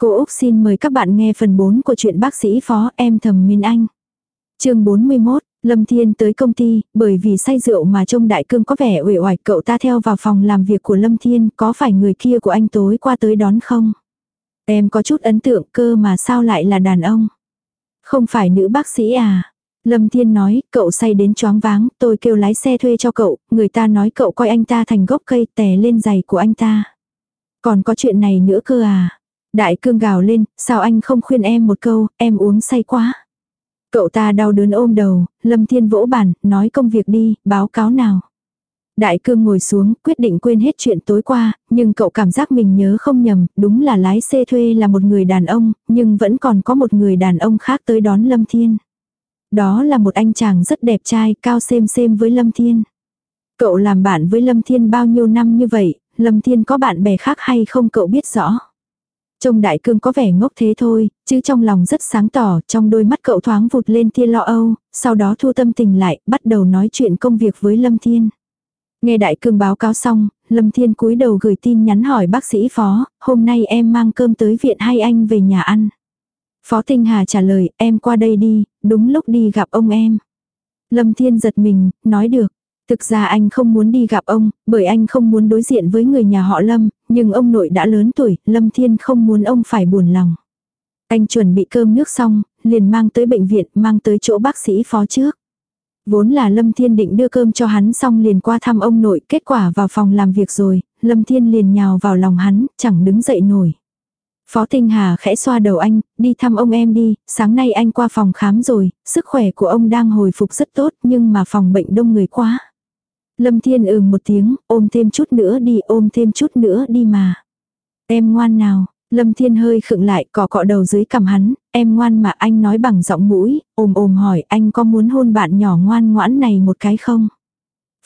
Cô Úc xin mời các bạn nghe phần 4 của chuyện bác sĩ phó em thầm Minh Anh. chương 41, Lâm Thiên tới công ty, bởi vì say rượu mà trông đại cương có vẻ uể oải cậu ta theo vào phòng làm việc của Lâm Thiên, có phải người kia của anh tối qua tới đón không? Em có chút ấn tượng cơ mà sao lại là đàn ông? Không phải nữ bác sĩ à? Lâm Thiên nói, cậu say đến choáng váng, tôi kêu lái xe thuê cho cậu, người ta nói cậu coi anh ta thành gốc cây tè lên giày của anh ta. Còn có chuyện này nữa cơ à? Đại cương gào lên, sao anh không khuyên em một câu, em uống say quá. Cậu ta đau đớn ôm đầu, Lâm Thiên vỗ bàn, nói công việc đi, báo cáo nào. Đại cương ngồi xuống, quyết định quên hết chuyện tối qua, nhưng cậu cảm giác mình nhớ không nhầm, đúng là lái xe thuê là một người đàn ông, nhưng vẫn còn có một người đàn ông khác tới đón Lâm Thiên. Đó là một anh chàng rất đẹp trai, cao xem xem với Lâm Thiên. Cậu làm bạn với Lâm Thiên bao nhiêu năm như vậy, Lâm Thiên có bạn bè khác hay không cậu biết rõ. Trông đại cương có vẻ ngốc thế thôi, chứ trong lòng rất sáng tỏ, trong đôi mắt cậu thoáng vụt lên tia lo âu, sau đó thu tâm tình lại, bắt đầu nói chuyện công việc với Lâm Thiên. Nghe đại cương báo cáo xong, Lâm Thiên cúi đầu gửi tin nhắn hỏi bác sĩ phó, hôm nay em mang cơm tới viện hay anh về nhà ăn. Phó Tinh Hà trả lời, em qua đây đi, đúng lúc đi gặp ông em. Lâm Thiên giật mình, nói được. Thực ra anh không muốn đi gặp ông, bởi anh không muốn đối diện với người nhà họ Lâm, nhưng ông nội đã lớn tuổi, Lâm Thiên không muốn ông phải buồn lòng. Anh chuẩn bị cơm nước xong, liền mang tới bệnh viện, mang tới chỗ bác sĩ phó trước. Vốn là Lâm Thiên định đưa cơm cho hắn xong liền qua thăm ông nội, kết quả vào phòng làm việc rồi, Lâm Thiên liền nhào vào lòng hắn, chẳng đứng dậy nổi. Phó Tinh Hà khẽ xoa đầu anh, đi thăm ông em đi, sáng nay anh qua phòng khám rồi, sức khỏe của ông đang hồi phục rất tốt nhưng mà phòng bệnh đông người quá. Lâm Thiên ừm một tiếng, ôm thêm chút nữa đi, ôm thêm chút nữa đi mà. Em ngoan nào, Lâm Thiên hơi khựng lại, cọ cọ đầu dưới cằm hắn, em ngoan mà anh nói bằng giọng mũi, ôm ôm hỏi anh có muốn hôn bạn nhỏ ngoan ngoãn này một cái không?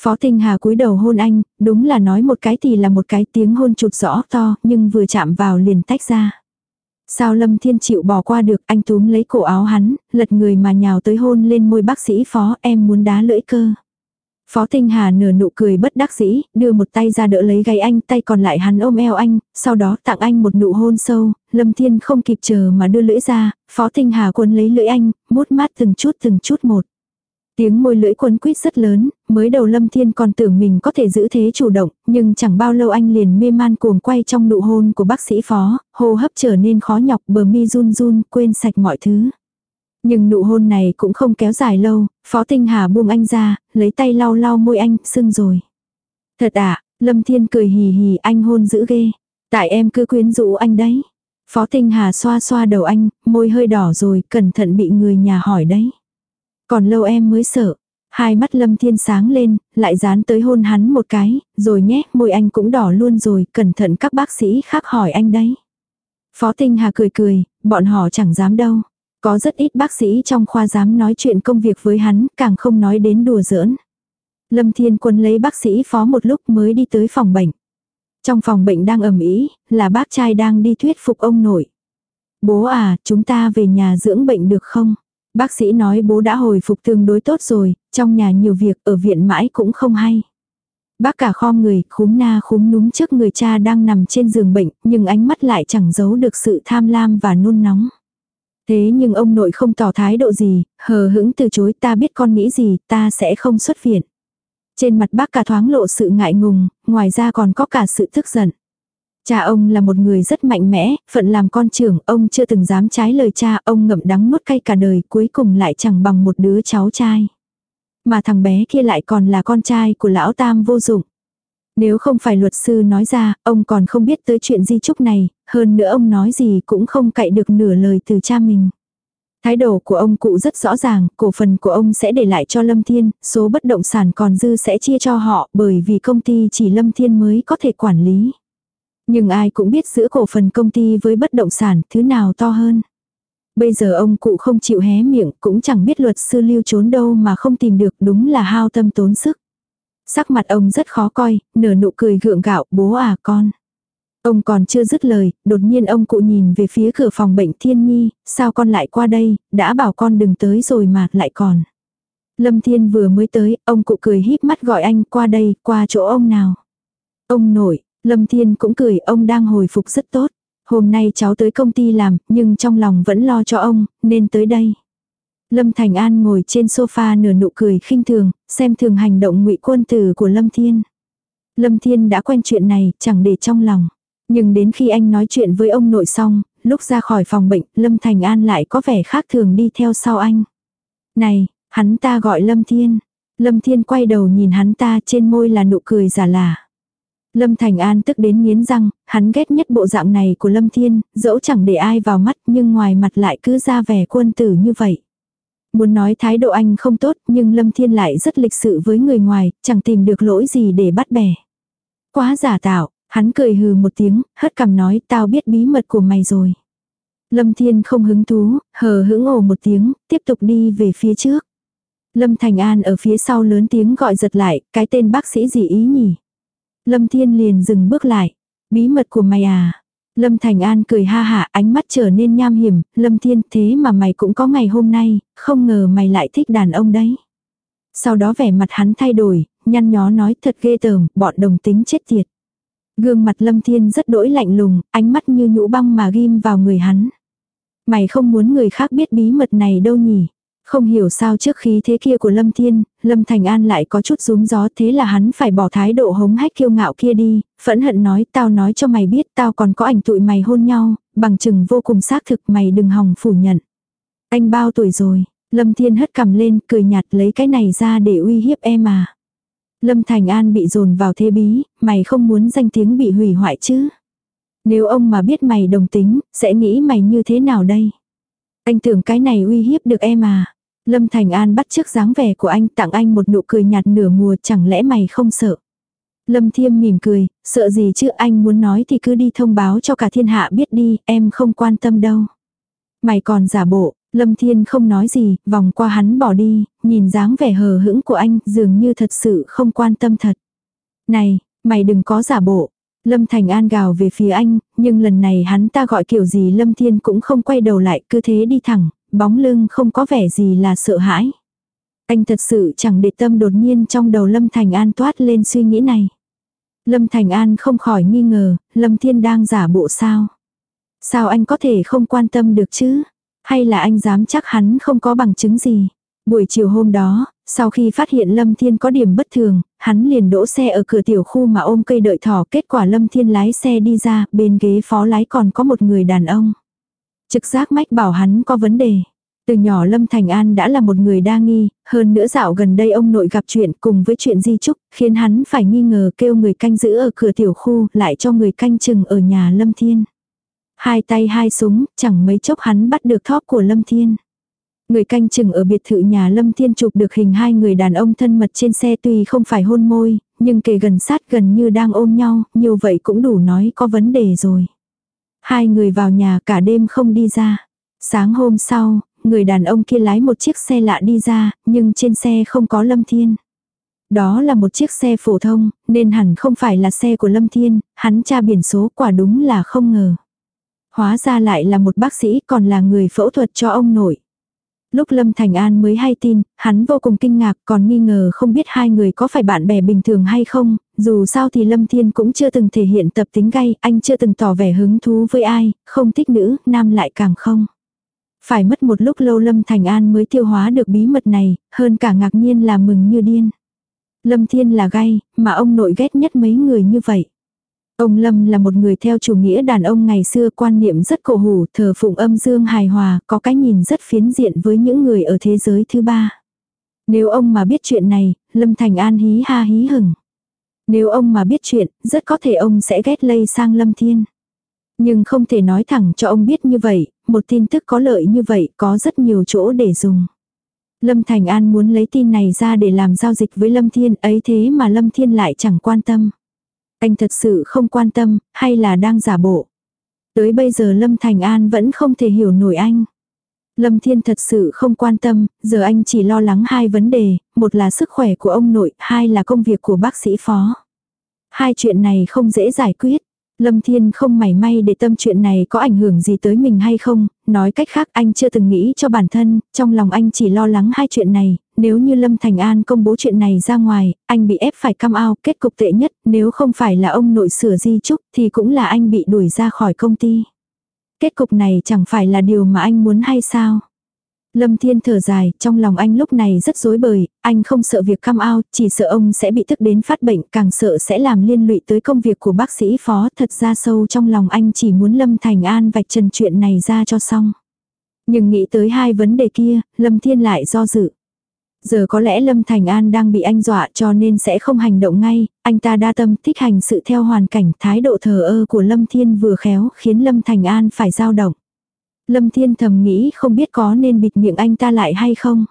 Phó Tinh Hà cúi đầu hôn anh, đúng là nói một cái thì là một cái tiếng hôn chụt rõ to, nhưng vừa chạm vào liền tách ra. Sao Lâm Thiên chịu bỏ qua được, anh túm lấy cổ áo hắn, lật người mà nhào tới hôn lên môi bác sĩ phó, em muốn đá lưỡi cơ. Phó Tinh Hà nửa nụ cười bất đắc dĩ, đưa một tay ra đỡ lấy gáy anh, tay còn lại hắn ôm eo anh, sau đó tặng anh một nụ hôn sâu, Lâm Thiên không kịp chờ mà đưa lưỡi ra, Phó Tinh Hà cuốn lấy lưỡi anh, mút mát từng chút từng chút một. Tiếng môi lưỡi cuốn quýt rất lớn, mới đầu Lâm Thiên còn tưởng mình có thể giữ thế chủ động, nhưng chẳng bao lâu anh liền mê man cuồng quay trong nụ hôn của bác sĩ phó, hô hấp trở nên khó nhọc bờ mi run run, quên sạch mọi thứ. Nhưng nụ hôn này cũng không kéo dài lâu, Phó Tinh Hà buông anh ra, lấy tay lau lau môi anh, sưng rồi. Thật ạ, Lâm Thiên cười hì hì anh hôn dữ ghê. Tại em cứ quyến rũ anh đấy. Phó Tinh Hà xoa xoa đầu anh, môi hơi đỏ rồi, cẩn thận bị người nhà hỏi đấy. Còn lâu em mới sợ. Hai mắt Lâm Thiên sáng lên, lại dán tới hôn hắn một cái, rồi nhé, môi anh cũng đỏ luôn rồi, cẩn thận các bác sĩ khác hỏi anh đấy. Phó Tinh Hà cười cười, bọn họ chẳng dám đâu. Có rất ít bác sĩ trong khoa dám nói chuyện công việc với hắn, càng không nói đến đùa giỡn. Lâm Thiên Quân lấy bác sĩ phó một lúc mới đi tới phòng bệnh. Trong phòng bệnh đang ầm ĩ, là bác trai đang đi thuyết phục ông nội. Bố à, chúng ta về nhà dưỡng bệnh được không? Bác sĩ nói bố đã hồi phục tương đối tốt rồi, trong nhà nhiều việc ở viện mãi cũng không hay. Bác cả khom người, khúm na khúm núm trước người cha đang nằm trên giường bệnh, nhưng ánh mắt lại chẳng giấu được sự tham lam và nôn nóng. Thế nhưng ông nội không tỏ thái độ gì, hờ hững từ chối ta biết con nghĩ gì, ta sẽ không xuất viện. Trên mặt bác cả thoáng lộ sự ngại ngùng, ngoài ra còn có cả sự tức giận. Cha ông là một người rất mạnh mẽ, phận làm con trưởng, ông chưa từng dám trái lời cha, ông ngậm đắng nuốt cay cả đời, cuối cùng lại chẳng bằng một đứa cháu trai. Mà thằng bé kia lại còn là con trai của lão tam vô dụng. Nếu không phải luật sư nói ra, ông còn không biết tới chuyện di trúc này, hơn nữa ông nói gì cũng không cậy được nửa lời từ cha mình. Thái độ của ông cụ rất rõ ràng, cổ phần của ông sẽ để lại cho Lâm Thiên, số bất động sản còn dư sẽ chia cho họ bởi vì công ty chỉ Lâm Thiên mới có thể quản lý. Nhưng ai cũng biết giữa cổ phần công ty với bất động sản thứ nào to hơn. Bây giờ ông cụ không chịu hé miệng cũng chẳng biết luật sư lưu trốn đâu mà không tìm được đúng là hao tâm tốn sức. Sắc mặt ông rất khó coi, nở nụ cười gượng gạo, bố à con. Ông còn chưa dứt lời, đột nhiên ông cụ nhìn về phía cửa phòng bệnh thiên nhi, sao con lại qua đây, đã bảo con đừng tới rồi mà lại còn. Lâm Thiên vừa mới tới, ông cụ cười híp mắt gọi anh qua đây, qua chỗ ông nào. Ông nội, Lâm Thiên cũng cười, ông đang hồi phục rất tốt. Hôm nay cháu tới công ty làm, nhưng trong lòng vẫn lo cho ông, nên tới đây. Lâm Thành An ngồi trên sofa nửa nụ cười khinh thường, xem thường hành động ngụy quân tử của Lâm Thiên. Lâm Thiên đã quen chuyện này, chẳng để trong lòng. Nhưng đến khi anh nói chuyện với ông nội xong, lúc ra khỏi phòng bệnh, Lâm Thành An lại có vẻ khác thường đi theo sau anh. Này, hắn ta gọi Lâm Thiên. Lâm Thiên quay đầu nhìn hắn ta trên môi là nụ cười giả lả. Lâm Thành An tức đến nghiến răng, hắn ghét nhất bộ dạng này của Lâm Thiên, dẫu chẳng để ai vào mắt nhưng ngoài mặt lại cứ ra vẻ quân tử như vậy. Muốn nói thái độ anh không tốt nhưng Lâm Thiên lại rất lịch sự với người ngoài, chẳng tìm được lỗi gì để bắt bẻ. Quá giả tạo, hắn cười hừ một tiếng, hất cằm nói tao biết bí mật của mày rồi. Lâm Thiên không hứng thú, hờ hững ồ một tiếng, tiếp tục đi về phía trước. Lâm Thành An ở phía sau lớn tiếng gọi giật lại, cái tên bác sĩ gì ý nhỉ? Lâm Thiên liền dừng bước lại. Bí mật của mày à? Lâm Thành An cười ha hả ánh mắt trở nên nham hiểm, Lâm Thiên thế mà mày cũng có ngày hôm nay, không ngờ mày lại thích đàn ông đấy. Sau đó vẻ mặt hắn thay đổi, nhăn nhó nói thật ghê tởm, bọn đồng tính chết tiệt. Gương mặt Lâm Thiên rất đỗi lạnh lùng, ánh mắt như nhũ băng mà ghim vào người hắn. Mày không muốn người khác biết bí mật này đâu nhỉ? Không hiểu sao trước khi thế kia của Lâm Thiên, Lâm Thành An lại có chút rúm gió thế là hắn phải bỏ thái độ hống hách kiêu ngạo kia đi, phẫn hận nói tao nói cho mày biết tao còn có ảnh tụi mày hôn nhau, bằng chừng vô cùng xác thực mày đừng hòng phủ nhận. Anh bao tuổi rồi, Lâm Thiên hất cầm lên cười nhạt lấy cái này ra để uy hiếp em à. Lâm Thành An bị dồn vào thế bí, mày không muốn danh tiếng bị hủy hoại chứ. Nếu ông mà biết mày đồng tính, sẽ nghĩ mày như thế nào đây? Anh tưởng cái này uy hiếp được em à? Lâm Thành An bắt trước dáng vẻ của anh tặng anh một nụ cười nhạt nửa mùa chẳng lẽ mày không sợ? Lâm Thiêm mỉm cười, sợ gì chứ anh muốn nói thì cứ đi thông báo cho cả thiên hạ biết đi, em không quan tâm đâu. Mày còn giả bộ, Lâm Thiên không nói gì, vòng qua hắn bỏ đi, nhìn dáng vẻ hờ hững của anh dường như thật sự không quan tâm thật. Này, mày đừng có giả bộ. Lâm Thành An gào về phía anh, nhưng lần này hắn ta gọi kiểu gì Lâm Thiên cũng không quay đầu lại cứ thế đi thẳng, bóng lưng không có vẻ gì là sợ hãi. Anh thật sự chẳng để tâm đột nhiên trong đầu Lâm Thành An toát lên suy nghĩ này. Lâm Thành An không khỏi nghi ngờ, Lâm Thiên đang giả bộ sao? Sao anh có thể không quan tâm được chứ? Hay là anh dám chắc hắn không có bằng chứng gì? Buổi chiều hôm đó, sau khi phát hiện Lâm Thiên có điểm bất thường, hắn liền đỗ xe ở cửa tiểu khu mà ôm cây đợi thỏ. Kết quả Lâm Thiên lái xe đi ra, bên ghế phó lái còn có một người đàn ông. Trực giác mách bảo hắn có vấn đề. Từ nhỏ Lâm Thành An đã là một người đa nghi, hơn nữa dạo gần đây ông nội gặp chuyện cùng với chuyện di trúc, khiến hắn phải nghi ngờ kêu người canh giữ ở cửa tiểu khu, lại cho người canh chừng ở nhà Lâm Thiên. Hai tay hai súng, chẳng mấy chốc hắn bắt được thóp của Lâm Thiên. Người canh chừng ở biệt thự nhà Lâm Thiên chụp được hình hai người đàn ông thân mật trên xe tuy không phải hôn môi, nhưng kề gần sát gần như đang ôm nhau, nhiều vậy cũng đủ nói có vấn đề rồi. Hai người vào nhà cả đêm không đi ra. Sáng hôm sau, người đàn ông kia lái một chiếc xe lạ đi ra, nhưng trên xe không có Lâm Thiên. Đó là một chiếc xe phổ thông, nên hẳn không phải là xe của Lâm Thiên, hắn tra biển số quả đúng là không ngờ. Hóa ra lại là một bác sĩ còn là người phẫu thuật cho ông nội. Lúc Lâm Thành An mới hay tin, hắn vô cùng kinh ngạc còn nghi ngờ không biết hai người có phải bạn bè bình thường hay không, dù sao thì Lâm Thiên cũng chưa từng thể hiện tập tính gay, anh chưa từng tỏ vẻ hứng thú với ai, không thích nữ, nam lại càng không. Phải mất một lúc lâu Lâm Thành An mới tiêu hóa được bí mật này, hơn cả ngạc nhiên là mừng như điên. Lâm Thiên là gay, mà ông nội ghét nhất mấy người như vậy. Ông Lâm là một người theo chủ nghĩa đàn ông ngày xưa quan niệm rất cổ hủ, thờ phụng âm dương hài hòa, có cái nhìn rất phiến diện với những người ở thế giới thứ ba. Nếu ông mà biết chuyện này, Lâm Thành An hí ha hí hửng. Nếu ông mà biết chuyện, rất có thể ông sẽ ghét lây sang Lâm Thiên. Nhưng không thể nói thẳng cho ông biết như vậy, một tin tức có lợi như vậy có rất nhiều chỗ để dùng. Lâm Thành An muốn lấy tin này ra để làm giao dịch với Lâm Thiên ấy thế mà Lâm Thiên lại chẳng quan tâm. Anh thật sự không quan tâm, hay là đang giả bộ. Tới bây giờ Lâm Thành An vẫn không thể hiểu nổi anh. Lâm Thiên thật sự không quan tâm, giờ anh chỉ lo lắng hai vấn đề, một là sức khỏe của ông nội, hai là công việc của bác sĩ phó. Hai chuyện này không dễ giải quyết. Lâm Thiên không mảy may để tâm chuyện này có ảnh hưởng gì tới mình hay không, nói cách khác anh chưa từng nghĩ cho bản thân, trong lòng anh chỉ lo lắng hai chuyện này, nếu như Lâm Thành An công bố chuyện này ra ngoài, anh bị ép phải cam ao, kết cục tệ nhất, nếu không phải là ông nội sửa di trúc thì cũng là anh bị đuổi ra khỏi công ty. Kết cục này chẳng phải là điều mà anh muốn hay sao? Lâm Thiên thở dài, trong lòng anh lúc này rất rối bời, anh không sợ việc come out, chỉ sợ ông sẽ bị tức đến phát bệnh, càng sợ sẽ làm liên lụy tới công việc của bác sĩ phó. Thật ra sâu trong lòng anh chỉ muốn Lâm Thành An vạch trần chuyện này ra cho xong. Nhưng nghĩ tới hai vấn đề kia, Lâm Thiên lại do dự. Giờ có lẽ Lâm Thành An đang bị anh dọa cho nên sẽ không hành động ngay, anh ta đa tâm thích hành sự theo hoàn cảnh thái độ thờ ơ của Lâm Thiên vừa khéo khiến Lâm Thành An phải dao động. Lâm Thiên thầm nghĩ không biết có nên bịt miệng anh ta lại hay không.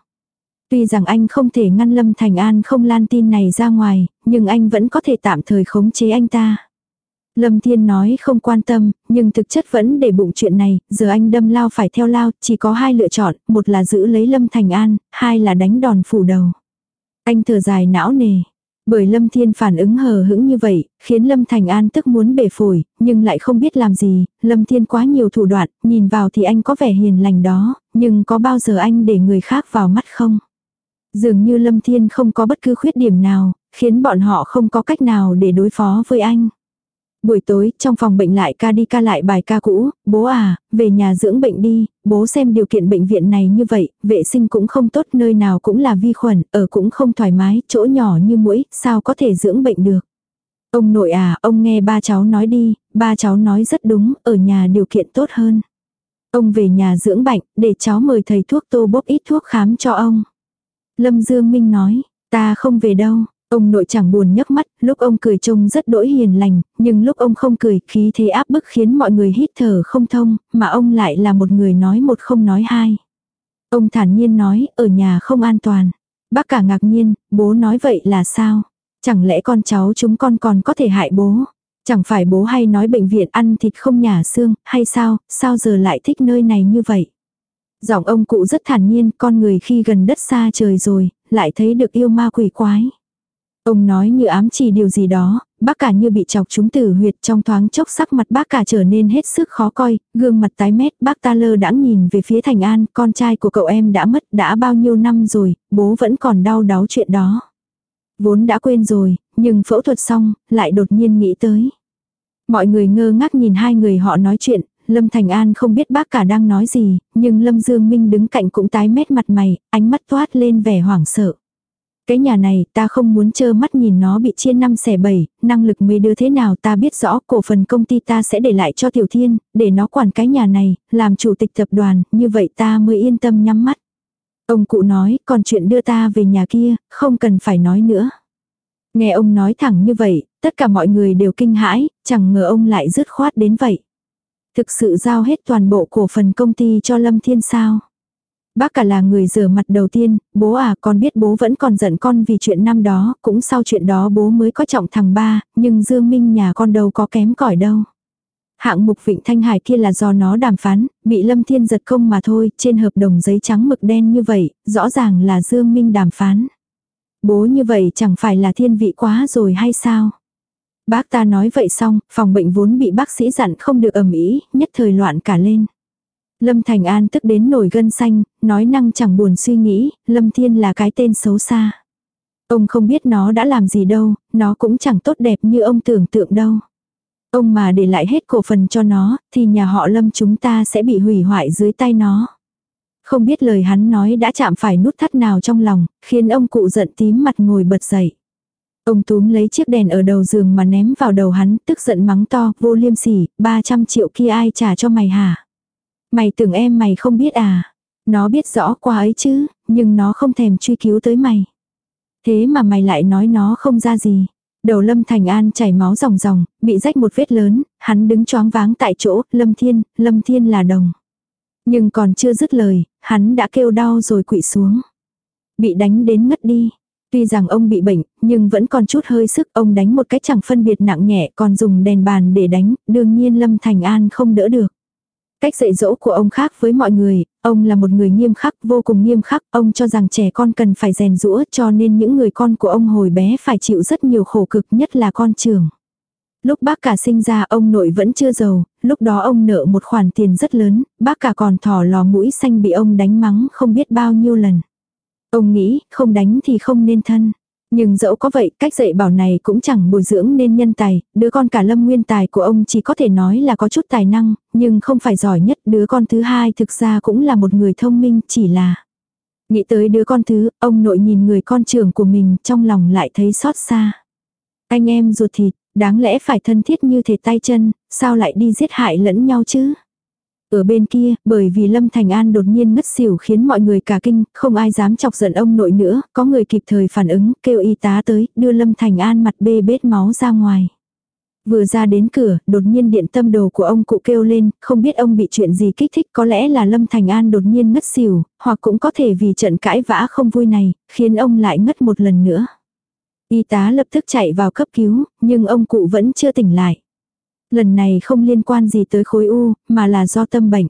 Tuy rằng anh không thể ngăn Lâm Thành An không lan tin này ra ngoài, nhưng anh vẫn có thể tạm thời khống chế anh ta. Lâm Thiên nói không quan tâm, nhưng thực chất vẫn để bụng chuyện này, giờ anh đâm lao phải theo lao, chỉ có hai lựa chọn, một là giữ lấy Lâm Thành An, hai là đánh đòn phủ đầu. Anh thở dài não nề. Bởi Lâm Thiên phản ứng hờ hững như vậy, khiến Lâm Thành An tức muốn bể phổi, nhưng lại không biết làm gì, Lâm Thiên quá nhiều thủ đoạn, nhìn vào thì anh có vẻ hiền lành đó, nhưng có bao giờ anh để người khác vào mắt không? Dường như Lâm Thiên không có bất cứ khuyết điểm nào, khiến bọn họ không có cách nào để đối phó với anh. Buổi tối, trong phòng bệnh lại ca đi ca lại bài ca cũ, bố à, về nhà dưỡng bệnh đi, bố xem điều kiện bệnh viện này như vậy, vệ sinh cũng không tốt, nơi nào cũng là vi khuẩn, ở cũng không thoải mái, chỗ nhỏ như mũi, sao có thể dưỡng bệnh được. Ông nội à, ông nghe ba cháu nói đi, ba cháu nói rất đúng, ở nhà điều kiện tốt hơn. Ông về nhà dưỡng bệnh, để cháu mời thầy thuốc tô bốc ít thuốc khám cho ông. Lâm Dương Minh nói, ta không về đâu, Ông nội chẳng buồn nhấc mắt, lúc ông cười trông rất đỗi hiền lành, nhưng lúc ông không cười, khí thế áp bức khiến mọi người hít thở không thông, mà ông lại là một người nói một không nói hai. Ông thản nhiên nói, ở nhà không an toàn. Bác cả ngạc nhiên, bố nói vậy là sao? Chẳng lẽ con cháu chúng con còn có thể hại bố? Chẳng phải bố hay nói bệnh viện ăn thịt không nhả xương, hay sao, sao giờ lại thích nơi này như vậy? Giọng ông cụ rất thản nhiên, con người khi gần đất xa trời rồi, lại thấy được yêu ma quỷ quái. Ông nói như ám chỉ điều gì đó, bác cả như bị chọc trúng tử huyệt trong thoáng chốc sắc mặt bác cả trở nên hết sức khó coi, gương mặt tái mét, bác ta lơ đãng nhìn về phía Thành An, con trai của cậu em đã mất đã bao nhiêu năm rồi, bố vẫn còn đau đáu chuyện đó. Vốn đã quên rồi, nhưng phẫu thuật xong, lại đột nhiên nghĩ tới. Mọi người ngơ ngác nhìn hai người họ nói chuyện, Lâm Thành An không biết bác cả đang nói gì, nhưng Lâm Dương Minh đứng cạnh cũng tái mét mặt mày, ánh mắt toát lên vẻ hoảng sợ. Cái nhà này ta không muốn trơ mắt nhìn nó bị chia năm xẻ bảy, năng lực mấy đứa thế nào ta biết rõ cổ phần công ty ta sẽ để lại cho Tiểu Thiên, để nó quản cái nhà này, làm chủ tịch tập đoàn, như vậy ta mới yên tâm nhắm mắt. Ông cụ nói, còn chuyện đưa ta về nhà kia, không cần phải nói nữa. Nghe ông nói thẳng như vậy, tất cả mọi người đều kinh hãi, chẳng ngờ ông lại dứt khoát đến vậy. Thực sự giao hết toàn bộ cổ phần công ty cho Lâm Thiên sao. Bác cả là người rửa mặt đầu tiên, bố à con biết bố vẫn còn giận con vì chuyện năm đó, cũng sau chuyện đó bố mới có trọng thằng ba, nhưng Dương Minh nhà con đâu có kém cỏi đâu. Hạng mục Vịnh Thanh Hải kia là do nó đàm phán, bị Lâm Thiên giật công mà thôi, trên hợp đồng giấy trắng mực đen như vậy, rõ ràng là Dương Minh đàm phán. Bố như vậy chẳng phải là thiên vị quá rồi hay sao? Bác ta nói vậy xong, phòng bệnh vốn bị bác sĩ dặn không được ầm ý nhất thời loạn cả lên. Lâm Thành An tức đến nổi gân xanh, nói năng chẳng buồn suy nghĩ, Lâm Thiên là cái tên xấu xa. Ông không biết nó đã làm gì đâu, nó cũng chẳng tốt đẹp như ông tưởng tượng đâu. Ông mà để lại hết cổ phần cho nó, thì nhà họ Lâm chúng ta sẽ bị hủy hoại dưới tay nó. Không biết lời hắn nói đã chạm phải nút thắt nào trong lòng, khiến ông cụ giận tím mặt ngồi bật dậy. Ông túm lấy chiếc đèn ở đầu giường mà ném vào đầu hắn, tức giận mắng to, vô liêm sỉ, 300 triệu kia ai trả cho mày hả? Mày tưởng em mày không biết à? Nó biết rõ qua ấy chứ, nhưng nó không thèm truy cứu tới mày. Thế mà mày lại nói nó không ra gì. Đầu Lâm Thành An chảy máu ròng ròng, bị rách một vết lớn, hắn đứng choáng váng tại chỗ, Lâm Thiên, Lâm Thiên là đồng. Nhưng còn chưa dứt lời, hắn đã kêu đau rồi quỵ xuống. Bị đánh đến ngất đi. Tuy rằng ông bị bệnh, nhưng vẫn còn chút hơi sức, ông đánh một cách chẳng phân biệt nặng nhẹ, còn dùng đèn bàn để đánh, đương nhiên Lâm Thành An không đỡ được. Cách dạy dỗ của ông khác với mọi người, ông là một người nghiêm khắc, vô cùng nghiêm khắc, ông cho rằng trẻ con cần phải rèn rũa cho nên những người con của ông hồi bé phải chịu rất nhiều khổ cực nhất là con trưởng. Lúc bác cả sinh ra ông nội vẫn chưa giàu, lúc đó ông nợ một khoản tiền rất lớn, bác cả còn thỏ lò mũi xanh bị ông đánh mắng không biết bao nhiêu lần. Ông nghĩ, không đánh thì không nên thân. Nhưng dẫu có vậy, cách dạy bảo này cũng chẳng bồi dưỡng nên nhân tài, đứa con cả lâm nguyên tài của ông chỉ có thể nói là có chút tài năng, nhưng không phải giỏi nhất, đứa con thứ hai thực ra cũng là một người thông minh, chỉ là... Nghĩ tới đứa con thứ, ông nội nhìn người con trưởng của mình trong lòng lại thấy xót xa. Anh em ruột thịt, đáng lẽ phải thân thiết như thể tay chân, sao lại đi giết hại lẫn nhau chứ? Ở bên kia, bởi vì Lâm Thành An đột nhiên ngất xỉu khiến mọi người cả kinh, không ai dám chọc giận ông nội nữa, có người kịp thời phản ứng, kêu y tá tới, đưa Lâm Thành An mặt bê bết máu ra ngoài. Vừa ra đến cửa, đột nhiên điện tâm đồ của ông cụ kêu lên, không biết ông bị chuyện gì kích thích, có lẽ là Lâm Thành An đột nhiên ngất xỉu, hoặc cũng có thể vì trận cãi vã không vui này, khiến ông lại ngất một lần nữa. Y tá lập tức chạy vào cấp cứu, nhưng ông cụ vẫn chưa tỉnh lại. Lần này không liên quan gì tới khối u, mà là do tâm bệnh.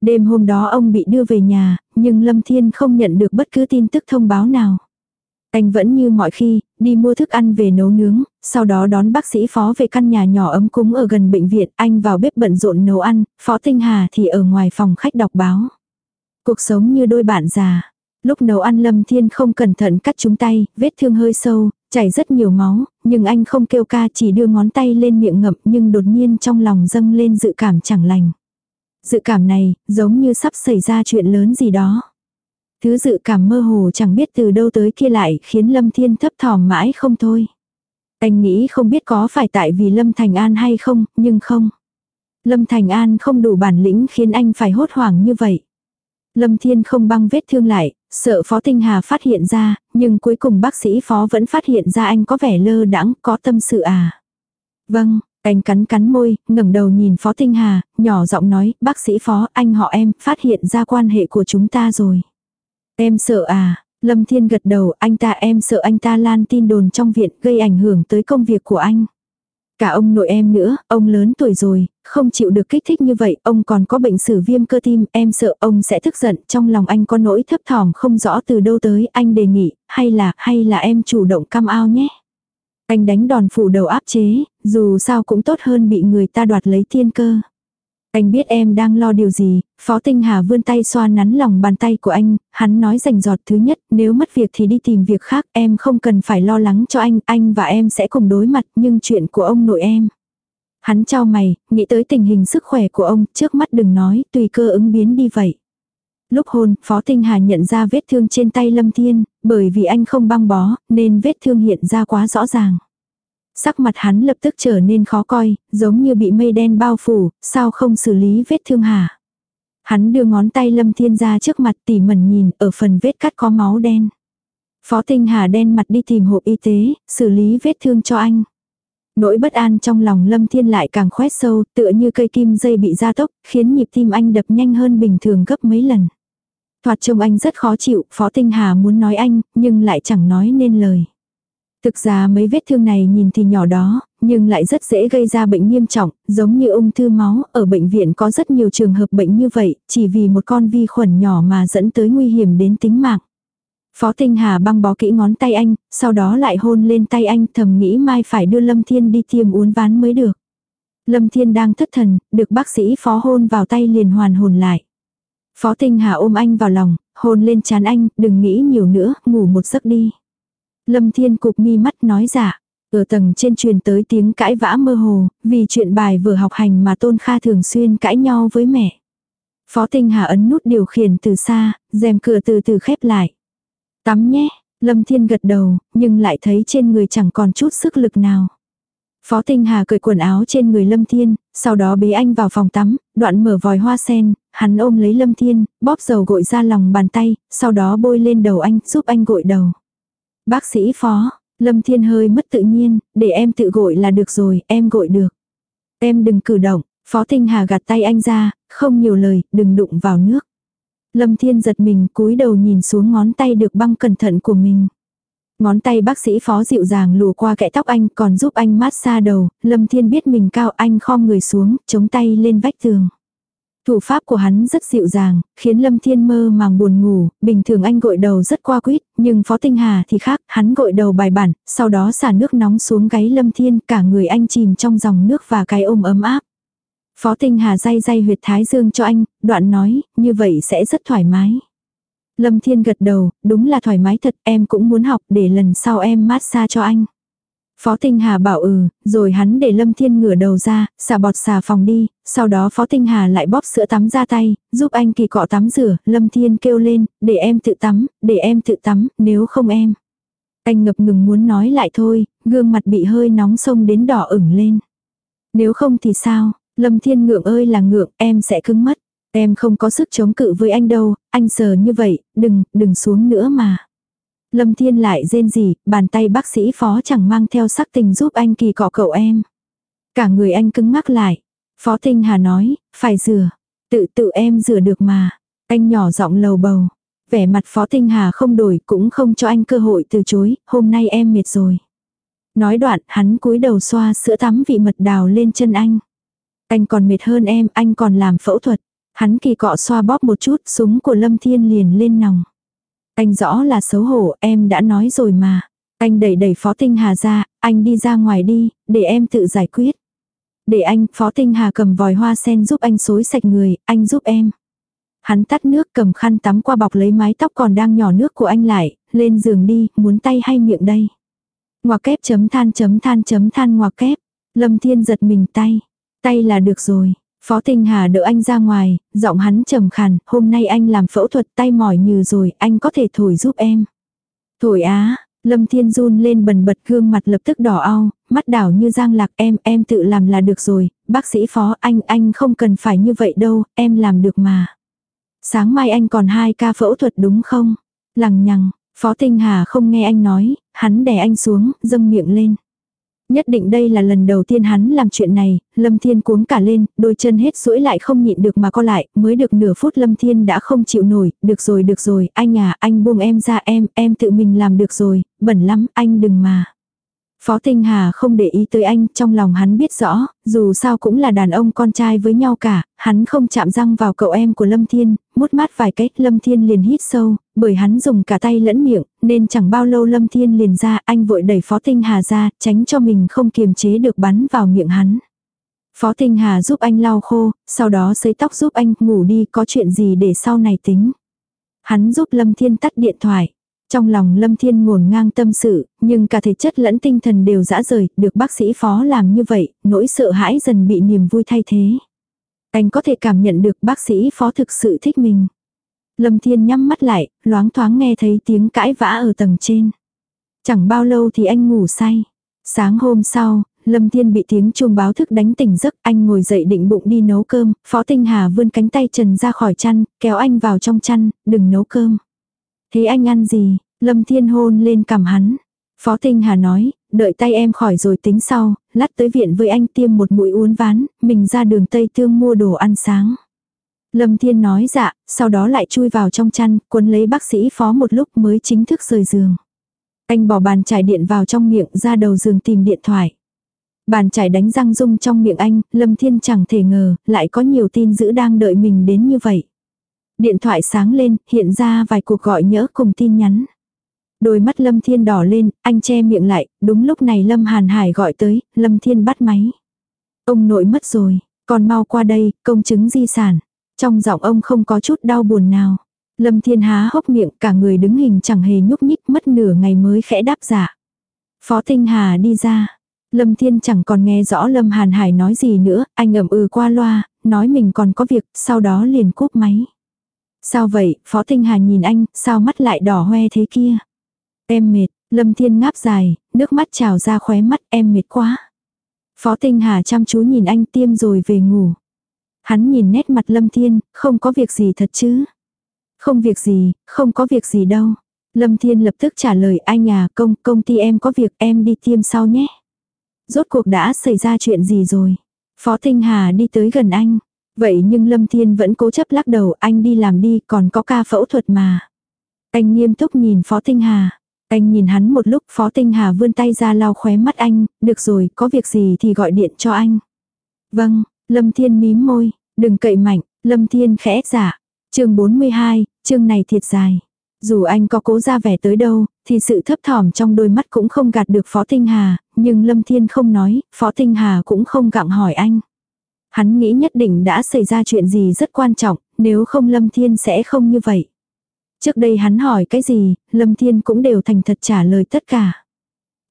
Đêm hôm đó ông bị đưa về nhà, nhưng Lâm Thiên không nhận được bất cứ tin tức thông báo nào. Anh vẫn như mọi khi, đi mua thức ăn về nấu nướng, sau đó đón bác sĩ phó về căn nhà nhỏ ấm cúng ở gần bệnh viện, anh vào bếp bận rộn nấu ăn, phó Tinh Hà thì ở ngoài phòng khách đọc báo. Cuộc sống như đôi bạn già. Lúc nấu ăn Lâm Thiên không cẩn thận cắt chúng tay, vết thương hơi sâu, chảy rất nhiều máu, nhưng anh không kêu ca chỉ đưa ngón tay lên miệng ngậm nhưng đột nhiên trong lòng dâng lên dự cảm chẳng lành. Dự cảm này, giống như sắp xảy ra chuyện lớn gì đó. Thứ dự cảm mơ hồ chẳng biết từ đâu tới kia lại khiến Lâm Thiên thấp thỏm mãi không thôi. Anh nghĩ không biết có phải tại vì Lâm Thành An hay không, nhưng không. Lâm Thành An không đủ bản lĩnh khiến anh phải hốt hoảng như vậy. Lâm Thiên không băng vết thương lại, sợ Phó Tinh Hà phát hiện ra, nhưng cuối cùng bác sĩ Phó vẫn phát hiện ra anh có vẻ lơ đãng, có tâm sự à. Vâng, anh cắn cắn môi, ngẩng đầu nhìn Phó Tinh Hà, nhỏ giọng nói, bác sĩ Phó, anh họ em, phát hiện ra quan hệ của chúng ta rồi. Em sợ à, Lâm Thiên gật đầu, anh ta em sợ anh ta lan tin đồn trong viện gây ảnh hưởng tới công việc của anh. Cả ông nội em nữa, ông lớn tuổi rồi, không chịu được kích thích như vậy, ông còn có bệnh sử viêm cơ tim, em sợ ông sẽ tức giận, trong lòng anh có nỗi thấp thỏm không rõ từ đâu tới, anh đề nghị, hay là, hay là em chủ động cam ao nhé. Anh đánh đòn phủ đầu áp chế, dù sao cũng tốt hơn bị người ta đoạt lấy thiên cơ. Anh biết em đang lo điều gì, Phó Tinh Hà vươn tay xoa nắn lòng bàn tay của anh, hắn nói rành giọt thứ nhất, nếu mất việc thì đi tìm việc khác, em không cần phải lo lắng cho anh, anh và em sẽ cùng đối mặt, nhưng chuyện của ông nội em. Hắn trao mày, nghĩ tới tình hình sức khỏe của ông, trước mắt đừng nói, tùy cơ ứng biến đi vậy. Lúc hôn, Phó Tinh Hà nhận ra vết thương trên tay Lâm Thiên, bởi vì anh không băng bó, nên vết thương hiện ra quá rõ ràng. Sắc mặt hắn lập tức trở nên khó coi, giống như bị mây đen bao phủ, sao không xử lý vết thương hả? Hắn đưa ngón tay Lâm Thiên ra trước mặt tỉ mẩn nhìn, ở phần vết cắt có máu đen. Phó Tinh Hà đen mặt đi tìm hộp y tế, xử lý vết thương cho anh. Nỗi bất an trong lòng Lâm Thiên lại càng khoét sâu, tựa như cây kim dây bị gia tốc, khiến nhịp tim anh đập nhanh hơn bình thường gấp mấy lần. Thoạt trông anh rất khó chịu, Phó Tinh Hà muốn nói anh, nhưng lại chẳng nói nên lời. Thực ra mấy vết thương này nhìn thì nhỏ đó, nhưng lại rất dễ gây ra bệnh nghiêm trọng, giống như ung thư máu, ở bệnh viện có rất nhiều trường hợp bệnh như vậy, chỉ vì một con vi khuẩn nhỏ mà dẫn tới nguy hiểm đến tính mạng. Phó Tinh Hà băng bó kỹ ngón tay anh, sau đó lại hôn lên tay anh thầm nghĩ mai phải đưa Lâm Thiên đi tiêm uốn ván mới được. Lâm Thiên đang thất thần, được bác sĩ phó hôn vào tay liền hoàn hồn lại. Phó Tinh Hà ôm anh vào lòng, hôn lên chán anh, đừng nghĩ nhiều nữa, ngủ một giấc đi. Lâm Thiên cục mi mắt nói giả. Ở tầng trên truyền tới tiếng cãi vã mơ hồ, vì chuyện bài vừa học hành mà Tôn Kha thường xuyên cãi nhau với mẹ. Phó Tinh Hà ấn nút điều khiển từ xa, rèm cửa từ từ khép lại. Tắm nhé, Lâm Thiên gật đầu, nhưng lại thấy trên người chẳng còn chút sức lực nào. Phó Tinh Hà cởi quần áo trên người Lâm Thiên, sau đó bế anh vào phòng tắm, đoạn mở vòi hoa sen, hắn ôm lấy Lâm Thiên, bóp dầu gội ra lòng bàn tay, sau đó bôi lên đầu anh, giúp anh gội đầu. Bác sĩ phó, Lâm Thiên hơi mất tự nhiên, để em tự gội là được rồi, em gội được. Em đừng cử động, Phó Tinh Hà gạt tay anh ra, không nhiều lời, đừng đụng vào nước. Lâm Thiên giật mình cúi đầu nhìn xuống ngón tay được băng cẩn thận của mình. Ngón tay bác sĩ phó dịu dàng lùa qua kẽ tóc anh còn giúp anh mát xa đầu, Lâm Thiên biết mình cao anh khom người xuống, chống tay lên vách tường. Thủ pháp của hắn rất dịu dàng, khiến Lâm Thiên mơ màng buồn ngủ, bình thường anh gội đầu rất qua quýt, nhưng Phó Tinh Hà thì khác, hắn gội đầu bài bản, sau đó xả nước nóng xuống gáy Lâm Thiên, cả người anh chìm trong dòng nước và cái ôm ấm áp. Phó Tinh Hà day day huyệt thái dương cho anh, đoạn nói, như vậy sẽ rất thoải mái. Lâm Thiên gật đầu, đúng là thoải mái thật, em cũng muốn học để lần sau em massage cho anh. Phó Tinh Hà bảo ừ, rồi hắn để Lâm Thiên ngửa đầu ra, xả bọt xà phòng đi, sau đó Phó Tinh Hà lại bóp sữa tắm ra tay, giúp anh kỳ cọ tắm rửa, Lâm Thiên kêu lên, để em tự tắm, để em tự tắm, nếu không em. Anh ngập ngừng muốn nói lại thôi, gương mặt bị hơi nóng sông đến đỏ ửng lên. Nếu không thì sao, Lâm Thiên ngượng ơi là ngượng, em sẽ cứng mất. Em không có sức chống cự với anh đâu, anh sờ như vậy, đừng, đừng xuống nữa mà. Lâm Thiên lại rên gì, bàn tay bác sĩ phó chẳng mang theo sắc tình giúp anh kỳ cọ cậu em. Cả người anh cứng ngắc lại. Phó Tinh Hà nói, phải rửa. Tự tự em rửa được mà. Anh nhỏ giọng lầu bầu. Vẻ mặt Phó Tinh Hà không đổi cũng không cho anh cơ hội từ chối, hôm nay em mệt rồi. Nói đoạn, hắn cúi đầu xoa sữa tắm vị mật đào lên chân anh. Anh còn mệt hơn em, anh còn làm phẫu thuật. Hắn kỳ cọ xoa bóp một chút, súng của Lâm Thiên liền lên nòng. Anh rõ là xấu hổ, em đã nói rồi mà. Anh đẩy đẩy Phó Tinh Hà ra, anh đi ra ngoài đi, để em tự giải quyết. Để anh, Phó Tinh Hà cầm vòi hoa sen giúp anh xối sạch người, anh giúp em. Hắn tắt nước cầm khăn tắm qua bọc lấy mái tóc còn đang nhỏ nước của anh lại, lên giường đi, muốn tay hay miệng đây. Ngoặc kép chấm than chấm than chấm than ngoặc kép. Lâm Thiên giật mình tay. Tay là được rồi. Phó Tinh Hà đỡ anh ra ngoài, giọng hắn trầm khàn, hôm nay anh làm phẫu thuật tay mỏi như rồi, anh có thể thổi giúp em. Thổi á, Lâm Thiên run lên bần bật gương mặt lập tức đỏ au, mắt đảo như giang lạc em, em tự làm là được rồi, bác sĩ phó anh, anh không cần phải như vậy đâu, em làm được mà. Sáng mai anh còn hai ca phẫu thuật đúng không? Lằng nhằng, Phó Tinh Hà không nghe anh nói, hắn đè anh xuống, dâng miệng lên. Nhất định đây là lần đầu tiên hắn làm chuyện này, Lâm Thiên cuống cả lên, đôi chân hết duỗi lại không nhịn được mà co lại, mới được nửa phút Lâm Thiên đã không chịu nổi, được rồi được rồi, anh à, anh buông em ra em, em tự mình làm được rồi, bẩn lắm, anh đừng mà. Phó Tinh Hà không để ý tới anh, trong lòng hắn biết rõ, dù sao cũng là đàn ông con trai với nhau cả, hắn không chạm răng vào cậu em của Lâm Thiên, mút mát vài cái, Lâm Thiên liền hít sâu, bởi hắn dùng cả tay lẫn miệng, nên chẳng bao lâu Lâm Thiên liền ra, anh vội đẩy Phó Tinh Hà ra, tránh cho mình không kiềm chế được bắn vào miệng hắn. Phó Tinh Hà giúp anh lau khô, sau đó sấy tóc giúp anh ngủ đi có chuyện gì để sau này tính. Hắn giúp Lâm Thiên tắt điện thoại. Trong lòng Lâm Thiên ngổn ngang tâm sự, nhưng cả thể chất lẫn tinh thần đều dã rời, được bác sĩ phó làm như vậy, nỗi sợ hãi dần bị niềm vui thay thế. Anh có thể cảm nhận được bác sĩ phó thực sự thích mình. Lâm Thiên nhắm mắt lại, loáng thoáng nghe thấy tiếng cãi vã ở tầng trên. Chẳng bao lâu thì anh ngủ say. Sáng hôm sau, Lâm Thiên bị tiếng chuông báo thức đánh tỉnh giấc, anh ngồi dậy định bụng đi nấu cơm, Phó Tinh Hà vươn cánh tay trần ra khỏi chăn, kéo anh vào trong chăn, đừng nấu cơm. Thế anh ăn gì? Lâm Thiên hôn lên cằm hắn. Phó Tinh Hà nói, đợi tay em khỏi rồi tính sau, lát tới viện với anh tiêm một mũi uốn ván, mình ra đường Tây Tương mua đồ ăn sáng. Lâm Thiên nói dạ, sau đó lại chui vào trong chăn, cuốn lấy bác sĩ phó một lúc mới chính thức rời giường. Anh bỏ bàn chải điện vào trong miệng ra đầu giường tìm điện thoại. Bàn chải đánh răng rung trong miệng anh, Lâm Thiên chẳng thể ngờ, lại có nhiều tin dữ đang đợi mình đến như vậy. Điện thoại sáng lên, hiện ra vài cuộc gọi nhỡ cùng tin nhắn. Đôi mắt Lâm Thiên đỏ lên, anh che miệng lại, đúng lúc này Lâm Hàn Hải gọi tới, Lâm Thiên bắt máy. Ông nội mất rồi, còn mau qua đây, công chứng di sản. Trong giọng ông không có chút đau buồn nào. Lâm Thiên há hốc miệng, cả người đứng hình chẳng hề nhúc nhích, mất nửa ngày mới khẽ đáp giả. Phó Tinh Hà đi ra. Lâm Thiên chẳng còn nghe rõ Lâm Hàn Hải nói gì nữa, anh ẩm ừ qua loa, nói mình còn có việc, sau đó liền cúp máy. Sao vậy, Phó Tinh Hà nhìn anh, sao mắt lại đỏ hoe thế kia? Em mệt, Lâm Thiên ngáp dài, nước mắt trào ra khóe mắt em mệt quá. Phó Tinh Hà chăm chú nhìn anh tiêm rồi về ngủ. Hắn nhìn nét mặt Lâm Thiên, không có việc gì thật chứ. Không việc gì, không có việc gì đâu. Lâm Thiên lập tức trả lời anh à công, công ty em có việc em đi tiêm sau nhé. Rốt cuộc đã xảy ra chuyện gì rồi? Phó Tinh Hà đi tới gần anh. Vậy nhưng Lâm Thiên vẫn cố chấp lắc đầu anh đi làm đi còn có ca phẫu thuật mà. Anh nghiêm túc nhìn Phó Tinh Hà. Anh nhìn hắn một lúc Phó Tinh Hà vươn tay ra lau khóe mắt anh, được rồi, có việc gì thì gọi điện cho anh. Vâng, Lâm Thiên mím môi, đừng cậy mạnh, Lâm Thiên khẽ giả. chương 42, chương này thiệt dài. Dù anh có cố ra vẻ tới đâu, thì sự thấp thỏm trong đôi mắt cũng không gạt được Phó Tinh Hà, nhưng Lâm Thiên không nói, Phó Tinh Hà cũng không gặng hỏi anh. Hắn nghĩ nhất định đã xảy ra chuyện gì rất quan trọng, nếu không Lâm Thiên sẽ không như vậy. Trước đây hắn hỏi cái gì, Lâm Thiên cũng đều thành thật trả lời tất cả.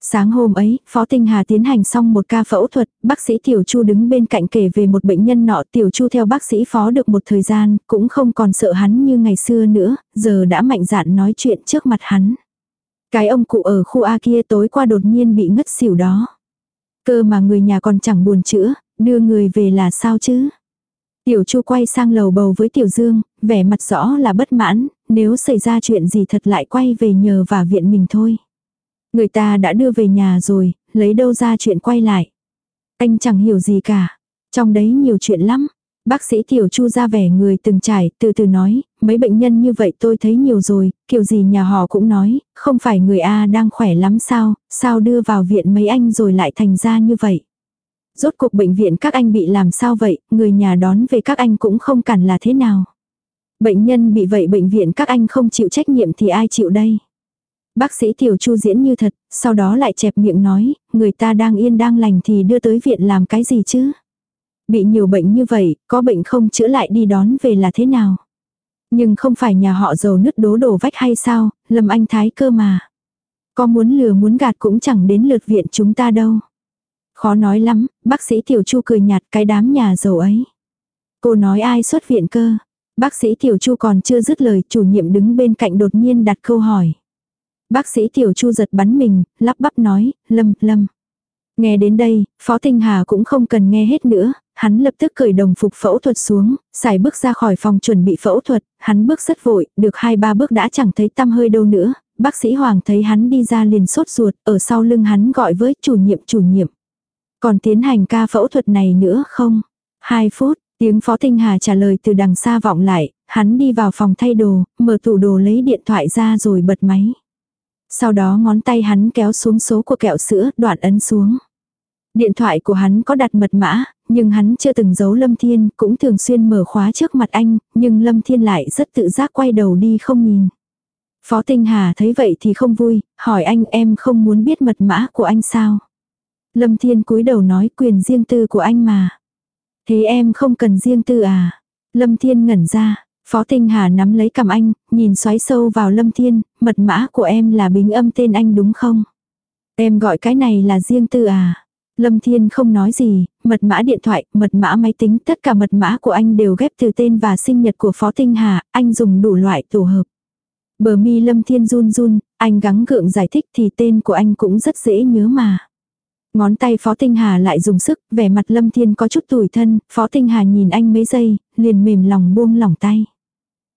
Sáng hôm ấy, Phó Tinh Hà tiến hành xong một ca phẫu thuật, bác sĩ Tiểu Chu đứng bên cạnh kể về một bệnh nhân nọ Tiểu Chu theo bác sĩ Phó được một thời gian, cũng không còn sợ hắn như ngày xưa nữa, giờ đã mạnh dạn nói chuyện trước mặt hắn. Cái ông cụ ở khu A kia tối qua đột nhiên bị ngất xỉu đó. Cơ mà người nhà còn chẳng buồn chữa, đưa người về là sao chứ? Tiểu Chu quay sang lầu bầu với Tiểu Dương, vẻ mặt rõ là bất mãn, nếu xảy ra chuyện gì thật lại quay về nhờ và viện mình thôi. Người ta đã đưa về nhà rồi, lấy đâu ra chuyện quay lại. Anh chẳng hiểu gì cả. Trong đấy nhiều chuyện lắm. Bác sĩ Tiểu Chu ra vẻ người từng trải, từ từ nói, mấy bệnh nhân như vậy tôi thấy nhiều rồi, kiểu gì nhà họ cũng nói, không phải người A đang khỏe lắm sao, sao đưa vào viện mấy anh rồi lại thành ra như vậy. Rốt cuộc bệnh viện các anh bị làm sao vậy, người nhà đón về các anh cũng không cản là thế nào. Bệnh nhân bị vậy bệnh viện các anh không chịu trách nhiệm thì ai chịu đây. Bác sĩ Tiểu Chu diễn như thật, sau đó lại chẹp miệng nói, người ta đang yên đang lành thì đưa tới viện làm cái gì chứ. Bị nhiều bệnh như vậy, có bệnh không chữa lại đi đón về là thế nào. Nhưng không phải nhà họ giàu nứt đố đổ vách hay sao, Lâm Anh Thái cơ mà. Có muốn lừa muốn gạt cũng chẳng đến lượt viện chúng ta đâu. Khó nói lắm, bác sĩ Tiểu Chu cười nhạt cái đám nhà giàu ấy. Cô nói ai xuất viện cơ. Bác sĩ Tiểu Chu còn chưa dứt lời, chủ nhiệm đứng bên cạnh đột nhiên đặt câu hỏi. Bác sĩ Tiểu Chu giật bắn mình, lắp bắp nói, Lâm, Lâm. Nghe đến đây, Phó Tinh Hà cũng không cần nghe hết nữa, hắn lập tức cởi đồng phục phẫu thuật xuống, xài bước ra khỏi phòng chuẩn bị phẫu thuật, hắn bước rất vội, được hai ba bước đã chẳng thấy tăm hơi đâu nữa, bác sĩ Hoàng thấy hắn đi ra liền sốt ruột, ở sau lưng hắn gọi với chủ nhiệm chủ nhiệm. Còn tiến hành ca phẫu thuật này nữa không? Hai phút, tiếng Phó Tinh Hà trả lời từ đằng xa vọng lại, hắn đi vào phòng thay đồ, mở tủ đồ lấy điện thoại ra rồi bật máy. Sau đó ngón tay hắn kéo xuống số của kẹo sữa, đoạn ấn xuống. Điện thoại của hắn có đặt mật mã, nhưng hắn chưa từng giấu Lâm Thiên, cũng thường xuyên mở khóa trước mặt anh, nhưng Lâm Thiên lại rất tự giác quay đầu đi không nhìn. Phó Tinh Hà thấy vậy thì không vui, hỏi anh em không muốn biết mật mã của anh sao. Lâm Thiên cúi đầu nói quyền riêng tư của anh mà. Thế em không cần riêng tư à? Lâm Thiên ngẩn ra, Phó Tinh Hà nắm lấy cầm anh, nhìn xoáy sâu vào Lâm Thiên, mật mã của em là bình âm tên anh đúng không? Em gọi cái này là riêng tư à? Lâm Thiên không nói gì, mật mã điện thoại, mật mã máy tính, tất cả mật mã của anh đều ghép từ tên và sinh nhật của Phó Tinh Hà, anh dùng đủ loại tổ hợp. Bờ mi Lâm Thiên run run, anh gắng gượng giải thích thì tên của anh cũng rất dễ nhớ mà. Ngón tay Phó Tinh Hà lại dùng sức, vẻ mặt Lâm Thiên có chút tủi thân, Phó Tinh Hà nhìn anh mấy giây, liền mềm lòng buông lỏng tay.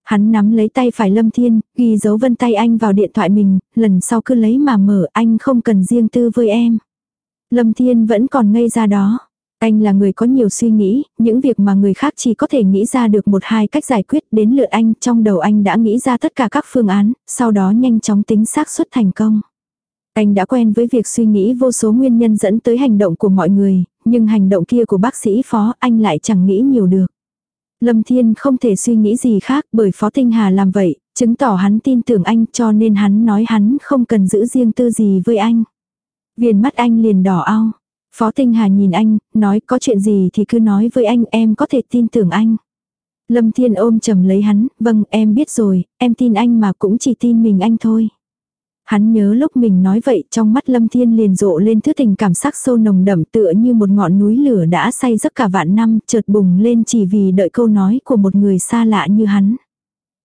Hắn nắm lấy tay phải Lâm Thiên, ghi dấu vân tay anh vào điện thoại mình, lần sau cứ lấy mà mở anh không cần riêng tư với em. Lâm Thiên vẫn còn ngây ra đó. Anh là người có nhiều suy nghĩ, những việc mà người khác chỉ có thể nghĩ ra được một hai cách giải quyết đến lượt anh, trong đầu anh đã nghĩ ra tất cả các phương án, sau đó nhanh chóng tính xác suất thành công. Anh đã quen với việc suy nghĩ vô số nguyên nhân dẫn tới hành động của mọi người, nhưng hành động kia của bác sĩ phó anh lại chẳng nghĩ nhiều được. Lâm Thiên không thể suy nghĩ gì khác bởi Phó Tinh Hà làm vậy, chứng tỏ hắn tin tưởng anh cho nên hắn nói hắn không cần giữ riêng tư gì với anh. Viền mắt anh liền đỏ ao. Phó Tinh Hà nhìn anh, nói có chuyện gì thì cứ nói với anh em có thể tin tưởng anh. Lâm Thiên ôm chầm lấy hắn, vâng em biết rồi, em tin anh mà cũng chỉ tin mình anh thôi. Hắn nhớ lúc mình nói vậy trong mắt Lâm Thiên liền rộ lên thứ tình cảm sắc sâu nồng đậm tựa như một ngọn núi lửa đã say giấc cả vạn năm chợt bùng lên chỉ vì đợi câu nói của một người xa lạ như hắn.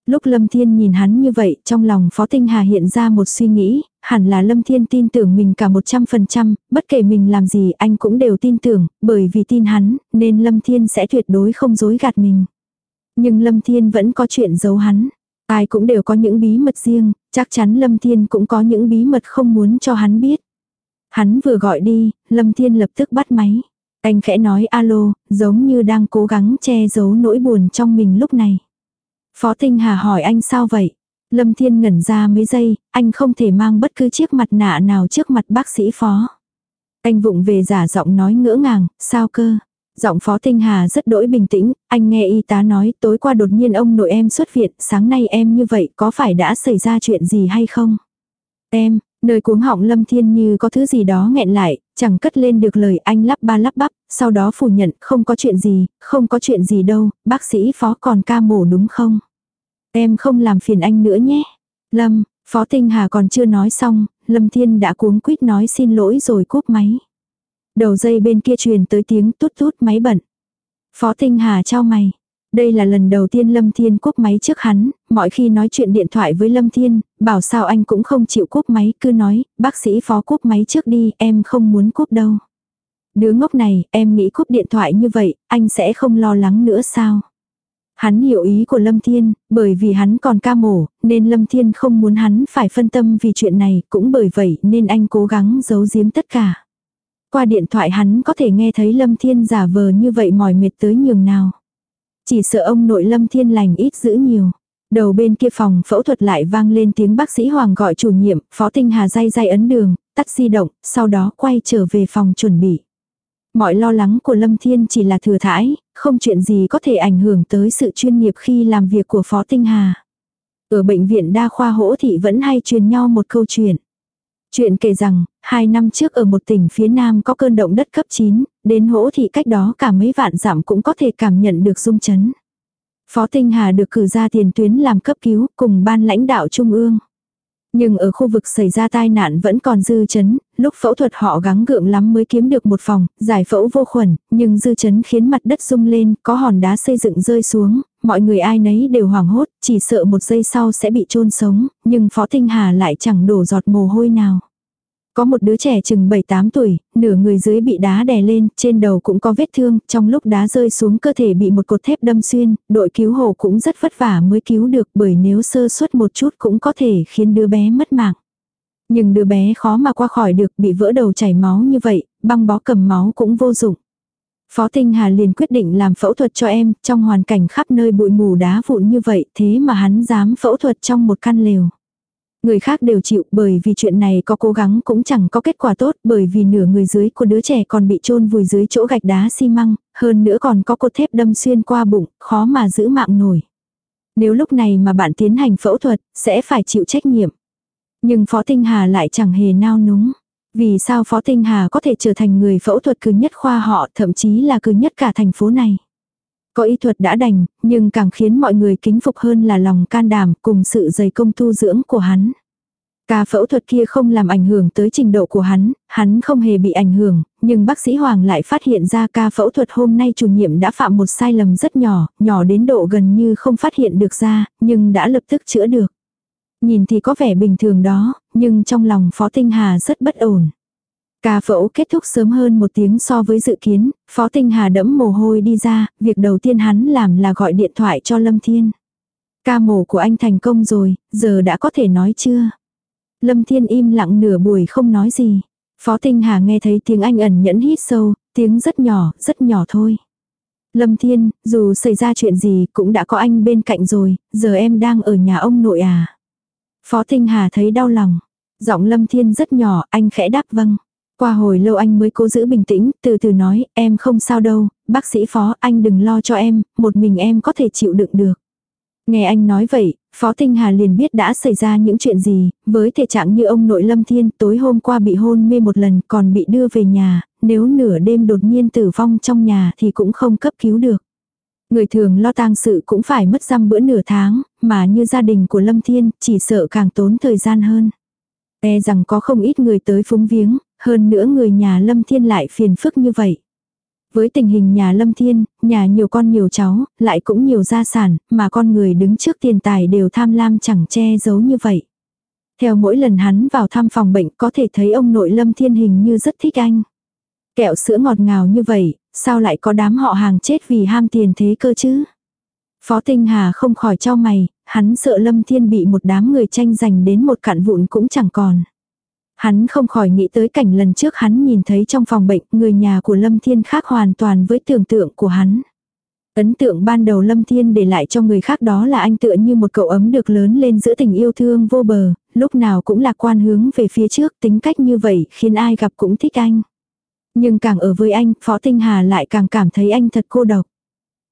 Lúc Lâm Thiên nhìn hắn như vậy trong lòng Phó Tinh Hà hiện ra một suy nghĩ, hẳn là Lâm Thiên tin tưởng mình cả 100%, bất kể mình làm gì anh cũng đều tin tưởng, bởi vì tin hắn, nên Lâm Thiên sẽ tuyệt đối không dối gạt mình. Nhưng Lâm Thiên vẫn có chuyện giấu hắn. Ai cũng đều có những bí mật riêng, chắc chắn Lâm Thiên cũng có những bí mật không muốn cho hắn biết. Hắn vừa gọi đi, Lâm Thiên lập tức bắt máy. Anh khẽ nói alo, giống như đang cố gắng che giấu nỗi buồn trong mình lúc này. Phó Tinh Hà hỏi anh sao vậy? Lâm Thiên ngẩn ra mấy giây, anh không thể mang bất cứ chiếc mặt nạ nào trước mặt bác sĩ phó. Anh vụng về giả giọng nói ngỡ ngàng, sao cơ? Giọng Phó Tinh Hà rất đỗi bình tĩnh, anh nghe y tá nói tối qua đột nhiên ông nội em xuất viện, sáng nay em như vậy có phải đã xảy ra chuyện gì hay không? Em, nơi cuống họng Lâm Thiên như có thứ gì đó nghẹn lại, chẳng cất lên được lời anh lắp ba lắp bắp, sau đó phủ nhận không có chuyện gì, không có chuyện gì đâu, bác sĩ Phó còn ca mổ đúng không? Em không làm phiền anh nữa nhé. Lâm, Phó Tinh Hà còn chưa nói xong, Lâm Thiên đã cuống quýt nói xin lỗi rồi cúp máy. Đầu dây bên kia truyền tới tiếng tút tút máy bận. Phó Tinh Hà trao mày. Đây là lần đầu tiên Lâm Thiên cúp máy trước hắn, mọi khi nói chuyện điện thoại với Lâm Thiên, bảo sao anh cũng không chịu cúp máy, cứ nói, bác sĩ phó cúp máy trước đi, em không muốn cúp đâu. Đứa ngốc này, em nghĩ cúp điện thoại như vậy, anh sẽ không lo lắng nữa sao? Hắn hiểu ý của Lâm Thiên, bởi vì hắn còn ca mổ, nên Lâm Thiên không muốn hắn phải phân tâm vì chuyện này, cũng bởi vậy nên anh cố gắng giấu giếm tất cả. Qua điện thoại hắn có thể nghe thấy Lâm Thiên giả vờ như vậy mỏi mệt tới nhường nào. Chỉ sợ ông nội Lâm Thiên lành ít giữ nhiều. Đầu bên kia phòng phẫu thuật lại vang lên tiếng bác sĩ Hoàng gọi chủ nhiệm, Phó Tinh Hà day day ấn đường, tắt di động, sau đó quay trở về phòng chuẩn bị. Mọi lo lắng của Lâm Thiên chỉ là thừa thãi, không chuyện gì có thể ảnh hưởng tới sự chuyên nghiệp khi làm việc của Phó Tinh Hà. Ở bệnh viện đa khoa hỗ thị vẫn hay truyền nhau một câu chuyện. Chuyện kể rằng, hai năm trước ở một tỉnh phía nam có cơn động đất cấp 9, đến hỗ thị cách đó cả mấy vạn dặm cũng có thể cảm nhận được rung chấn. Phó Tinh Hà được cử ra tiền tuyến làm cấp cứu cùng ban lãnh đạo trung ương. Nhưng ở khu vực xảy ra tai nạn vẫn còn dư chấn, lúc phẫu thuật họ gắng gượng lắm mới kiếm được một phòng, giải phẫu vô khuẩn, nhưng dư chấn khiến mặt đất rung lên, có hòn đá xây dựng rơi xuống, mọi người ai nấy đều hoảng hốt, chỉ sợ một giây sau sẽ bị chôn sống, nhưng Phó Tinh Hà lại chẳng đổ giọt mồ hôi nào. Có một đứa trẻ chừng 7-8 tuổi, nửa người dưới bị đá đè lên, trên đầu cũng có vết thương, trong lúc đá rơi xuống cơ thể bị một cột thép đâm xuyên, đội cứu hộ cũng rất vất vả mới cứu được bởi nếu sơ suất một chút cũng có thể khiến đứa bé mất mạng. Nhưng đứa bé khó mà qua khỏi được bị vỡ đầu chảy máu như vậy, băng bó cầm máu cũng vô dụng. Phó Tinh Hà liền quyết định làm phẫu thuật cho em, trong hoàn cảnh khắp nơi bụi mù đá vụn như vậy, thế mà hắn dám phẫu thuật trong một căn lều. Người khác đều chịu bởi vì chuyện này có cố gắng cũng chẳng có kết quả tốt bởi vì nửa người dưới của đứa trẻ còn bị chôn vùi dưới chỗ gạch đá xi măng, hơn nữa còn có cột thép đâm xuyên qua bụng, khó mà giữ mạng nổi. Nếu lúc này mà bạn tiến hành phẫu thuật, sẽ phải chịu trách nhiệm. Nhưng Phó Tinh Hà lại chẳng hề nao núng. Vì sao Phó Tinh Hà có thể trở thành người phẫu thuật cứng nhất khoa họ, thậm chí là cứng nhất cả thành phố này. Có y thuật đã đành, nhưng càng khiến mọi người kính phục hơn là lòng can đảm cùng sự dày công tu dưỡng của hắn. Ca phẫu thuật kia không làm ảnh hưởng tới trình độ của hắn, hắn không hề bị ảnh hưởng, nhưng bác sĩ Hoàng lại phát hiện ra ca phẫu thuật hôm nay chủ nhiệm đã phạm một sai lầm rất nhỏ, nhỏ đến độ gần như không phát hiện được ra, nhưng đã lập tức chữa được. Nhìn thì có vẻ bình thường đó, nhưng trong lòng Phó Tinh Hà rất bất ổn. Ca phẫu kết thúc sớm hơn một tiếng so với dự kiến, Phó Tinh Hà đẫm mồ hôi đi ra, việc đầu tiên hắn làm là gọi điện thoại cho Lâm Thiên. Ca mổ của anh thành công rồi, giờ đã có thể nói chưa? Lâm Thiên im lặng nửa buổi không nói gì. Phó Tinh Hà nghe thấy tiếng anh ẩn nhẫn hít sâu, tiếng rất nhỏ, rất nhỏ thôi. Lâm Thiên, dù xảy ra chuyện gì cũng đã có anh bên cạnh rồi, giờ em đang ở nhà ông nội à. Phó Tinh Hà thấy đau lòng. Giọng Lâm Thiên rất nhỏ, anh khẽ đáp vâng. Qua hồi lâu anh mới cố giữ bình tĩnh, từ từ nói, em không sao đâu, bác sĩ phó, anh đừng lo cho em, một mình em có thể chịu đựng được. Nghe anh nói vậy, Phó Tinh Hà liền biết đã xảy ra những chuyện gì, với thể trạng như ông nội Lâm Thiên tối hôm qua bị hôn mê một lần còn bị đưa về nhà, nếu nửa đêm đột nhiên tử vong trong nhà thì cũng không cấp cứu được. Người thường lo tang sự cũng phải mất răm bữa nửa tháng, mà như gia đình của Lâm Thiên chỉ sợ càng tốn thời gian hơn. E rằng có không ít người tới phúng viếng, hơn nữa người nhà Lâm Thiên lại phiền phức như vậy. Với tình hình nhà Lâm Thiên, nhà nhiều con nhiều cháu, lại cũng nhiều gia sản, mà con người đứng trước tiền tài đều tham lam chẳng che giấu như vậy. Theo mỗi lần hắn vào thăm phòng bệnh có thể thấy ông nội Lâm Thiên hình như rất thích anh. Kẹo sữa ngọt ngào như vậy, sao lại có đám họ hàng chết vì ham tiền thế cơ chứ? Phó Tinh Hà không khỏi cho mày, hắn sợ Lâm Thiên bị một đám người tranh giành đến một cạn vụn cũng chẳng còn. Hắn không khỏi nghĩ tới cảnh lần trước hắn nhìn thấy trong phòng bệnh người nhà của Lâm Thiên khác hoàn toàn với tưởng tượng của hắn. Ấn tượng ban đầu Lâm Thiên để lại cho người khác đó là anh tựa như một cậu ấm được lớn lên giữa tình yêu thương vô bờ, lúc nào cũng lạc quan hướng về phía trước tính cách như vậy khiến ai gặp cũng thích anh. Nhưng càng ở với anh, Phó Tinh Hà lại càng cảm thấy anh thật cô độc.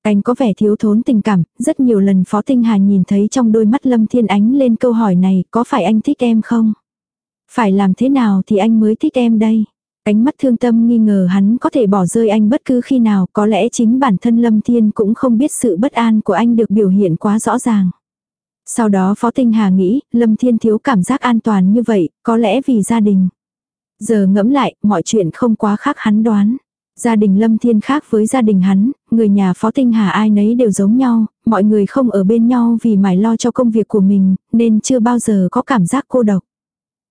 Anh có vẻ thiếu thốn tình cảm, rất nhiều lần Phó Tinh Hà nhìn thấy trong đôi mắt Lâm Thiên ánh lên câu hỏi này, có phải anh thích em không? Phải làm thế nào thì anh mới thích em đây? Ánh mắt thương tâm nghi ngờ hắn có thể bỏ rơi anh bất cứ khi nào, có lẽ chính bản thân Lâm Thiên cũng không biết sự bất an của anh được biểu hiện quá rõ ràng. Sau đó Phó Tinh Hà nghĩ, Lâm Thiên thiếu cảm giác an toàn như vậy, có lẽ vì gia đình. Giờ ngẫm lại, mọi chuyện không quá khác hắn đoán. Gia đình Lâm Thiên khác với gia đình hắn, người nhà Phó Tinh Hà ai nấy đều giống nhau, mọi người không ở bên nhau vì mải lo cho công việc của mình, nên chưa bao giờ có cảm giác cô độc.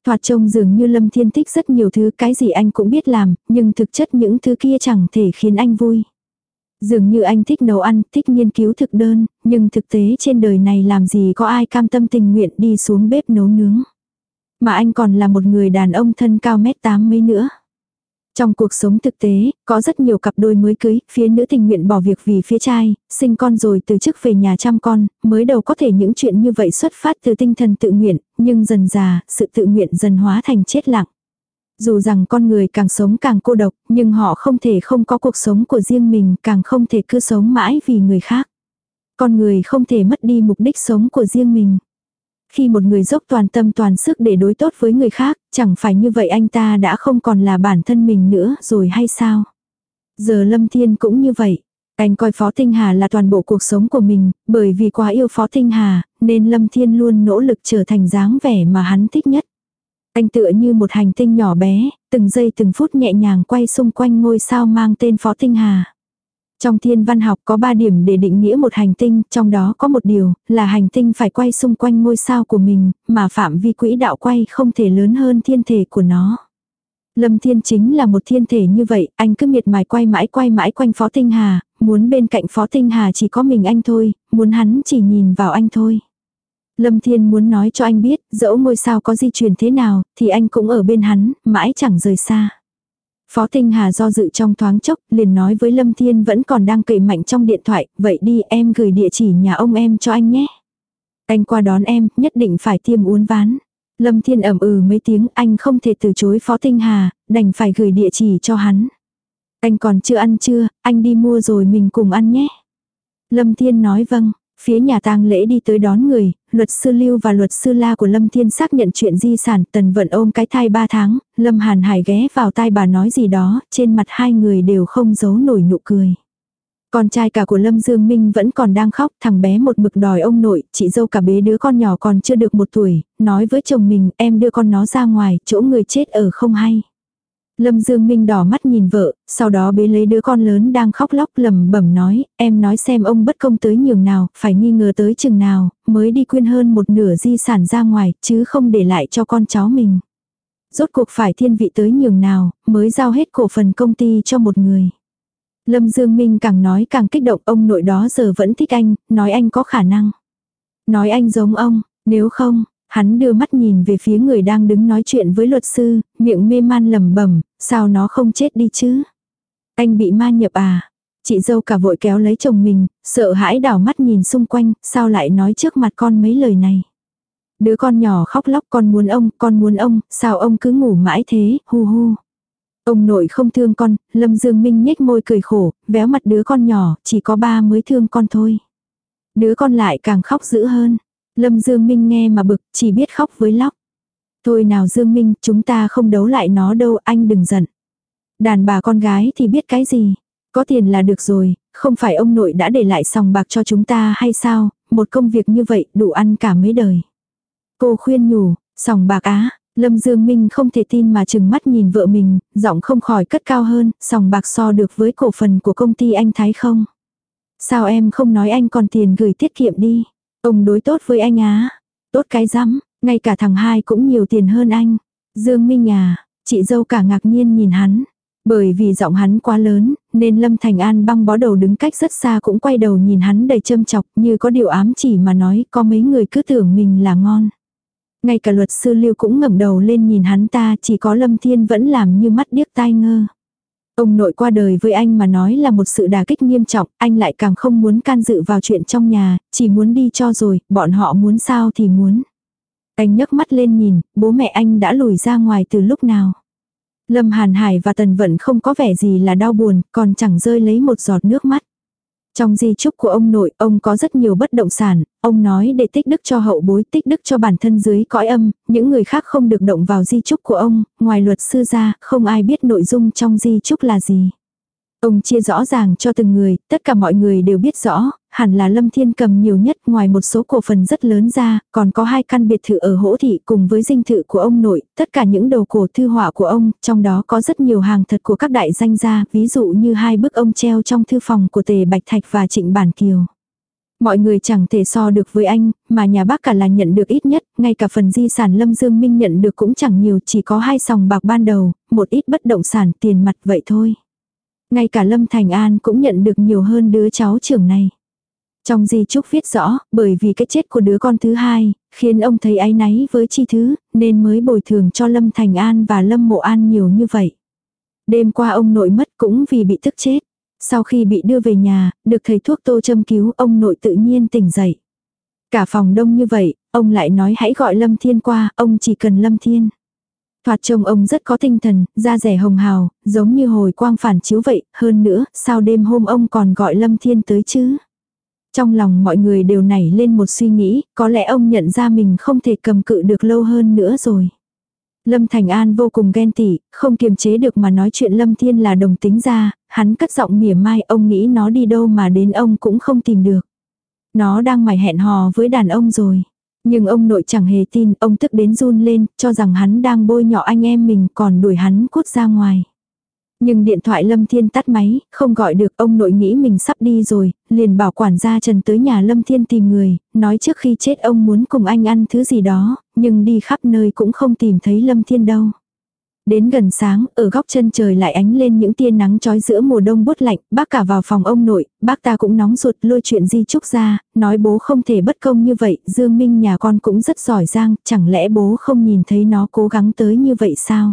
Thoạt trông dường như Lâm Thiên thích rất nhiều thứ cái gì anh cũng biết làm, nhưng thực chất những thứ kia chẳng thể khiến anh vui. Dường như anh thích nấu ăn, thích nghiên cứu thực đơn, nhưng thực tế trên đời này làm gì có ai cam tâm tình nguyện đi xuống bếp nấu nướng. Mà anh còn là một người đàn ông thân cao mét tám mấy nữa. Trong cuộc sống thực tế, có rất nhiều cặp đôi mới cưới, phía nữ tình nguyện bỏ việc vì phía trai, sinh con rồi từ chức về nhà chăm con, mới đầu có thể những chuyện như vậy xuất phát từ tinh thần tự nguyện, nhưng dần già, sự tự nguyện dần hóa thành chết lặng. Dù rằng con người càng sống càng cô độc, nhưng họ không thể không có cuộc sống của riêng mình, càng không thể cứ sống mãi vì người khác. Con người không thể mất đi mục đích sống của riêng mình. Khi một người dốc toàn tâm toàn sức để đối tốt với người khác, chẳng phải như vậy anh ta đã không còn là bản thân mình nữa rồi hay sao? Giờ Lâm Thiên cũng như vậy. Anh coi Phó Tinh Hà là toàn bộ cuộc sống của mình, bởi vì quá yêu Phó Tinh Hà, nên Lâm Thiên luôn nỗ lực trở thành dáng vẻ mà hắn thích nhất. Anh tựa như một hành tinh nhỏ bé, từng giây từng phút nhẹ nhàng quay xung quanh ngôi sao mang tên Phó Tinh Hà. Trong thiên văn học có 3 điểm để định nghĩa một hành tinh, trong đó có một điều là hành tinh phải quay xung quanh ngôi sao của mình, mà phạm vi quỹ đạo quay không thể lớn hơn thiên thể của nó. Lâm Thiên chính là một thiên thể như vậy, anh cứ miệt mài quay mãi quay mãi quanh Phó Tinh Hà, muốn bên cạnh Phó Tinh Hà chỉ có mình anh thôi, muốn hắn chỉ nhìn vào anh thôi. Lâm Thiên muốn nói cho anh biết, dẫu ngôi sao có di chuyển thế nào, thì anh cũng ở bên hắn, mãi chẳng rời xa. Phó Tinh Hà do dự trong thoáng chốc, liền nói với Lâm Thiên vẫn còn đang cậy mạnh trong điện thoại, vậy đi em gửi địa chỉ nhà ông em cho anh nhé. Anh qua đón em, nhất định phải tiêm uốn ván. Lâm Thiên ẩm ừ mấy tiếng, anh không thể từ chối Phó Tinh Hà, đành phải gửi địa chỉ cho hắn. Anh còn chưa ăn chưa, anh đi mua rồi mình cùng ăn nhé. Lâm Thiên nói vâng, Phía nhà tang lễ đi tới đón người, luật sư Lưu và luật sư La của Lâm Thiên xác nhận chuyện di sản tần vận ôm cái thai 3 tháng, Lâm Hàn Hải ghé vào tai bà nói gì đó, trên mặt hai người đều không giấu nổi nụ cười. Con trai cả của Lâm Dương Minh vẫn còn đang khóc, thằng bé một mực đòi ông nội, chị dâu cả bế đứa con nhỏ còn chưa được một tuổi, nói với chồng mình em đưa con nó ra ngoài, chỗ người chết ở không hay. Lâm Dương Minh đỏ mắt nhìn vợ, sau đó bế lấy đứa con lớn đang khóc lóc lầm bẩm nói, em nói xem ông bất công tới nhường nào, phải nghi ngờ tới chừng nào, mới đi quyên hơn một nửa di sản ra ngoài, chứ không để lại cho con cháu mình. Rốt cuộc phải thiên vị tới nhường nào, mới giao hết cổ phần công ty cho một người. Lâm Dương Minh càng nói càng kích động ông nội đó giờ vẫn thích anh, nói anh có khả năng. Nói anh giống ông, nếu không, Hắn đưa mắt nhìn về phía người đang đứng nói chuyện với luật sư, miệng mê man lẩm bẩm, sao nó không chết đi chứ? Anh bị ma nhập à? Chị dâu cả vội kéo lấy chồng mình, sợ hãi đảo mắt nhìn xung quanh, sao lại nói trước mặt con mấy lời này? Đứa con nhỏ khóc lóc con muốn ông, con muốn ông, sao ông cứ ngủ mãi thế, hu hu. Ông nội không thương con, Lâm Dương Minh nhếch môi cười khổ, véo mặt đứa con nhỏ, chỉ có ba mới thương con thôi. Đứa con lại càng khóc dữ hơn. Lâm Dương Minh nghe mà bực, chỉ biết khóc với lóc. Thôi nào Dương Minh, chúng ta không đấu lại nó đâu, anh đừng giận. Đàn bà con gái thì biết cái gì. Có tiền là được rồi, không phải ông nội đã để lại sòng bạc cho chúng ta hay sao, một công việc như vậy đủ ăn cả mấy đời. Cô khuyên nhủ, sòng bạc á, Lâm Dương Minh không thể tin mà chừng mắt nhìn vợ mình, giọng không khỏi cất cao hơn, sòng bạc so được với cổ phần của công ty anh Thái không? Sao em không nói anh còn tiền gửi tiết kiệm đi? Ông đối tốt với anh á. Tốt cái rắm, ngay cả thằng hai cũng nhiều tiền hơn anh. Dương Minh à, chị dâu cả ngạc nhiên nhìn hắn. Bởi vì giọng hắn quá lớn, nên Lâm Thành An băng bó đầu đứng cách rất xa cũng quay đầu nhìn hắn đầy châm chọc như có điều ám chỉ mà nói có mấy người cứ tưởng mình là ngon. Ngay cả luật sư Lưu cũng ngẩng đầu lên nhìn hắn ta chỉ có Lâm Thiên vẫn làm như mắt điếc tai ngơ. Ông nội qua đời với anh mà nói là một sự đà kích nghiêm trọng, anh lại càng không muốn can dự vào chuyện trong nhà, chỉ muốn đi cho rồi, bọn họ muốn sao thì muốn. Anh nhấc mắt lên nhìn, bố mẹ anh đã lùi ra ngoài từ lúc nào. Lâm Hàn Hải và Tần Vận không có vẻ gì là đau buồn, còn chẳng rơi lấy một giọt nước mắt. Trong di chúc của ông nội, ông có rất nhiều bất động sản, ông nói để tích đức cho hậu bối, tích đức cho bản thân dưới cõi âm, những người khác không được động vào di chúc của ông, ngoài luật sư ra, không ai biết nội dung trong di chúc là gì. Ông chia rõ ràng cho từng người, tất cả mọi người đều biết rõ, hẳn là Lâm Thiên cầm nhiều nhất ngoài một số cổ phần rất lớn ra, còn có hai căn biệt thự ở hỗ thị cùng với dinh thự của ông nội, tất cả những đồ cổ thư họa của ông, trong đó có rất nhiều hàng thật của các đại danh gia, ví dụ như hai bức ông treo trong thư phòng của Tề Bạch Thạch và Trịnh Bản Kiều. Mọi người chẳng thể so được với anh, mà nhà bác cả là nhận được ít nhất, ngay cả phần di sản Lâm Dương Minh nhận được cũng chẳng nhiều, chỉ có hai sòng bạc ban đầu, một ít bất động sản tiền mặt vậy thôi. Ngay cả Lâm Thành An cũng nhận được nhiều hơn đứa cháu trưởng này. Trong di chúc viết rõ, bởi vì cái chết của đứa con thứ hai, khiến ông thấy áy náy với chi thứ, nên mới bồi thường cho Lâm Thành An và Lâm Mộ An nhiều như vậy. Đêm qua ông nội mất cũng vì bị tức chết. Sau khi bị đưa về nhà, được thầy thuốc tô châm cứu, ông nội tự nhiên tỉnh dậy. Cả phòng đông như vậy, ông lại nói hãy gọi Lâm Thiên qua, ông chỉ cần Lâm Thiên. Thoạt trông ông rất có tinh thần, da rẻ hồng hào, giống như hồi quang phản chiếu vậy, hơn nữa, sao đêm hôm ông còn gọi Lâm Thiên tới chứ? Trong lòng mọi người đều nảy lên một suy nghĩ, có lẽ ông nhận ra mình không thể cầm cự được lâu hơn nữa rồi. Lâm Thành An vô cùng ghen tị, không kiềm chế được mà nói chuyện Lâm Thiên là đồng tính ra, hắn cất giọng mỉa mai ông nghĩ nó đi đâu mà đến ông cũng không tìm được. Nó đang mải hẹn hò với đàn ông rồi. Nhưng ông nội chẳng hề tin, ông tức đến run lên, cho rằng hắn đang bôi nhọ anh em mình còn đuổi hắn cút ra ngoài. Nhưng điện thoại Lâm Thiên tắt máy, không gọi được ông nội nghĩ mình sắp đi rồi, liền bảo quản gia Trần tới nhà Lâm Thiên tìm người, nói trước khi chết ông muốn cùng anh ăn thứ gì đó, nhưng đi khắp nơi cũng không tìm thấy Lâm Thiên đâu. Đến gần sáng, ở góc chân trời lại ánh lên những tia nắng trói giữa mùa đông bút lạnh, bác cả vào phòng ông nội, bác ta cũng nóng ruột lôi chuyện di trúc ra, nói bố không thể bất công như vậy, Dương Minh nhà con cũng rất giỏi giang, chẳng lẽ bố không nhìn thấy nó cố gắng tới như vậy sao?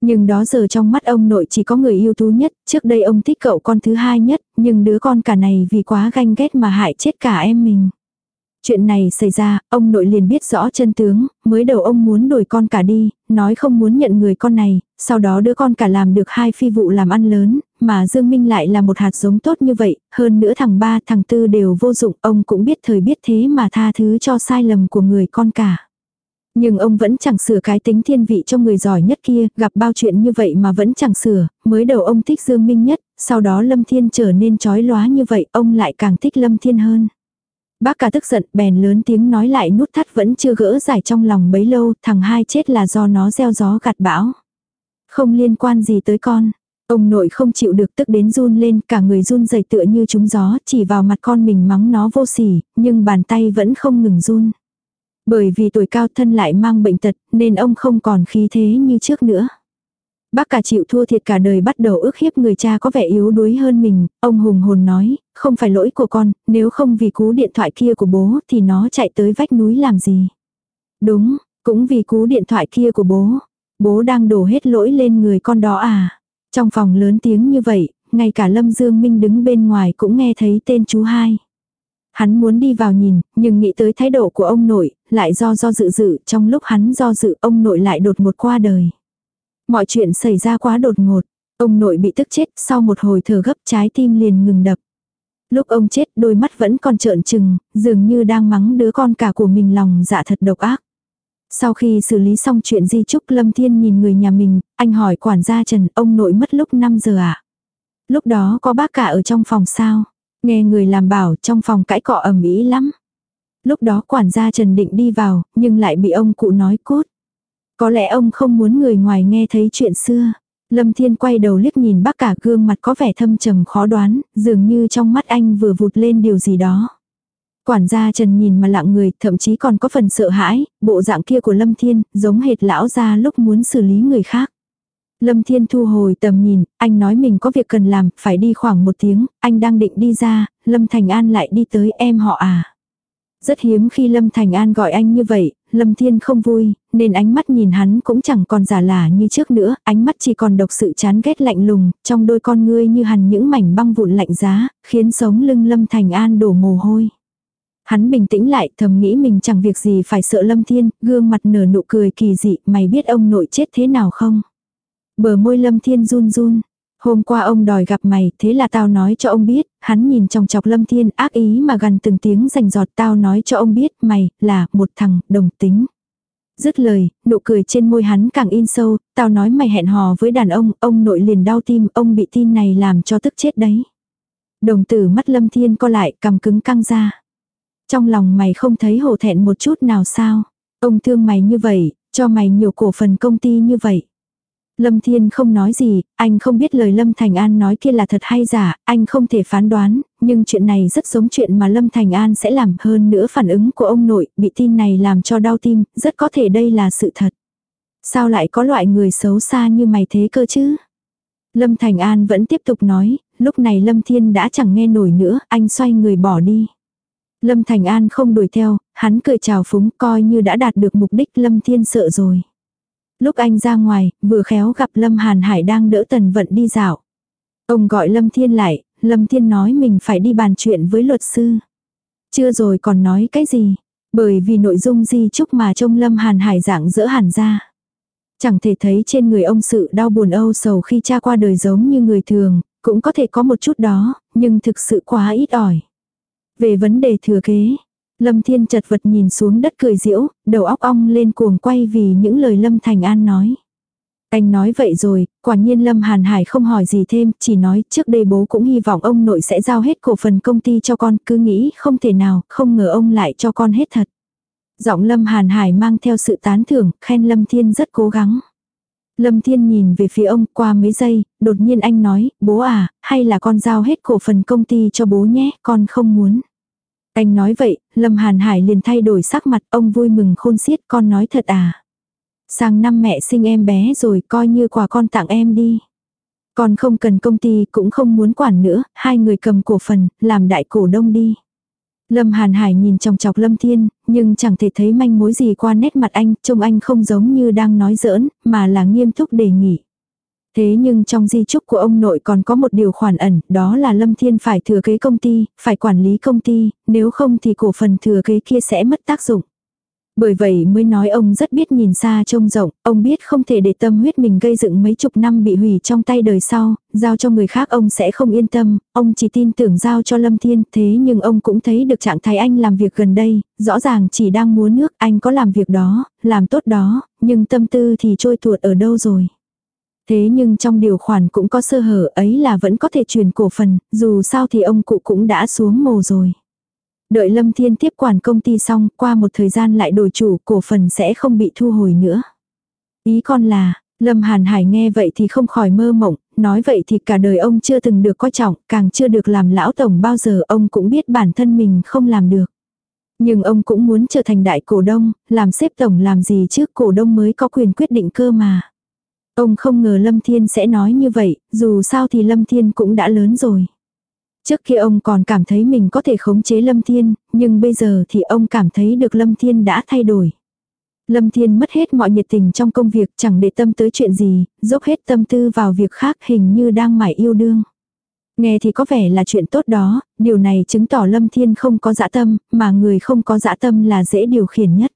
Nhưng đó giờ trong mắt ông nội chỉ có người yêu tú nhất, trước đây ông thích cậu con thứ hai nhất, nhưng đứa con cả này vì quá ganh ghét mà hại chết cả em mình. Chuyện này xảy ra, ông nội liền biết rõ chân tướng, mới đầu ông muốn đuổi con cả đi, nói không muốn nhận người con này, sau đó đứa con cả làm được hai phi vụ làm ăn lớn, mà Dương Minh lại là một hạt giống tốt như vậy, hơn nữa thằng ba thằng tư đều vô dụng, ông cũng biết thời biết thế mà tha thứ cho sai lầm của người con cả. Nhưng ông vẫn chẳng sửa cái tính thiên vị cho người giỏi nhất kia, gặp bao chuyện như vậy mà vẫn chẳng sửa, mới đầu ông thích Dương Minh nhất, sau đó Lâm Thiên trở nên chói lóa như vậy, ông lại càng thích Lâm Thiên hơn. Bác cả tức giận bèn lớn tiếng nói lại nút thắt vẫn chưa gỡ giải trong lòng bấy lâu, thằng hai chết là do nó gieo gió gặt bão. Không liên quan gì tới con. Ông nội không chịu được tức đến run lên, cả người run rẩy tựa như trúng gió, chỉ vào mặt con mình mắng nó vô sỉ, nhưng bàn tay vẫn không ngừng run. Bởi vì tuổi cao thân lại mang bệnh tật, nên ông không còn khí thế như trước nữa. Bác cả chịu thua thiệt cả đời bắt đầu ước hiếp người cha có vẻ yếu đuối hơn mình, ông hùng hồn nói, không phải lỗi của con, nếu không vì cú điện thoại kia của bố thì nó chạy tới vách núi làm gì. Đúng, cũng vì cú điện thoại kia của bố, bố đang đổ hết lỗi lên người con đó à. Trong phòng lớn tiếng như vậy, ngay cả Lâm Dương Minh đứng bên ngoài cũng nghe thấy tên chú hai. Hắn muốn đi vào nhìn, nhưng nghĩ tới thái độ của ông nội, lại do do dự dự, trong lúc hắn do dự ông nội lại đột một qua đời. Mọi chuyện xảy ra quá đột ngột, ông nội bị tức chết sau một hồi thở gấp trái tim liền ngừng đập. Lúc ông chết đôi mắt vẫn còn trợn trừng, dường như đang mắng đứa con cả của mình lòng dạ thật độc ác. Sau khi xử lý xong chuyện di trúc Lâm Thiên nhìn người nhà mình, anh hỏi quản gia Trần ông nội mất lúc 5 giờ à? Lúc đó có bác cả ở trong phòng sao? Nghe người làm bảo trong phòng cãi cọ ầm ĩ lắm. Lúc đó quản gia Trần định đi vào, nhưng lại bị ông cụ nói cốt. Có lẽ ông không muốn người ngoài nghe thấy chuyện xưa. Lâm Thiên quay đầu liếc nhìn bác cả gương mặt có vẻ thâm trầm khó đoán, dường như trong mắt anh vừa vụt lên điều gì đó. Quản gia Trần nhìn mà lặng người, thậm chí còn có phần sợ hãi, bộ dạng kia của Lâm Thiên, giống hệt lão gia lúc muốn xử lý người khác. Lâm Thiên thu hồi tầm nhìn, anh nói mình có việc cần làm, phải đi khoảng một tiếng, anh đang định đi ra, Lâm Thành An lại đi tới em họ à. Rất hiếm khi Lâm Thành An gọi anh như vậy, Lâm Thiên không vui, nên ánh mắt nhìn hắn cũng chẳng còn giả lả như trước nữa, ánh mắt chỉ còn độc sự chán ghét lạnh lùng, trong đôi con ngươi như hằn những mảnh băng vụn lạnh giá, khiến sống lưng Lâm Thành An đổ mồ hôi. Hắn bình tĩnh lại, thầm nghĩ mình chẳng việc gì phải sợ Lâm Thiên, gương mặt nở nụ cười kỳ dị, mày biết ông nội chết thế nào không? Bờ môi Lâm Thiên run run. Hôm qua ông đòi gặp mày, thế là tao nói cho ông biết, hắn nhìn trong chọc Lâm Thiên ác ý mà gần từng tiếng rành giọt tao nói cho ông biết mày là một thằng đồng tính. Dứt lời, nụ cười trên môi hắn càng in sâu, tao nói mày hẹn hò với đàn ông, ông nội liền đau tim, ông bị tin này làm cho tức chết đấy. Đồng tử mắt lâm thiên co lại, cầm cứng căng ra. Trong lòng mày không thấy hổ thẹn một chút nào sao? Ông thương mày như vậy, cho mày nhiều cổ phần công ty như vậy. Lâm Thiên không nói gì, anh không biết lời Lâm Thành An nói kia là thật hay giả, anh không thể phán đoán, nhưng chuyện này rất giống chuyện mà Lâm Thành An sẽ làm hơn nữa phản ứng của ông nội, bị tin này làm cho đau tim, rất có thể đây là sự thật. Sao lại có loại người xấu xa như mày thế cơ chứ? Lâm Thành An vẫn tiếp tục nói, lúc này Lâm Thiên đã chẳng nghe nổi nữa, anh xoay người bỏ đi. Lâm Thành An không đuổi theo, hắn cười chào phúng coi như đã đạt được mục đích Lâm Thiên sợ rồi. Lúc anh ra ngoài, vừa khéo gặp Lâm Hàn Hải đang đỡ Tần Vận đi dạo. Ông gọi Lâm Thiên lại, Lâm Thiên nói mình phải đi bàn chuyện với luật sư. Chưa rồi còn nói cái gì, bởi vì nội dung di chúc mà trông Lâm Hàn Hải dạng dỡ hẳn ra. Chẳng thể thấy trên người ông sự đau buồn âu sầu khi cha qua đời giống như người thường, cũng có thể có một chút đó, nhưng thực sự quá ít ỏi. Về vấn đề thừa kế, Lâm Thiên chật vật nhìn xuống đất cười diễu, đầu óc ong lên cuồng quay vì những lời Lâm Thành An nói. Anh nói vậy rồi, quả nhiên Lâm Hàn Hải không hỏi gì thêm, chỉ nói trước đây bố cũng hy vọng ông nội sẽ giao hết cổ phần công ty cho con, cứ nghĩ không thể nào, không ngờ ông lại cho con hết thật. Giọng Lâm Hàn Hải mang theo sự tán thưởng, khen Lâm Thiên rất cố gắng. Lâm Thiên nhìn về phía ông qua mấy giây, đột nhiên anh nói, bố à, hay là con giao hết cổ phần công ty cho bố nhé, con không muốn. Anh nói vậy, Lâm Hàn Hải liền thay đổi sắc mặt, ông vui mừng khôn xiết, con nói thật à. Sang năm mẹ sinh em bé rồi, coi như quà con tặng em đi. Con không cần công ty, cũng không muốn quản nữa, hai người cầm cổ phần, làm đại cổ đông đi. Lâm Hàn Hải nhìn chòng chọc Lâm Thiên, nhưng chẳng thể thấy manh mối gì qua nét mặt anh, trông anh không giống như đang nói giỡn, mà là nghiêm túc đề nghị. Thế nhưng trong di trúc của ông nội còn có một điều khoản ẩn, đó là Lâm Thiên phải thừa kế công ty, phải quản lý công ty, nếu không thì cổ phần thừa kế kia sẽ mất tác dụng. Bởi vậy mới nói ông rất biết nhìn xa trông rộng, ông biết không thể để tâm huyết mình gây dựng mấy chục năm bị hủy trong tay đời sau, giao cho người khác ông sẽ không yên tâm, ông chỉ tin tưởng giao cho Lâm Thiên, thế nhưng ông cũng thấy được trạng thái anh làm việc gần đây, rõ ràng chỉ đang muốn nước, anh có làm việc đó, làm tốt đó, nhưng tâm tư thì trôi tuột ở đâu rồi. Thế nhưng trong điều khoản cũng có sơ hở ấy là vẫn có thể truyền cổ phần, dù sao thì ông cụ cũng đã xuống mồ rồi. Đợi Lâm Thiên tiếp quản công ty xong, qua một thời gian lại đổi chủ, cổ phần sẽ không bị thu hồi nữa. Ý con là, Lâm Hàn Hải nghe vậy thì không khỏi mơ mộng, nói vậy thì cả đời ông chưa từng được coi trọng, càng chưa được làm lão tổng bao giờ ông cũng biết bản thân mình không làm được. Nhưng ông cũng muốn trở thành đại cổ đông, làm xếp tổng làm gì trước cổ đông mới có quyền quyết định cơ mà. Ông không ngờ Lâm Thiên sẽ nói như vậy, dù sao thì Lâm Thiên cũng đã lớn rồi. Trước kia ông còn cảm thấy mình có thể khống chế Lâm Thiên, nhưng bây giờ thì ông cảm thấy được Lâm Thiên đã thay đổi. Lâm Thiên mất hết mọi nhiệt tình trong công việc chẳng để tâm tới chuyện gì, dốc hết tâm tư vào việc khác hình như đang mải yêu đương. Nghe thì có vẻ là chuyện tốt đó, điều này chứng tỏ Lâm Thiên không có dã tâm, mà người không có dã tâm là dễ điều khiển nhất.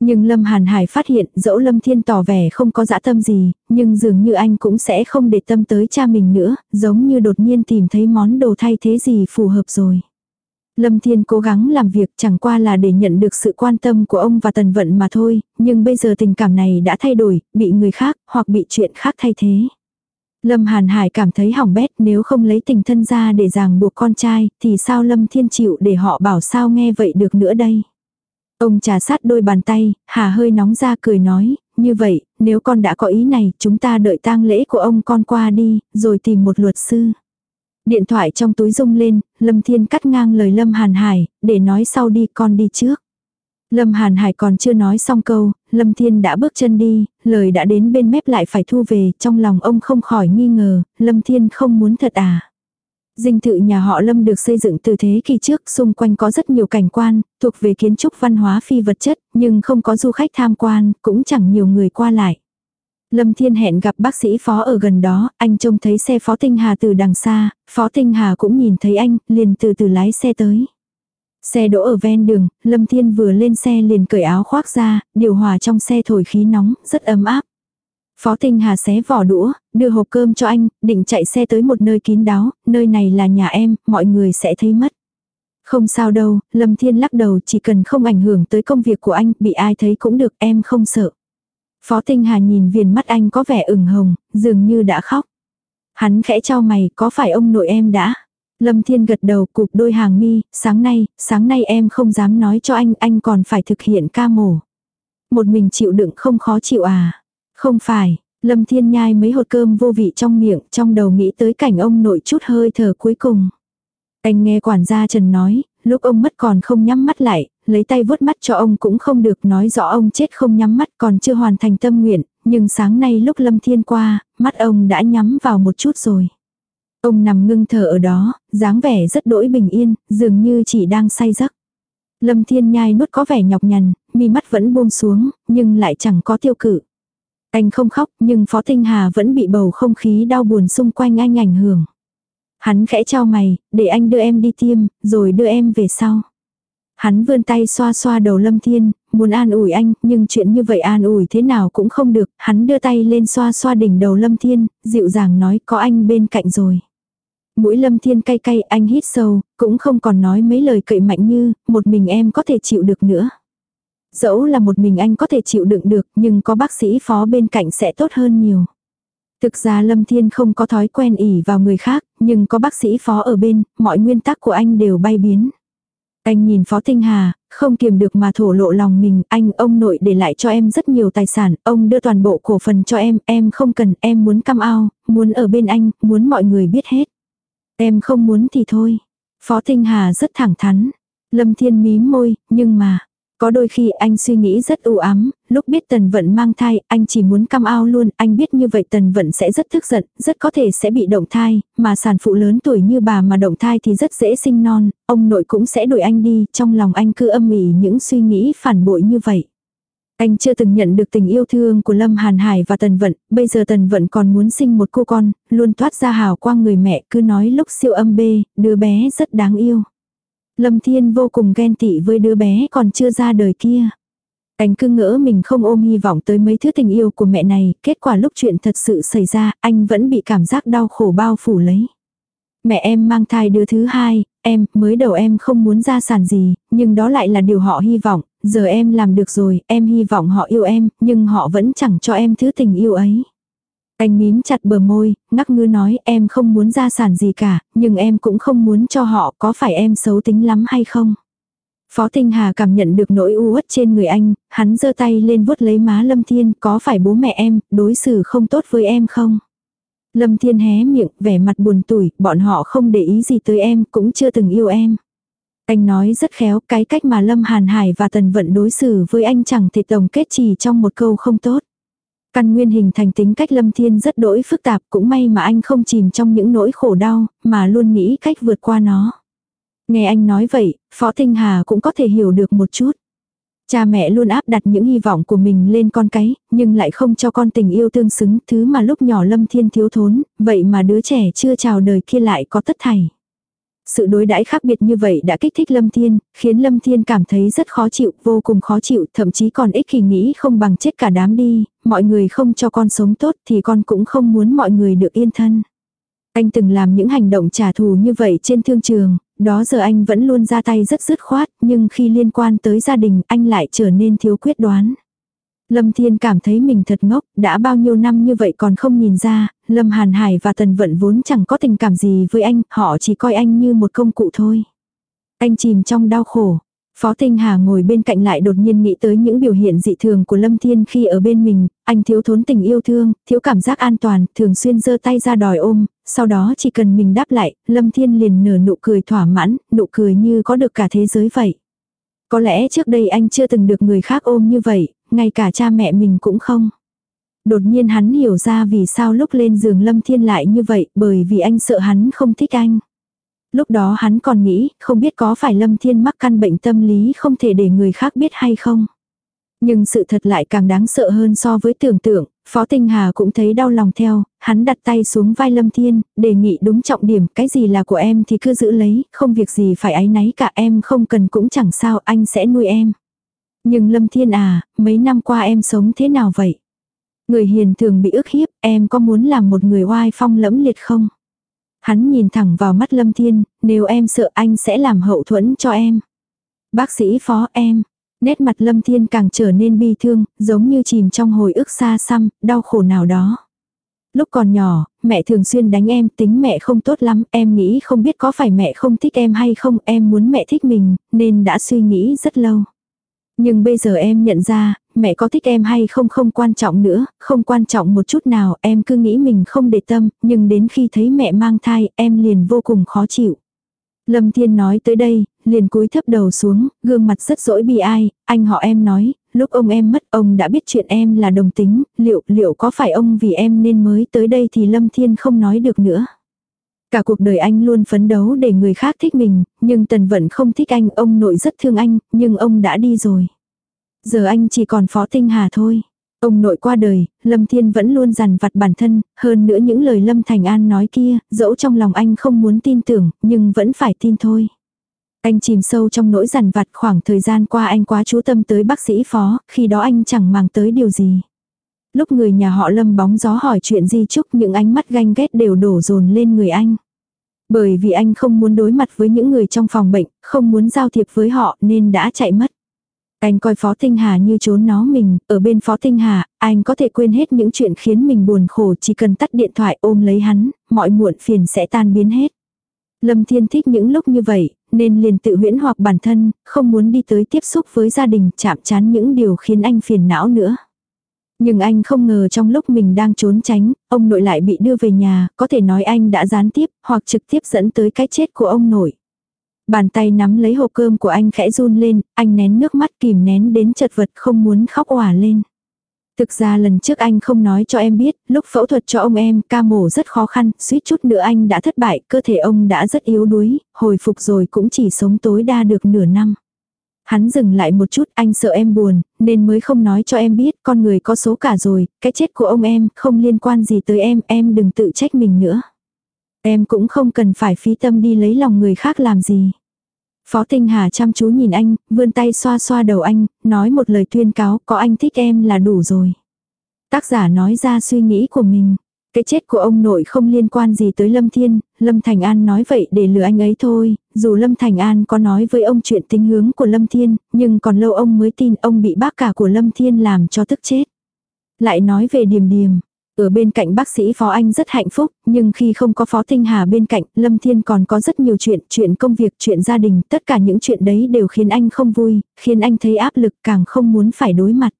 Nhưng Lâm Hàn Hải phát hiện dẫu Lâm Thiên tỏ vẻ không có dã tâm gì, nhưng dường như anh cũng sẽ không để tâm tới cha mình nữa, giống như đột nhiên tìm thấy món đồ thay thế gì phù hợp rồi. Lâm Thiên cố gắng làm việc chẳng qua là để nhận được sự quan tâm của ông và Tần Vận mà thôi, nhưng bây giờ tình cảm này đã thay đổi, bị người khác hoặc bị chuyện khác thay thế. Lâm Hàn Hải cảm thấy hỏng bét nếu không lấy tình thân ra để ràng buộc con trai, thì sao Lâm Thiên chịu để họ bảo sao nghe vậy được nữa đây. Ông trà sát đôi bàn tay, hà hơi nóng ra cười nói, như vậy, nếu con đã có ý này, chúng ta đợi tang lễ của ông con qua đi, rồi tìm một luật sư. Điện thoại trong túi rung lên, Lâm Thiên cắt ngang lời Lâm Hàn Hải, để nói sau đi con đi trước. Lâm Hàn Hải còn chưa nói xong câu, Lâm Thiên đã bước chân đi, lời đã đến bên mép lại phải thu về, trong lòng ông không khỏi nghi ngờ, Lâm Thiên không muốn thật à. Dinh thự nhà họ Lâm được xây dựng từ thế kỷ trước, xung quanh có rất nhiều cảnh quan, thuộc về kiến trúc văn hóa phi vật chất, nhưng không có du khách tham quan, cũng chẳng nhiều người qua lại. Lâm Thiên hẹn gặp bác sĩ phó ở gần đó, anh trông thấy xe phó Tinh Hà từ đằng xa, phó Tinh Hà cũng nhìn thấy anh, liền từ từ lái xe tới. Xe đỗ ở ven đường, Lâm Thiên vừa lên xe liền cởi áo khoác ra, điều hòa trong xe thổi khí nóng, rất ấm áp. Phó Tinh Hà xé vỏ đũa, đưa hộp cơm cho anh, định chạy xe tới một nơi kín đáo, nơi này là nhà em, mọi người sẽ thấy mất. Không sao đâu, Lâm Thiên lắc đầu chỉ cần không ảnh hưởng tới công việc của anh, bị ai thấy cũng được, em không sợ. Phó Tinh Hà nhìn viền mắt anh có vẻ ửng hồng, dường như đã khóc. Hắn khẽ trao mày, có phải ông nội em đã? Lâm Thiên gật đầu cụp đôi hàng mi, sáng nay, sáng nay em không dám nói cho anh, anh còn phải thực hiện ca mổ. Một mình chịu đựng không khó chịu à? Không phải, Lâm Thiên nhai mấy hột cơm vô vị trong miệng, trong đầu nghĩ tới cảnh ông nội chút hơi thở cuối cùng. Anh nghe quản gia Trần nói, lúc ông mất còn không nhắm mắt lại, lấy tay vuốt mắt cho ông cũng không được nói rõ ông chết không nhắm mắt còn chưa hoàn thành tâm nguyện, nhưng sáng nay lúc Lâm Thiên qua, mắt ông đã nhắm vào một chút rồi. Ông nằm ngưng thở ở đó, dáng vẻ rất đỗi bình yên, dường như chỉ đang say giấc. Lâm Thiên nhai nuốt có vẻ nhọc nhằn, mi mắt vẫn buông xuống, nhưng lại chẳng có tiêu cự. Anh không khóc, nhưng Phó Tinh Hà vẫn bị bầu không khí đau buồn xung quanh anh ảnh hưởng. Hắn khẽ trao mày, để anh đưa em đi tiêm, rồi đưa em về sau. Hắn vươn tay xoa xoa đầu Lâm Thiên, muốn an ủi anh, nhưng chuyện như vậy an ủi thế nào cũng không được. Hắn đưa tay lên xoa xoa đỉnh đầu Lâm Thiên, dịu dàng nói có anh bên cạnh rồi. Mũi Lâm Thiên cay cay anh hít sâu, cũng không còn nói mấy lời cậy mạnh như, một mình em có thể chịu được nữa. Dẫu là một mình anh có thể chịu đựng được, nhưng có bác sĩ phó bên cạnh sẽ tốt hơn nhiều. Thực ra Lâm Thiên không có thói quen ỉ vào người khác, nhưng có bác sĩ phó ở bên, mọi nguyên tắc của anh đều bay biến. Anh nhìn Phó Tinh Hà, không kiềm được mà thổ lộ lòng mình, anh ông nội để lại cho em rất nhiều tài sản, ông đưa toàn bộ cổ phần cho em, em không cần, em muốn cam ao, muốn ở bên anh, muốn mọi người biết hết. Em không muốn thì thôi. Phó Tinh Hà rất thẳng thắn. Lâm Thiên mím môi, nhưng mà, có đôi khi anh suy nghĩ rất u ám, lúc biết Tần Vận mang thai, anh chỉ muốn cam ao luôn, anh biết như vậy Tần Vận sẽ rất tức giận, rất có thể sẽ bị động thai, mà sản phụ lớn tuổi như bà mà động thai thì rất dễ sinh non, ông nội cũng sẽ đuổi anh đi, trong lòng anh cứ âm ỉ những suy nghĩ phản bội như vậy. Anh chưa từng nhận được tình yêu thương của Lâm Hàn Hải và Tần Vận, bây giờ Tần Vận còn muốn sinh một cô con, luôn thoát ra hào quang người mẹ cứ nói lúc siêu âm bê, đứa bé rất đáng yêu. Lâm Thiên vô cùng ghen tị với đứa bé còn chưa ra đời kia. Anh cứ ngỡ mình không ôm hy vọng tới mấy thứ tình yêu của mẹ này, kết quả lúc chuyện thật sự xảy ra, anh vẫn bị cảm giác đau khổ bao phủ lấy. Mẹ em mang thai đứa thứ hai, em, mới đầu em không muốn ra sản gì, nhưng đó lại là điều họ hy vọng, giờ em làm được rồi, em hy vọng họ yêu em, nhưng họ vẫn chẳng cho em thứ tình yêu ấy. Anh mím chặt bờ môi, ngắc ngư nói em không muốn ra sản gì cả, nhưng em cũng không muốn cho họ có phải em xấu tính lắm hay không. Phó Tinh Hà cảm nhận được nỗi u uất trên người anh, hắn giơ tay lên vuốt lấy má Lâm Thiên, có phải bố mẹ em, đối xử không tốt với em không? Lâm Thiên hé miệng, vẻ mặt buồn tủi, bọn họ không để ý gì tới em, cũng chưa từng yêu em. Anh nói rất khéo, cái cách mà Lâm Hàn Hải và Tần Vận đối xử với anh chẳng thể tổng kết chỉ trong một câu không tốt. Căn nguyên hình thành tính cách Lâm Thiên rất đỗi phức tạp, cũng may mà anh không chìm trong những nỗi khổ đau, mà luôn nghĩ cách vượt qua nó. Nghe anh nói vậy, Phó Tinh Hà cũng có thể hiểu được một chút. Cha mẹ luôn áp đặt những hy vọng của mình lên con cái, nhưng lại không cho con tình yêu tương xứng, thứ mà lúc nhỏ Lâm Thiên thiếu thốn, vậy mà đứa trẻ chưa chào đời kia lại có tất thảy. Sự đối đãi khác biệt như vậy đã kích thích Lâm Thiên, khiến Lâm Thiên cảm thấy rất khó chịu, vô cùng khó chịu, thậm chí còn ích kỷ nghĩ không bằng chết cả đám đi, mọi người không cho con sống tốt thì con cũng không muốn mọi người được yên thân. Anh từng làm những hành động trả thù như vậy trên thương trường, đó giờ anh vẫn luôn ra tay rất dứt khoát, nhưng khi liên quan tới gia đình anh lại trở nên thiếu quyết đoán. Lâm Thiên cảm thấy mình thật ngốc, đã bao nhiêu năm như vậy còn không nhìn ra, Lâm Hàn Hải và Tần Vận vốn chẳng có tình cảm gì với anh, họ chỉ coi anh như một công cụ thôi. Anh chìm trong đau khổ. Phó Tinh Hà ngồi bên cạnh lại đột nhiên nghĩ tới những biểu hiện dị thường của Lâm Thiên khi ở bên mình, anh thiếu thốn tình yêu thương, thiếu cảm giác an toàn, thường xuyên giơ tay ra đòi ôm, sau đó chỉ cần mình đáp lại, Lâm Thiên liền nở nụ cười thỏa mãn, nụ cười như có được cả thế giới vậy. Có lẽ trước đây anh chưa từng được người khác ôm như vậy, ngay cả cha mẹ mình cũng không. Đột nhiên hắn hiểu ra vì sao lúc lên giường Lâm Thiên lại như vậy, bởi vì anh sợ hắn không thích anh. Lúc đó hắn còn nghĩ, không biết có phải Lâm Thiên mắc căn bệnh tâm lý không thể để người khác biết hay không. Nhưng sự thật lại càng đáng sợ hơn so với tưởng tượng, Phó Tinh Hà cũng thấy đau lòng theo, hắn đặt tay xuống vai Lâm Thiên, đề nghị đúng trọng điểm, cái gì là của em thì cứ giữ lấy, không việc gì phải áy náy cả em không cần cũng chẳng sao, anh sẽ nuôi em. Nhưng Lâm Thiên à, mấy năm qua em sống thế nào vậy? Người hiền thường bị ức hiếp, em có muốn làm một người oai phong lẫm liệt không? Hắn nhìn thẳng vào mắt Lâm Thiên, nếu em sợ anh sẽ làm hậu thuẫn cho em. Bác sĩ phó em, nét mặt Lâm Thiên càng trở nên bi thương, giống như chìm trong hồi ức xa xăm, đau khổ nào đó. Lúc còn nhỏ, mẹ thường xuyên đánh em, tính mẹ không tốt lắm, em nghĩ không biết có phải mẹ không thích em hay không, em muốn mẹ thích mình, nên đã suy nghĩ rất lâu. Nhưng bây giờ em nhận ra, mẹ có thích em hay không không quan trọng nữa, không quan trọng một chút nào, em cứ nghĩ mình không để tâm, nhưng đến khi thấy mẹ mang thai, em liền vô cùng khó chịu. Lâm Thiên nói tới đây, liền cúi thấp đầu xuống, gương mặt rất dỗi bi ai, anh họ em nói, lúc ông em mất ông đã biết chuyện em là đồng tính, liệu, liệu có phải ông vì em nên mới tới đây thì Lâm Thiên không nói được nữa. Cả cuộc đời anh luôn phấn đấu để người khác thích mình, nhưng Tần Vận không thích anh, ông nội rất thương anh, nhưng ông đã đi rồi. Giờ anh chỉ còn Phó Tinh Hà thôi. Ông nội qua đời, Lâm Thiên vẫn luôn dằn vặt bản thân, hơn nữa những lời Lâm Thành An nói kia, dẫu trong lòng anh không muốn tin tưởng, nhưng vẫn phải tin thôi. Anh chìm sâu trong nỗi rằn vặt khoảng thời gian qua anh quá chú tâm tới bác sĩ phó, khi đó anh chẳng màng tới điều gì. Lúc người nhà họ Lâm bóng gió hỏi chuyện di chúc những ánh mắt ganh ghét đều đổ dồn lên người anh. Bởi vì anh không muốn đối mặt với những người trong phòng bệnh, không muốn giao thiệp với họ nên đã chạy mất. Anh coi Phó Tinh Hà như trốn nó mình, ở bên Phó Tinh Hà, anh có thể quên hết những chuyện khiến mình buồn khổ chỉ cần tắt điện thoại ôm lấy hắn, mọi muộn phiền sẽ tan biến hết. Lâm Thiên thích những lúc như vậy, nên liền tự huyễn hoặc bản thân, không muốn đi tới tiếp xúc với gia đình chạm chán những điều khiến anh phiền não nữa. Nhưng anh không ngờ trong lúc mình đang trốn tránh, ông nội lại bị đưa về nhà, có thể nói anh đã gián tiếp, hoặc trực tiếp dẫn tới cái chết của ông nội. Bàn tay nắm lấy hộp cơm của anh khẽ run lên, anh nén nước mắt kìm nén đến chật vật không muốn khóc òa lên. Thực ra lần trước anh không nói cho em biết, lúc phẫu thuật cho ông em, ca mổ rất khó khăn, suýt chút nữa anh đã thất bại, cơ thể ông đã rất yếu đuối, hồi phục rồi cũng chỉ sống tối đa được nửa năm. Hắn dừng lại một chút, anh sợ em buồn, nên mới không nói cho em biết, con người có số cả rồi, cái chết của ông em, không liên quan gì tới em, em đừng tự trách mình nữa. Em cũng không cần phải phí tâm đi lấy lòng người khác làm gì. Phó Tinh Hà chăm chú nhìn anh, vươn tay xoa xoa đầu anh, nói một lời tuyên cáo, có anh thích em là đủ rồi. Tác giả nói ra suy nghĩ của mình. Cái chết của ông nội không liên quan gì tới Lâm Thiên, Lâm Thành An nói vậy để lừa anh ấy thôi, dù Lâm Thành An có nói với ông chuyện tính hướng của Lâm Thiên, nhưng còn lâu ông mới tin ông bị bác cả của Lâm Thiên làm cho tức chết. Lại nói về điềm điềm, ở bên cạnh bác sĩ Phó Anh rất hạnh phúc, nhưng khi không có Phó Tinh Hà bên cạnh, Lâm Thiên còn có rất nhiều chuyện, chuyện công việc, chuyện gia đình, tất cả những chuyện đấy đều khiến anh không vui, khiến anh thấy áp lực càng không muốn phải đối mặt.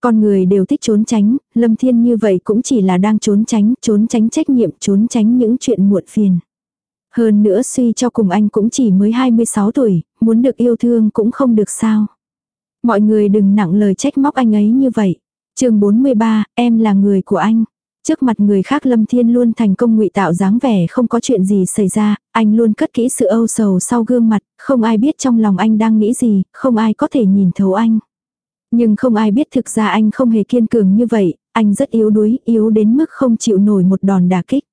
Con người đều thích trốn tránh, Lâm Thiên như vậy cũng chỉ là đang trốn tránh, trốn tránh trách nhiệm, trốn tránh những chuyện muộn phiền. Hơn nữa suy cho cùng anh cũng chỉ mới 26 tuổi, muốn được yêu thương cũng không được sao. Mọi người đừng nặng lời trách móc anh ấy như vậy chương 43, em là người của anh. Trước mặt người khác Lâm Thiên luôn thành công ngụy tạo dáng vẻ không có chuyện gì xảy ra, anh luôn cất kỹ sự âu sầu sau gương mặt, không ai biết trong lòng anh đang nghĩ gì, không ai có thể nhìn thấu anh. Nhưng không ai biết thực ra anh không hề kiên cường như vậy, anh rất yếu đuối, yếu đến mức không chịu nổi một đòn đả kích.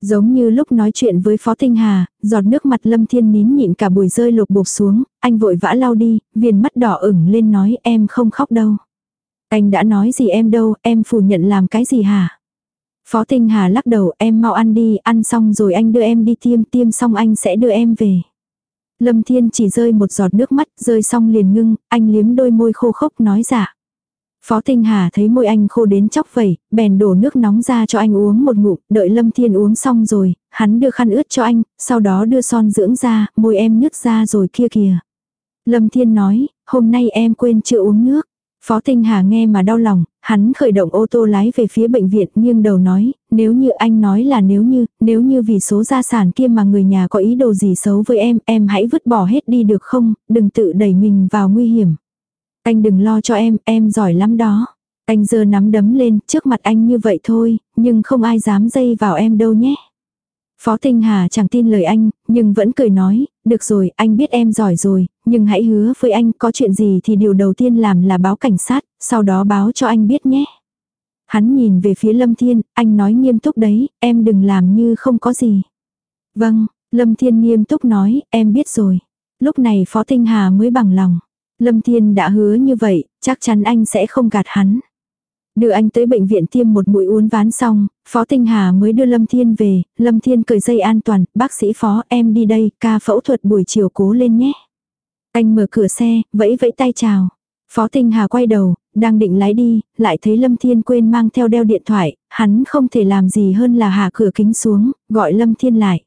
Giống như lúc nói chuyện với Phó Tinh Hà, giọt nước mặt Lâm Thiên nín nhịn cả buổi rơi lục bột xuống, anh vội vã lau đi, viền mắt đỏ ửng lên nói em không khóc đâu. Anh đã nói gì em đâu, em phủ nhận làm cái gì hả? Phó Tinh Hà lắc đầu, em mau ăn đi, ăn xong rồi anh đưa em đi tiêm, tiêm xong anh sẽ đưa em về. Lâm Thiên chỉ rơi một giọt nước mắt, rơi xong liền ngưng, anh liếm đôi môi khô khốc nói dạ. Phó Tinh Hà thấy môi anh khô đến chóc vẩy, bèn đổ nước nóng ra cho anh uống một ngụm, đợi Lâm Thiên uống xong rồi, hắn đưa khăn ướt cho anh, sau đó đưa son dưỡng ra, môi em nước ra rồi kia kìa. Lâm Thiên nói, hôm nay em quên chưa uống nước. Phó Tinh Hà nghe mà đau lòng, hắn khởi động ô tô lái về phía bệnh viện nghiêng đầu nói, nếu như anh nói là nếu như, nếu như vì số gia sản kia mà người nhà có ý đồ gì xấu với em, em hãy vứt bỏ hết đi được không, đừng tự đẩy mình vào nguy hiểm. Anh đừng lo cho em, em giỏi lắm đó. Anh giơ nắm đấm lên trước mặt anh như vậy thôi, nhưng không ai dám dây vào em đâu nhé. Phó Tinh Hà chẳng tin lời anh, nhưng vẫn cười nói, được rồi, anh biết em giỏi rồi, nhưng hãy hứa với anh có chuyện gì thì điều đầu tiên làm là báo cảnh sát, sau đó báo cho anh biết nhé. Hắn nhìn về phía Lâm Thiên, anh nói nghiêm túc đấy, em đừng làm như không có gì. Vâng, Lâm Thiên nghiêm túc nói, em biết rồi. Lúc này Phó Tinh Hà mới bằng lòng. Lâm Thiên đã hứa như vậy, chắc chắn anh sẽ không gạt hắn. Đưa anh tới bệnh viện tiêm một mũi uốn ván xong, Phó Tinh Hà mới đưa Lâm Thiên về, Lâm Thiên cởi dây an toàn, bác sĩ Phó em đi đây, ca phẫu thuật buổi chiều cố lên nhé. Anh mở cửa xe, vẫy vẫy tay chào. Phó Tinh Hà quay đầu, đang định lái đi, lại thấy Lâm Thiên quên mang theo đeo điện thoại, hắn không thể làm gì hơn là hạ cửa kính xuống, gọi Lâm Thiên lại.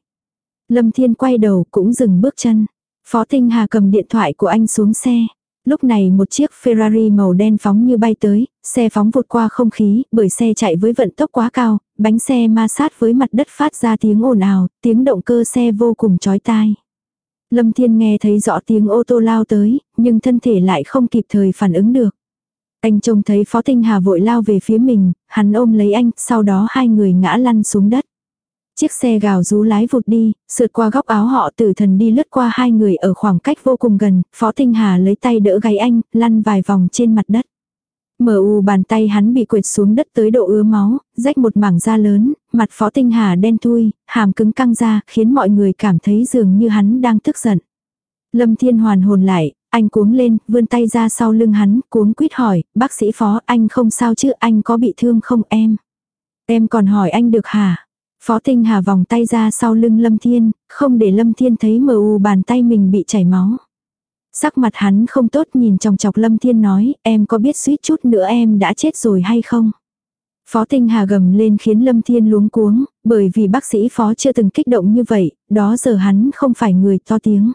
Lâm Thiên quay đầu cũng dừng bước chân. Phó Tinh Hà cầm điện thoại của anh xuống xe. Lúc này một chiếc Ferrari màu đen phóng như bay tới, xe phóng vụt qua không khí, bởi xe chạy với vận tốc quá cao, bánh xe ma sát với mặt đất phát ra tiếng ồn ào, tiếng động cơ xe vô cùng chói tai. Lâm Thiên nghe thấy rõ tiếng ô tô lao tới, nhưng thân thể lại không kịp thời phản ứng được. Anh trông thấy Phó Tinh Hà vội lao về phía mình, hắn ôm lấy anh, sau đó hai người ngã lăn xuống đất. Chiếc xe gào rú lái vụt đi, sượt qua góc áo họ tử thần đi lướt qua hai người ở khoảng cách vô cùng gần, Phó Tinh Hà lấy tay đỡ gáy anh, lăn vài vòng trên mặt đất. Mở u bàn tay hắn bị quệt xuống đất tới độ ứa máu, rách một mảng da lớn, mặt Phó Tinh Hà đen thui, hàm cứng căng ra, khiến mọi người cảm thấy dường như hắn đang tức giận. Lâm Thiên hoàn hồn lại, anh cuống lên, vươn tay ra sau lưng hắn, cuống quýt hỏi, bác sĩ Phó, anh không sao chứ, anh có bị thương không em? Em còn hỏi anh được hả? Phó Tinh Hà vòng tay ra sau lưng Lâm Thiên, không để Lâm Thiên thấy mờ u bàn tay mình bị chảy máu. Sắc mặt hắn không tốt nhìn chòng chọc Lâm Thiên nói, em có biết suýt chút nữa em đã chết rồi hay không? Phó Tinh Hà gầm lên khiến Lâm Thiên luống cuống, bởi vì bác sĩ Phó chưa từng kích động như vậy, đó giờ hắn không phải người to tiếng.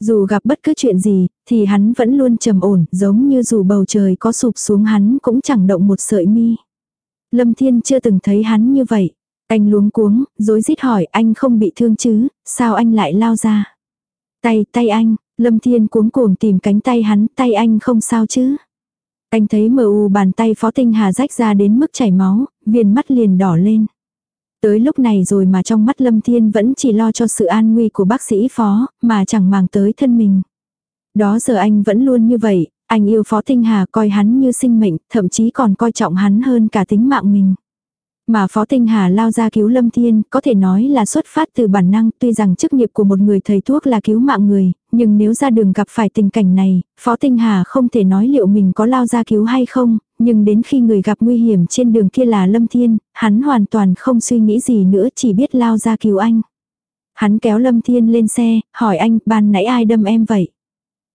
Dù gặp bất cứ chuyện gì, thì hắn vẫn luôn trầm ổn, giống như dù bầu trời có sụp xuống hắn cũng chẳng động một sợi mi. Lâm Thiên chưa từng thấy hắn như vậy. Anh luống cuống, dối rít hỏi anh không bị thương chứ, sao anh lại lao ra. Tay, tay anh, Lâm Thiên cuống cuồng tìm cánh tay hắn, tay anh không sao chứ. Anh thấy mờ u bàn tay Phó Tinh Hà rách ra đến mức chảy máu, viền mắt liền đỏ lên. Tới lúc này rồi mà trong mắt Lâm Thiên vẫn chỉ lo cho sự an nguy của bác sĩ Phó, mà chẳng màng tới thân mình. Đó giờ anh vẫn luôn như vậy, anh yêu Phó Tinh Hà coi hắn như sinh mệnh, thậm chí còn coi trọng hắn hơn cả tính mạng mình. Mà Phó Tinh Hà lao ra cứu Lâm Thiên, có thể nói là xuất phát từ bản năng, tuy rằng chức nghiệp của một người thầy thuốc là cứu mạng người, nhưng nếu ra đường gặp phải tình cảnh này, Phó Tinh Hà không thể nói liệu mình có lao ra cứu hay không, nhưng đến khi người gặp nguy hiểm trên đường kia là Lâm Thiên, hắn hoàn toàn không suy nghĩ gì nữa chỉ biết lao ra cứu anh. Hắn kéo Lâm Thiên lên xe, hỏi anh, ban nãy ai đâm em vậy?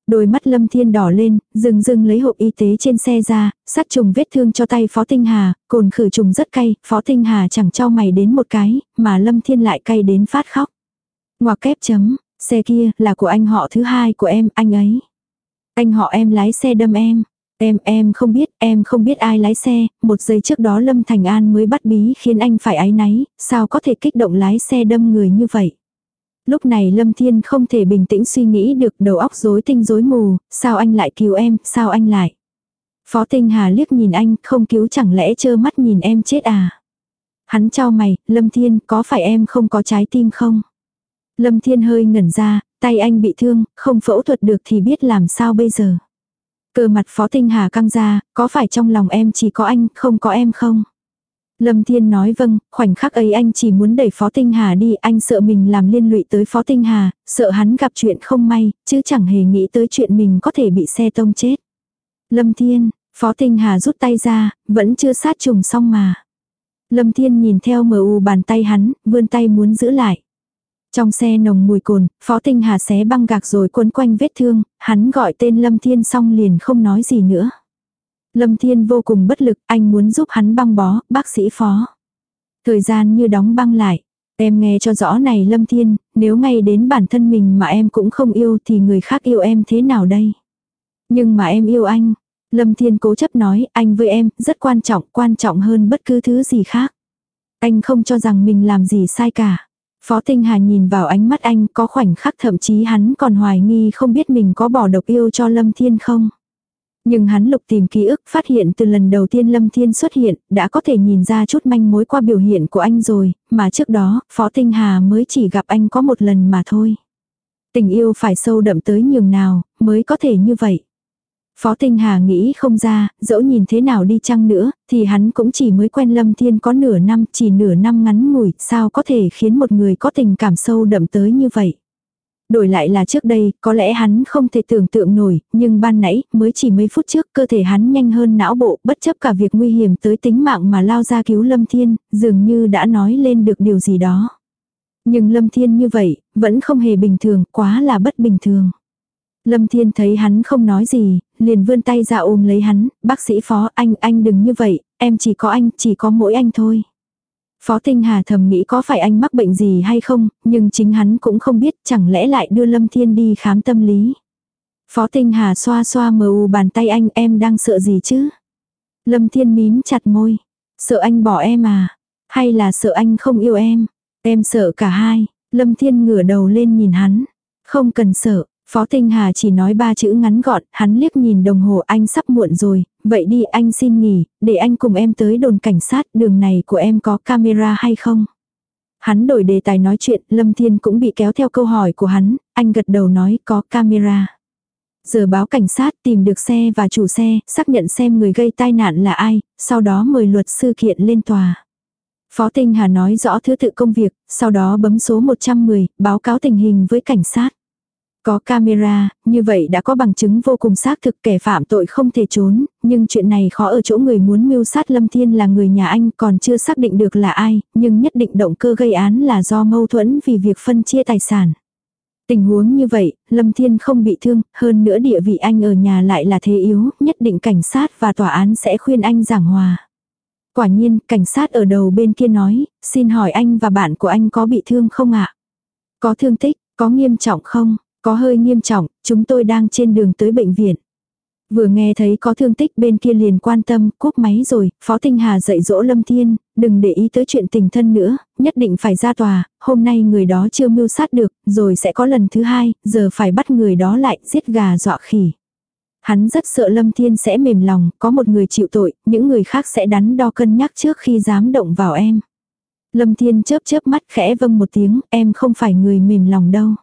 Đôi mắt Lâm Thiên đỏ lên, dừng dừng lấy hộp y tế trên xe ra, sát trùng vết thương cho tay Phó Tinh Hà, cồn khử trùng rất cay, Phó Tinh Hà chẳng cho mày đến một cái, mà Lâm Thiên lại cay đến phát khóc. Ngoặc kép chấm, xe kia là của anh họ thứ hai của em, anh ấy. Anh họ em lái xe đâm em. Em, em không biết, em không biết ai lái xe, một giây trước đó Lâm Thành An mới bắt bí khiến anh phải áy náy, sao có thể kích động lái xe đâm người như vậy. Lúc này Lâm Thiên không thể bình tĩnh suy nghĩ được đầu óc rối tinh rối mù, sao anh lại cứu em, sao anh lại. Phó Tinh Hà liếc nhìn anh, không cứu chẳng lẽ trơ mắt nhìn em chết à. Hắn cho mày, Lâm Thiên, có phải em không có trái tim không? Lâm Thiên hơi ngẩn ra, tay anh bị thương, không phẫu thuật được thì biết làm sao bây giờ. Cơ mặt Phó Tinh Hà căng ra, có phải trong lòng em chỉ có anh, không có em không? Lâm Thiên nói vâng, khoảnh khắc ấy anh chỉ muốn đẩy Phó Tinh Hà đi, anh sợ mình làm liên lụy tới Phó Tinh Hà, sợ hắn gặp chuyện không may, chứ chẳng hề nghĩ tới chuyện mình có thể bị xe tông chết. Lâm Thiên, Phó Tinh Hà rút tay ra, vẫn chưa sát trùng xong mà. Lâm Thiên nhìn theo mờ u bàn tay hắn, vươn tay muốn giữ lại. Trong xe nồng mùi cồn, Phó Tinh Hà xé băng gạc rồi quấn quanh vết thương, hắn gọi tên Lâm Thiên xong liền không nói gì nữa. Lâm Thiên vô cùng bất lực, anh muốn giúp hắn băng bó, bác sĩ phó. Thời gian như đóng băng lại. Em nghe cho rõ này Lâm Thiên, nếu ngay đến bản thân mình mà em cũng không yêu thì người khác yêu em thế nào đây? Nhưng mà em yêu anh. Lâm Thiên cố chấp nói anh với em rất quan trọng, quan trọng hơn bất cứ thứ gì khác. Anh không cho rằng mình làm gì sai cả. Phó Tinh Hà nhìn vào ánh mắt anh có khoảnh khắc thậm chí hắn còn hoài nghi không biết mình có bỏ độc yêu cho Lâm Thiên không. Nhưng hắn lục tìm ký ức phát hiện từ lần đầu tiên Lâm Thiên xuất hiện, đã có thể nhìn ra chút manh mối qua biểu hiện của anh rồi, mà trước đó, Phó Tinh Hà mới chỉ gặp anh có một lần mà thôi. Tình yêu phải sâu đậm tới nhường nào, mới có thể như vậy. Phó Tinh Hà nghĩ không ra, dẫu nhìn thế nào đi chăng nữa, thì hắn cũng chỉ mới quen Lâm Thiên có nửa năm, chỉ nửa năm ngắn ngủi, sao có thể khiến một người có tình cảm sâu đậm tới như vậy. Đổi lại là trước đây, có lẽ hắn không thể tưởng tượng nổi, nhưng ban nãy, mới chỉ mấy phút trước, cơ thể hắn nhanh hơn não bộ, bất chấp cả việc nguy hiểm tới tính mạng mà lao ra cứu Lâm Thiên, dường như đã nói lên được điều gì đó. Nhưng Lâm Thiên như vậy, vẫn không hề bình thường, quá là bất bình thường. Lâm Thiên thấy hắn không nói gì, liền vươn tay ra ôm lấy hắn, bác sĩ phó anh, anh đừng như vậy, em chỉ có anh, chỉ có mỗi anh thôi. Phó Tinh Hà thầm nghĩ có phải anh mắc bệnh gì hay không, nhưng chính hắn cũng không biết chẳng lẽ lại đưa Lâm Thiên đi khám tâm lý. Phó Tinh Hà xoa xoa mờ u bàn tay anh em đang sợ gì chứ? Lâm Thiên mím chặt môi. Sợ anh bỏ em à? Hay là sợ anh không yêu em? Em sợ cả hai. Lâm Thiên ngửa đầu lên nhìn hắn. Không cần sợ. Phó Tinh Hà chỉ nói ba chữ ngắn gọn, hắn liếc nhìn đồng hồ anh sắp muộn rồi, vậy đi anh xin nghỉ, để anh cùng em tới đồn cảnh sát, đường này của em có camera hay không? Hắn đổi đề tài nói chuyện, Lâm Thiên cũng bị kéo theo câu hỏi của hắn, anh gật đầu nói có camera. Giờ báo cảnh sát tìm được xe và chủ xe, xác nhận xem người gây tai nạn là ai, sau đó mời luật sư kiện lên tòa. Phó Tinh Hà nói rõ thứ tự công việc, sau đó bấm số 110, báo cáo tình hình với cảnh sát. Có camera, như vậy đã có bằng chứng vô cùng xác thực kẻ phạm tội không thể trốn, nhưng chuyện này khó ở chỗ người muốn mưu sát Lâm Thiên là người nhà anh còn chưa xác định được là ai, nhưng nhất định động cơ gây án là do mâu thuẫn vì việc phân chia tài sản. Tình huống như vậy, Lâm Thiên không bị thương, hơn nữa địa vị anh ở nhà lại là thế yếu, nhất định cảnh sát và tòa án sẽ khuyên anh giảng hòa. Quả nhiên, cảnh sát ở đầu bên kia nói, xin hỏi anh và bạn của anh có bị thương không ạ? Có thương tích, có nghiêm trọng không? Có hơi nghiêm trọng, chúng tôi đang trên đường tới bệnh viện. Vừa nghe thấy có thương tích bên kia liền quan tâm, cúp máy rồi, Phó Tinh Hà dạy dỗ Lâm Thiên, đừng để ý tới chuyện tình thân nữa, nhất định phải ra tòa, hôm nay người đó chưa mưu sát được, rồi sẽ có lần thứ hai, giờ phải bắt người đó lại, giết gà dọa khỉ. Hắn rất sợ Lâm Thiên sẽ mềm lòng, có một người chịu tội, những người khác sẽ đắn đo cân nhắc trước khi dám động vào em. Lâm Thiên chớp chớp mắt khẽ vâng một tiếng, em không phải người mềm lòng đâu.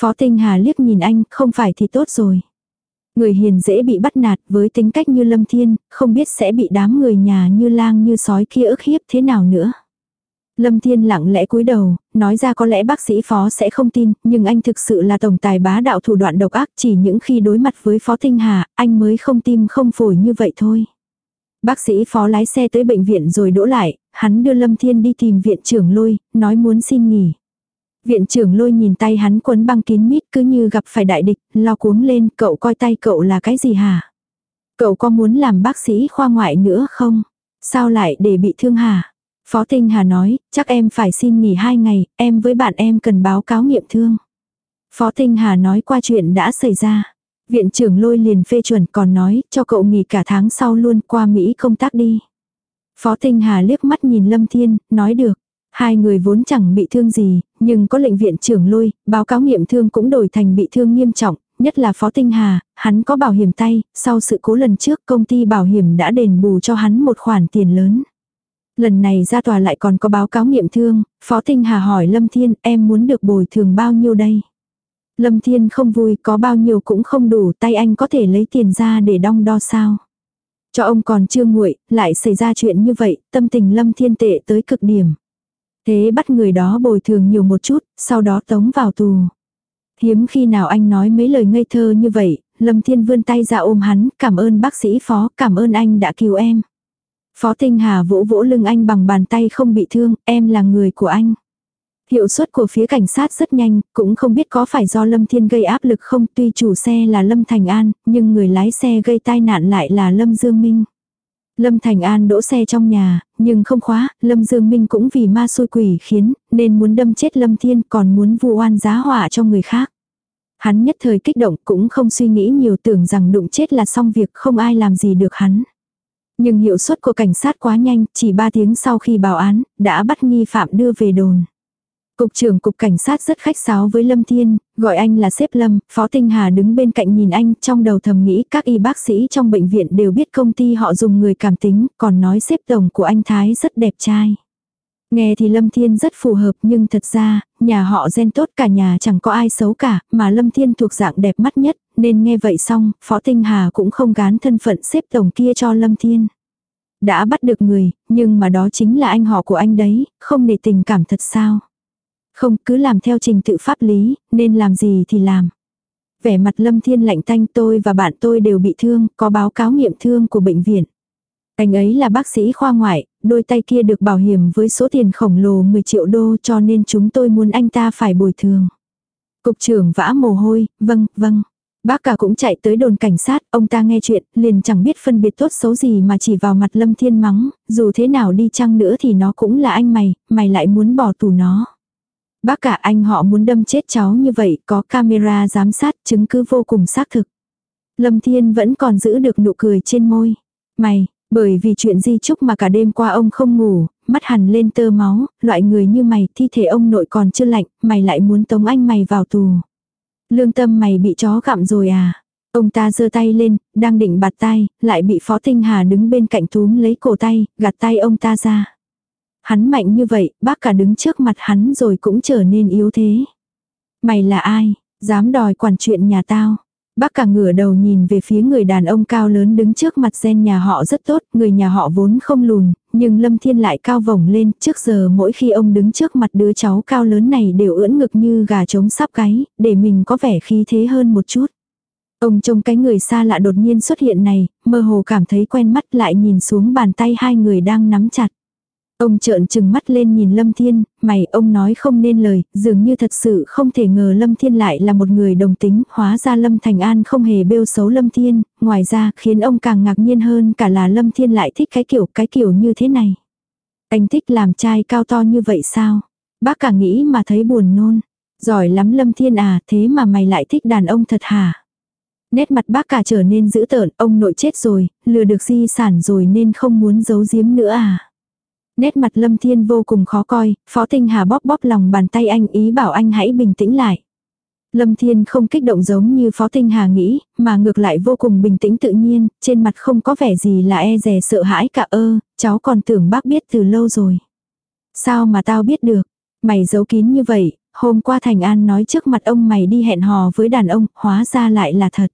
Phó Tinh Hà liếc nhìn anh, không phải thì tốt rồi. Người hiền dễ bị bắt nạt với tính cách như Lâm Thiên, không biết sẽ bị đám người nhà như lang như sói kia ức hiếp thế nào nữa. Lâm Thiên lặng lẽ cúi đầu, nói ra có lẽ bác sĩ phó sẽ không tin, nhưng anh thực sự là tổng tài bá đạo thủ đoạn độc ác chỉ những khi đối mặt với phó Tinh Hà, anh mới không tim không phổi như vậy thôi. Bác sĩ phó lái xe tới bệnh viện rồi đỗ lại, hắn đưa Lâm Thiên đi tìm viện trưởng lôi, nói muốn xin nghỉ. Viện trưởng lôi nhìn tay hắn quấn băng kín mít cứ như gặp phải đại địch, lo cuống lên, cậu coi tay cậu là cái gì hả? Cậu có muốn làm bác sĩ khoa ngoại nữa không? Sao lại để bị thương hả? Phó Tinh Hà nói, chắc em phải xin nghỉ hai ngày, em với bạn em cần báo cáo nghiệm thương. Phó Tinh Hà nói qua chuyện đã xảy ra. Viện trưởng lôi liền phê chuẩn còn nói, cho cậu nghỉ cả tháng sau luôn qua Mỹ công tác đi. Phó Tinh Hà liếc mắt nhìn Lâm Thiên, nói được. Hai người vốn chẳng bị thương gì, nhưng có lệnh viện trưởng lôi, báo cáo nghiệm thương cũng đổi thành bị thương nghiêm trọng, nhất là Phó Tinh Hà, hắn có bảo hiểm tay, sau sự cố lần trước công ty bảo hiểm đã đền bù cho hắn một khoản tiền lớn. Lần này ra tòa lại còn có báo cáo nghiệm thương, Phó Tinh Hà hỏi Lâm Thiên em muốn được bồi thường bao nhiêu đây? Lâm Thiên không vui có bao nhiêu cũng không đủ tay anh có thể lấy tiền ra để đong đo sao? Cho ông còn chưa nguội, lại xảy ra chuyện như vậy, tâm tình Lâm Thiên tệ tới cực điểm. Thế bắt người đó bồi thường nhiều một chút, sau đó tống vào tù. Hiếm khi nào anh nói mấy lời ngây thơ như vậy, Lâm Thiên vươn tay ra ôm hắn, cảm ơn bác sĩ phó, cảm ơn anh đã cứu em. Phó Tinh Hà vỗ vỗ lưng anh bằng bàn tay không bị thương, em là người của anh. Hiệu suất của phía cảnh sát rất nhanh, cũng không biết có phải do Lâm Thiên gây áp lực không tuy chủ xe là Lâm Thành An, nhưng người lái xe gây tai nạn lại là Lâm Dương Minh. Lâm Thành An đỗ xe trong nhà, nhưng không khóa, Lâm Dương Minh cũng vì ma xui quỷ khiến, nên muốn đâm chết Lâm Thiên còn muốn vu oan giá họa cho người khác. Hắn nhất thời kích động cũng không suy nghĩ nhiều tưởng rằng đụng chết là xong việc không ai làm gì được hắn. Nhưng hiệu suất của cảnh sát quá nhanh, chỉ 3 tiếng sau khi báo án, đã bắt nghi phạm đưa về đồn. Cục trưởng cục cảnh sát rất khách sáo với Lâm Thiên, gọi anh là sếp Lâm, Phó Tinh Hà đứng bên cạnh nhìn anh, trong đầu thầm nghĩ các y bác sĩ trong bệnh viện đều biết công ty họ dùng người cảm tính, còn nói sếp tổng của anh Thái rất đẹp trai. Nghe thì Lâm Thiên rất phù hợp nhưng thật ra, nhà họ gen tốt cả nhà chẳng có ai xấu cả, mà Lâm Thiên thuộc dạng đẹp mắt nhất, nên nghe vậy xong, Phó Tinh Hà cũng không gán thân phận xếp tổng kia cho Lâm Thiên. Đã bắt được người, nhưng mà đó chính là anh họ của anh đấy, không để tình cảm thật sao. Không cứ làm theo trình tự pháp lý, nên làm gì thì làm. Vẻ mặt Lâm Thiên lạnh tanh tôi và bạn tôi đều bị thương, có báo cáo nghiệm thương của bệnh viện. Anh ấy là bác sĩ khoa ngoại, đôi tay kia được bảo hiểm với số tiền khổng lồ 10 triệu đô cho nên chúng tôi muốn anh ta phải bồi thường. Cục trưởng vã mồ hôi, vâng, vâng. Bác cả cũng chạy tới đồn cảnh sát, ông ta nghe chuyện, liền chẳng biết phân biệt tốt xấu gì mà chỉ vào mặt Lâm Thiên mắng, dù thế nào đi chăng nữa thì nó cũng là anh mày, mày lại muốn bỏ tù nó. Bác cả anh họ muốn đâm chết cháu như vậy, có camera giám sát, chứng cứ vô cùng xác thực. Lâm Thiên vẫn còn giữ được nụ cười trên môi. Mày, bởi vì chuyện di chúc mà cả đêm qua ông không ngủ, mắt hằn lên tơ máu, loại người như mày, thi thể ông nội còn chưa lạnh, mày lại muốn tống anh mày vào tù. Lương tâm mày bị chó gặm rồi à? Ông ta giơ tay lên, đang định bạt tay, lại bị Phó Tinh Hà đứng bên cạnh túm lấy cổ tay, gạt tay ông ta ra. Hắn mạnh như vậy, bác cả đứng trước mặt hắn rồi cũng trở nên yếu thế. Mày là ai? Dám đòi quản chuyện nhà tao. Bác cả ngửa đầu nhìn về phía người đàn ông cao lớn đứng trước mặt gen nhà họ rất tốt, người nhà họ vốn không lùn, nhưng Lâm Thiên lại cao vổng lên, trước giờ mỗi khi ông đứng trước mặt đứa cháu cao lớn này đều ưỡn ngực như gà trống sắp gáy, để mình có vẻ khí thế hơn một chút. Ông trông cái người xa lạ đột nhiên xuất hiện này, mơ hồ cảm thấy quen mắt lại nhìn xuống bàn tay hai người đang nắm chặt. Ông trợn trừng mắt lên nhìn Lâm Thiên, mày ông nói không nên lời, dường như thật sự không thể ngờ Lâm Thiên lại là một người đồng tính, hóa ra Lâm Thành An không hề bêu xấu Lâm Thiên, ngoài ra khiến ông càng ngạc nhiên hơn cả là Lâm Thiên lại thích cái kiểu cái kiểu như thế này. Anh thích làm trai cao to như vậy sao? Bác cả nghĩ mà thấy buồn nôn. Giỏi lắm Lâm Thiên à, thế mà mày lại thích đàn ông thật hả? Nét mặt bác cả trở nên dữ tợn, ông nội chết rồi, lừa được di sản rồi nên không muốn giấu giếm nữa à? Nét mặt Lâm Thiên vô cùng khó coi, Phó Tinh Hà bóp bóp lòng bàn tay anh ý bảo anh hãy bình tĩnh lại. Lâm Thiên không kích động giống như Phó Tinh Hà nghĩ, mà ngược lại vô cùng bình tĩnh tự nhiên, trên mặt không có vẻ gì là e dè sợ hãi cả ơ, cháu còn tưởng bác biết từ lâu rồi. Sao mà tao biết được, mày giấu kín như vậy, hôm qua Thành An nói trước mặt ông mày đi hẹn hò với đàn ông, hóa ra lại là thật.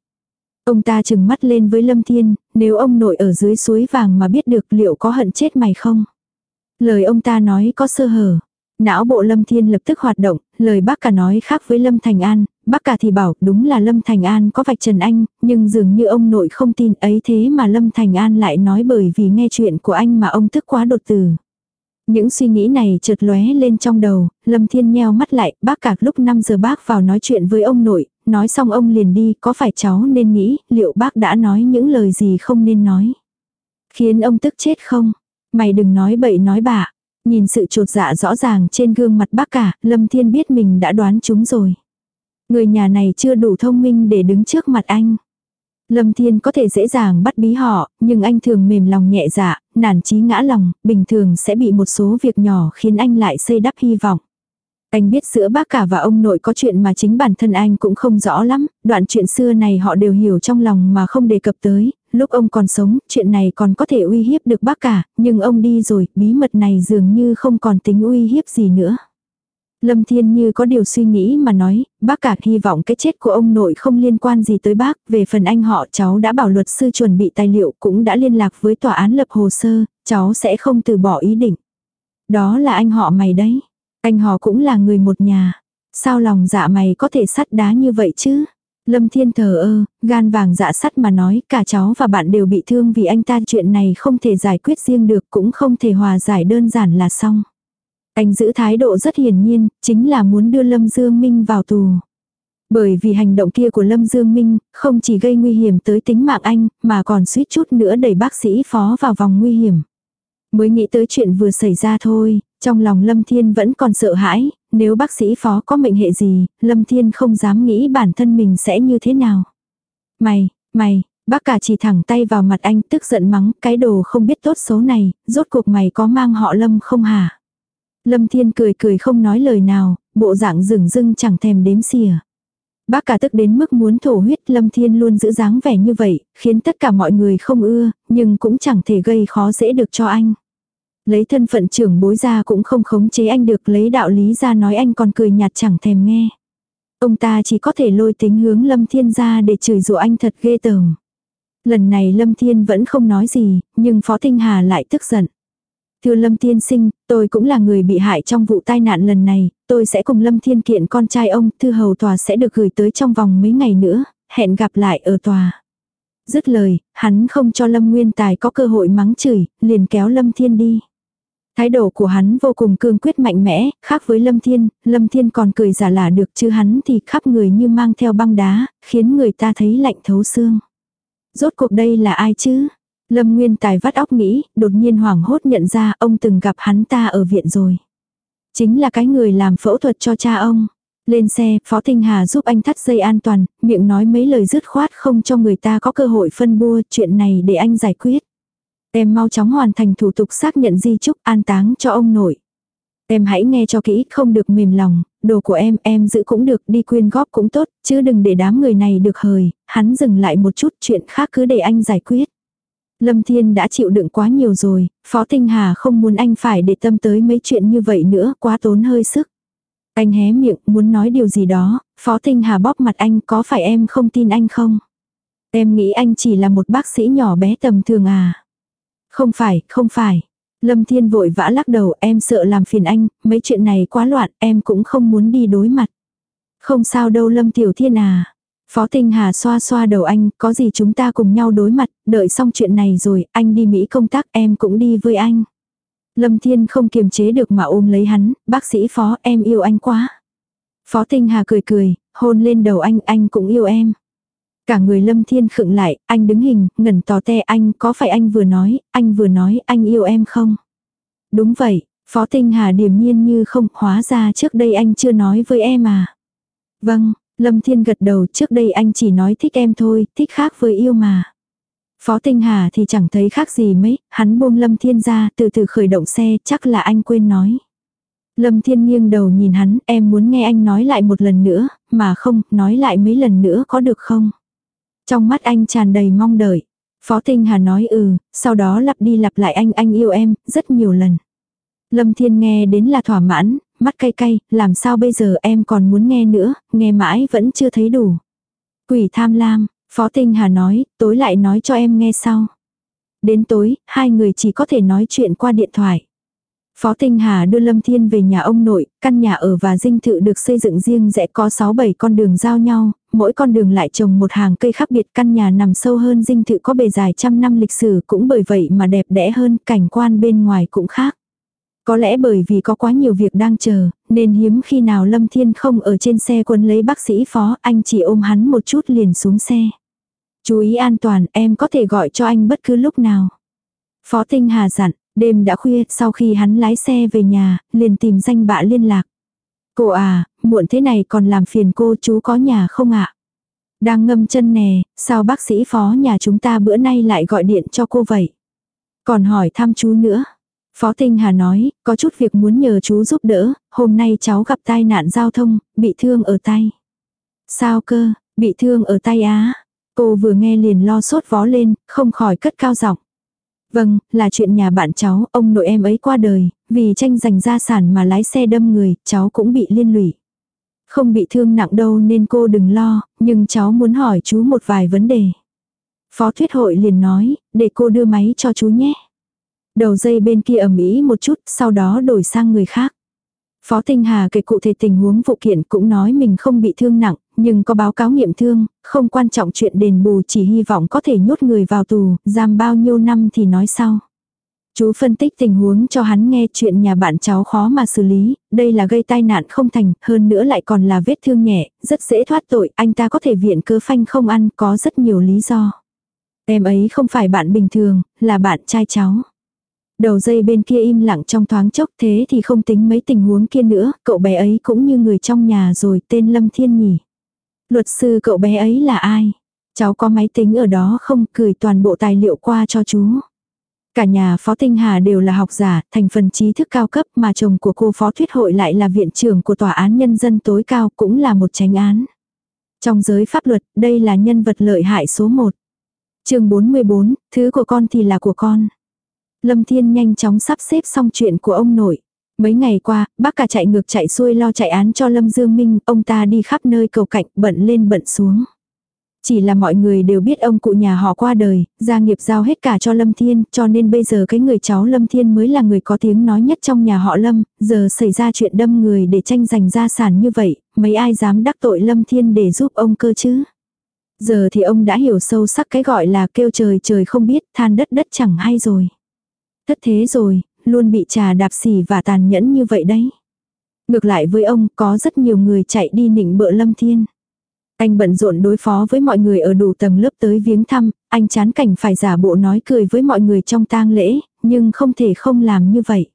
Ông ta chừng mắt lên với Lâm Thiên, nếu ông nội ở dưới suối vàng mà biết được liệu có hận chết mày không? Lời ông ta nói có sơ hở. Não bộ Lâm Thiên lập tức hoạt động, lời bác cả nói khác với Lâm Thành An, bác cả thì bảo đúng là Lâm Thành An có vạch trần anh, nhưng dường như ông nội không tin ấy thế mà Lâm Thành An lại nói bởi vì nghe chuyện của anh mà ông tức quá đột tử. Những suy nghĩ này chợt lóe lên trong đầu, Lâm Thiên nheo mắt lại, bác cả lúc 5 giờ bác vào nói chuyện với ông nội, nói xong ông liền đi, có phải cháu nên nghĩ, liệu bác đã nói những lời gì không nên nói. Khiến ông tức chết không? Mày đừng nói bậy nói bạ. Nhìn sự trột dạ rõ ràng trên gương mặt bác cả, Lâm Thiên biết mình đã đoán chúng rồi. Người nhà này chưa đủ thông minh để đứng trước mặt anh. Lâm Thiên có thể dễ dàng bắt bí họ, nhưng anh thường mềm lòng nhẹ dạ, nản chí ngã lòng, bình thường sẽ bị một số việc nhỏ khiến anh lại xây đắp hy vọng. Anh biết giữa bác cả và ông nội có chuyện mà chính bản thân anh cũng không rõ lắm, đoạn chuyện xưa này họ đều hiểu trong lòng mà không đề cập tới, lúc ông còn sống, chuyện này còn có thể uy hiếp được bác cả, nhưng ông đi rồi, bí mật này dường như không còn tính uy hiếp gì nữa. Lâm Thiên như có điều suy nghĩ mà nói, bác cả hy vọng cái chết của ông nội không liên quan gì tới bác, về phần anh họ cháu đã bảo luật sư chuẩn bị tài liệu cũng đã liên lạc với tòa án lập hồ sơ, cháu sẽ không từ bỏ ý định. Đó là anh họ mày đấy, anh họ cũng là người một nhà, sao lòng dạ mày có thể sắt đá như vậy chứ? Lâm Thiên thờ ơ, gan vàng dạ sắt mà nói cả cháu và bạn đều bị thương vì anh ta chuyện này không thể giải quyết riêng được cũng không thể hòa giải đơn giản là xong. Anh giữ thái độ rất hiển nhiên, chính là muốn đưa Lâm Dương Minh vào tù. Bởi vì hành động kia của Lâm Dương Minh không chỉ gây nguy hiểm tới tính mạng anh mà còn suýt chút nữa đẩy bác sĩ phó vào vòng nguy hiểm. Mới nghĩ tới chuyện vừa xảy ra thôi, trong lòng Lâm Thiên vẫn còn sợ hãi, nếu bác sĩ phó có mệnh hệ gì, Lâm Thiên không dám nghĩ bản thân mình sẽ như thế nào. Mày, mày, bác cả chỉ thẳng tay vào mặt anh tức giận mắng cái đồ không biết tốt xấu này, rốt cuộc mày có mang họ Lâm không hả? Lâm Thiên cười cười không nói lời nào, bộ dạng rừng rưng chẳng thèm đếm xỉa. Bác cả tức đến mức muốn thổ huyết Lâm Thiên luôn giữ dáng vẻ như vậy, khiến tất cả mọi người không ưa, nhưng cũng chẳng thể gây khó dễ được cho anh. Lấy thân phận trưởng bối ra cũng không khống chế anh được lấy đạo lý ra nói anh còn cười nhạt chẳng thèm nghe. Ông ta chỉ có thể lôi tính hướng Lâm Thiên ra để chửi rủa anh thật ghê tởm. Lần này Lâm Thiên vẫn không nói gì, nhưng Phó Tinh Hà lại tức giận. Thưa Lâm Tiên Sinh, tôi cũng là người bị hại trong vụ tai nạn lần này, tôi sẽ cùng Lâm Thiên kiện con trai ông, thư hầu tòa sẽ được gửi tới trong vòng mấy ngày nữa, hẹn gặp lại ở tòa. Dứt lời, hắn không cho Lâm Nguyên Tài có cơ hội mắng chửi, liền kéo Lâm Thiên đi. Thái độ của hắn vô cùng cương quyết mạnh mẽ, khác với Lâm Thiên, Lâm Thiên còn cười giả lả được chứ hắn thì khắp người như mang theo băng đá, khiến người ta thấy lạnh thấu xương. Rốt cuộc đây là ai chứ? Lâm Nguyên Tài vắt óc nghĩ, đột nhiên hoảng hốt nhận ra ông từng gặp hắn ta ở viện rồi. Chính là cái người làm phẫu thuật cho cha ông. Lên xe, Phó Tinh Hà giúp anh thắt dây an toàn, miệng nói mấy lời dứt khoát không cho người ta có cơ hội phân bua chuyện này để anh giải quyết. Em mau chóng hoàn thành thủ tục xác nhận di chúc an táng cho ông nội. Em hãy nghe cho kỹ, không được mềm lòng, đồ của em, em giữ cũng được, đi quyên góp cũng tốt, chứ đừng để đám người này được hời, hắn dừng lại một chút chuyện khác cứ để anh giải quyết. Lâm Thiên đã chịu đựng quá nhiều rồi, Phó Tinh Hà không muốn anh phải để tâm tới mấy chuyện như vậy nữa, quá tốn hơi sức. Anh hé miệng, muốn nói điều gì đó, Phó Tinh Hà bóp mặt anh, có phải em không tin anh không? Em nghĩ anh chỉ là một bác sĩ nhỏ bé tầm thường à? Không phải, không phải. Lâm Thiên vội vã lắc đầu, em sợ làm phiền anh, mấy chuyện này quá loạn, em cũng không muốn đi đối mặt. Không sao đâu Lâm Tiểu Thiên à. Phó Tinh Hà xoa xoa đầu anh, có gì chúng ta cùng nhau đối mặt, đợi xong chuyện này rồi, anh đi Mỹ công tác em cũng đi với anh. Lâm Thiên không kiềm chế được mà ôm lấy hắn, bác sĩ Phó em yêu anh quá. Phó Tinh Hà cười cười, hôn lên đầu anh, anh cũng yêu em. Cả người Lâm Thiên khựng lại, anh đứng hình, ngẩn tò te anh, có phải anh vừa nói, anh vừa nói anh yêu em không? Đúng vậy, Phó Tinh Hà điềm nhiên như không, hóa ra trước đây anh chưa nói với em à. Vâng, Lâm Thiên gật đầu trước đây anh chỉ nói thích em thôi, thích khác với yêu mà. Phó Tinh Hà thì chẳng thấy khác gì mấy, hắn buông Lâm Thiên ra từ từ khởi động xe chắc là anh quên nói. Lâm Thiên nghiêng đầu nhìn hắn, em muốn nghe anh nói lại một lần nữa, mà không, nói lại mấy lần nữa có được không? Trong mắt anh tràn đầy mong đợi. Phó Tinh Hà nói ừ, sau đó lặp đi lặp lại anh anh yêu em, rất nhiều lần. Lâm Thiên nghe đến là thỏa mãn, mắt cay cay, làm sao bây giờ em còn muốn nghe nữa, nghe mãi vẫn chưa thấy đủ. Quỷ tham lam, Phó Tinh Hà nói, tối lại nói cho em nghe sau. Đến tối, hai người chỉ có thể nói chuyện qua điện thoại. Phó Tinh Hà đưa Lâm Thiên về nhà ông nội, căn nhà ở và dinh thự được xây dựng riêng rẽ có 6-7 con đường giao nhau, mỗi con đường lại trồng một hàng cây khác biệt căn nhà nằm sâu hơn dinh thự có bề dài trăm năm lịch sử cũng bởi vậy mà đẹp đẽ hơn cảnh quan bên ngoài cũng khác. Có lẽ bởi vì có quá nhiều việc đang chờ, nên hiếm khi nào Lâm Thiên không ở trên xe quân lấy bác sĩ phó, anh chỉ ôm hắn một chút liền xuống xe. Chú ý an toàn, em có thể gọi cho anh bất cứ lúc nào. Phó Tinh Hà dặn, đêm đã khuya, sau khi hắn lái xe về nhà, liền tìm danh bạ liên lạc. Cô à, muộn thế này còn làm phiền cô chú có nhà không ạ? Đang ngâm chân nè, sao bác sĩ phó nhà chúng ta bữa nay lại gọi điện cho cô vậy? Còn hỏi thăm chú nữa. Phó Tinh Hà nói, có chút việc muốn nhờ chú giúp đỡ, hôm nay cháu gặp tai nạn giao thông, bị thương ở tay. Sao cơ, bị thương ở tay á? Cô vừa nghe liền lo sốt vó lên, không khỏi cất cao giọng. Vâng, là chuyện nhà bạn cháu, ông nội em ấy qua đời, vì tranh giành gia sản mà lái xe đâm người, cháu cũng bị liên lụy. Không bị thương nặng đâu nên cô đừng lo, nhưng cháu muốn hỏi chú một vài vấn đề. Phó thuyết hội liền nói, để cô đưa máy cho chú nhé. Đầu dây bên kia ầm ĩ một chút, sau đó đổi sang người khác. Phó Tinh Hà kể cụ thể tình huống vụ kiện cũng nói mình không bị thương nặng, nhưng có báo cáo nghiệm thương, không quan trọng chuyện đền bù chỉ hy vọng có thể nhốt người vào tù, giam bao nhiêu năm thì nói sau. Chú phân tích tình huống cho hắn nghe chuyện nhà bạn cháu khó mà xử lý, đây là gây tai nạn không thành, hơn nữa lại còn là vết thương nhẹ, rất dễ thoát tội, anh ta có thể viện cơ phanh không ăn, có rất nhiều lý do. Em ấy không phải bạn bình thường, là bạn trai cháu. Đầu dây bên kia im lặng trong thoáng chốc thế thì không tính mấy tình huống kia nữa, cậu bé ấy cũng như người trong nhà rồi tên Lâm Thiên nhỉ. Luật sư cậu bé ấy là ai? Cháu có máy tính ở đó không gửi toàn bộ tài liệu qua cho chú. Cả nhà Phó Tinh Hà đều là học giả, thành phần trí thức cao cấp mà chồng của cô Phó Thuyết Hội lại là viện trưởng của Tòa án Nhân dân tối cao cũng là một tránh án. Trong giới pháp luật, đây là nhân vật lợi hại số 1. chương 44, thứ của con thì là của con. Lâm Thiên nhanh chóng sắp xếp xong chuyện của ông nội. Mấy ngày qua, bác cả chạy ngược chạy xuôi lo chạy án cho Lâm Dương Minh, ông ta đi khắp nơi cầu cạnh, bận lên bận xuống. Chỉ là mọi người đều biết ông cụ nhà họ qua đời, gia nghiệp giao hết cả cho Lâm Thiên, cho nên bây giờ cái người cháu Lâm Thiên mới là người có tiếng nói nhất trong nhà họ Lâm, giờ xảy ra chuyện đâm người để tranh giành gia sản như vậy, mấy ai dám đắc tội Lâm Thiên để giúp ông cơ chứ. Giờ thì ông đã hiểu sâu sắc cái gọi là kêu trời trời không biết, than đất đất chẳng hay rồi. Thất thế rồi, luôn bị trà đạp xỉ và tàn nhẫn như vậy đấy. Ngược lại với ông, có rất nhiều người chạy đi nịnh bợ Lâm Thiên. Anh bận rộn đối phó với mọi người ở đủ tầng lớp tới viếng thăm, anh chán cảnh phải giả bộ nói cười với mọi người trong tang lễ, nhưng không thể không làm như vậy.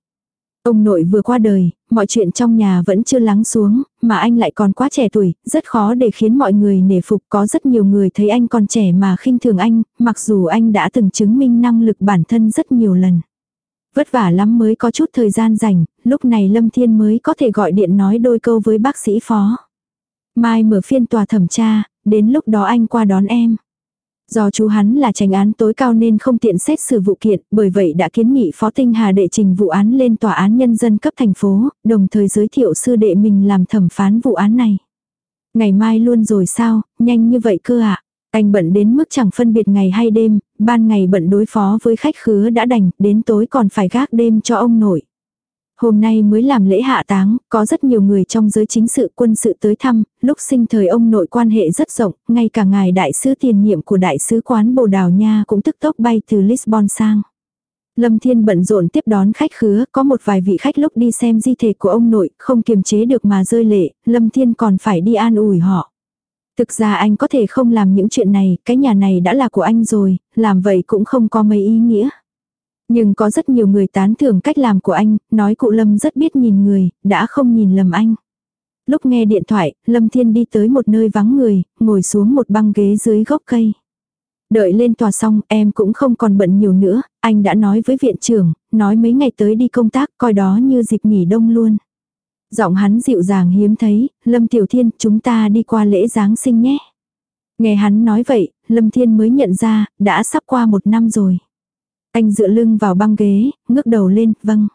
Ông nội vừa qua đời, mọi chuyện trong nhà vẫn chưa lắng xuống, mà anh lại còn quá trẻ tuổi, rất khó để khiến mọi người nể phục. Có rất nhiều người thấy anh còn trẻ mà khinh thường anh, mặc dù anh đã từng chứng minh năng lực bản thân rất nhiều lần. Vất vả lắm mới có chút thời gian rảnh, lúc này Lâm Thiên mới có thể gọi điện nói đôi câu với bác sĩ phó. Mai mở phiên tòa thẩm tra, đến lúc đó anh qua đón em. Do chú hắn là tranh án tối cao nên không tiện xét xử vụ kiện, bởi vậy đã kiến nghị Phó Tinh Hà đệ trình vụ án lên tòa án nhân dân cấp thành phố, đồng thời giới thiệu sư đệ mình làm thẩm phán vụ án này. Ngày mai luôn rồi sao, nhanh như vậy cơ ạ. À? Anh bận đến mức chẳng phân biệt ngày hay đêm, ban ngày bận đối phó với khách khứa đã đành, đến tối còn phải gác đêm cho ông nội. Hôm nay mới làm lễ hạ táng, có rất nhiều người trong giới chính sự quân sự tới thăm, lúc sinh thời ông nội quan hệ rất rộng, ngay cả ngài đại sứ tiền nhiệm của đại sứ quán Bồ Đào Nha cũng tức tốc bay từ Lisbon sang. Lâm Thiên bận rộn tiếp đón khách khứa, có một vài vị khách lúc đi xem di thể của ông nội, không kiềm chế được mà rơi lệ, Lâm Thiên còn phải đi an ủi họ. Thực ra anh có thể không làm những chuyện này, cái nhà này đã là của anh rồi, làm vậy cũng không có mấy ý nghĩa. Nhưng có rất nhiều người tán thưởng cách làm của anh, nói cụ Lâm rất biết nhìn người, đã không nhìn lầm anh. Lúc nghe điện thoại, Lâm Thiên đi tới một nơi vắng người, ngồi xuống một băng ghế dưới gốc cây. Đợi lên tòa xong, em cũng không còn bận nhiều nữa, anh đã nói với viện trưởng, nói mấy ngày tới đi công tác, coi đó như dịp nghỉ đông luôn. Giọng hắn dịu dàng hiếm thấy, Lâm Tiểu Thiên, chúng ta đi qua lễ Giáng sinh nhé. Nghe hắn nói vậy, Lâm Thiên mới nhận ra, đã sắp qua một năm rồi. Anh dựa lưng vào băng ghế, ngước đầu lên, vâng.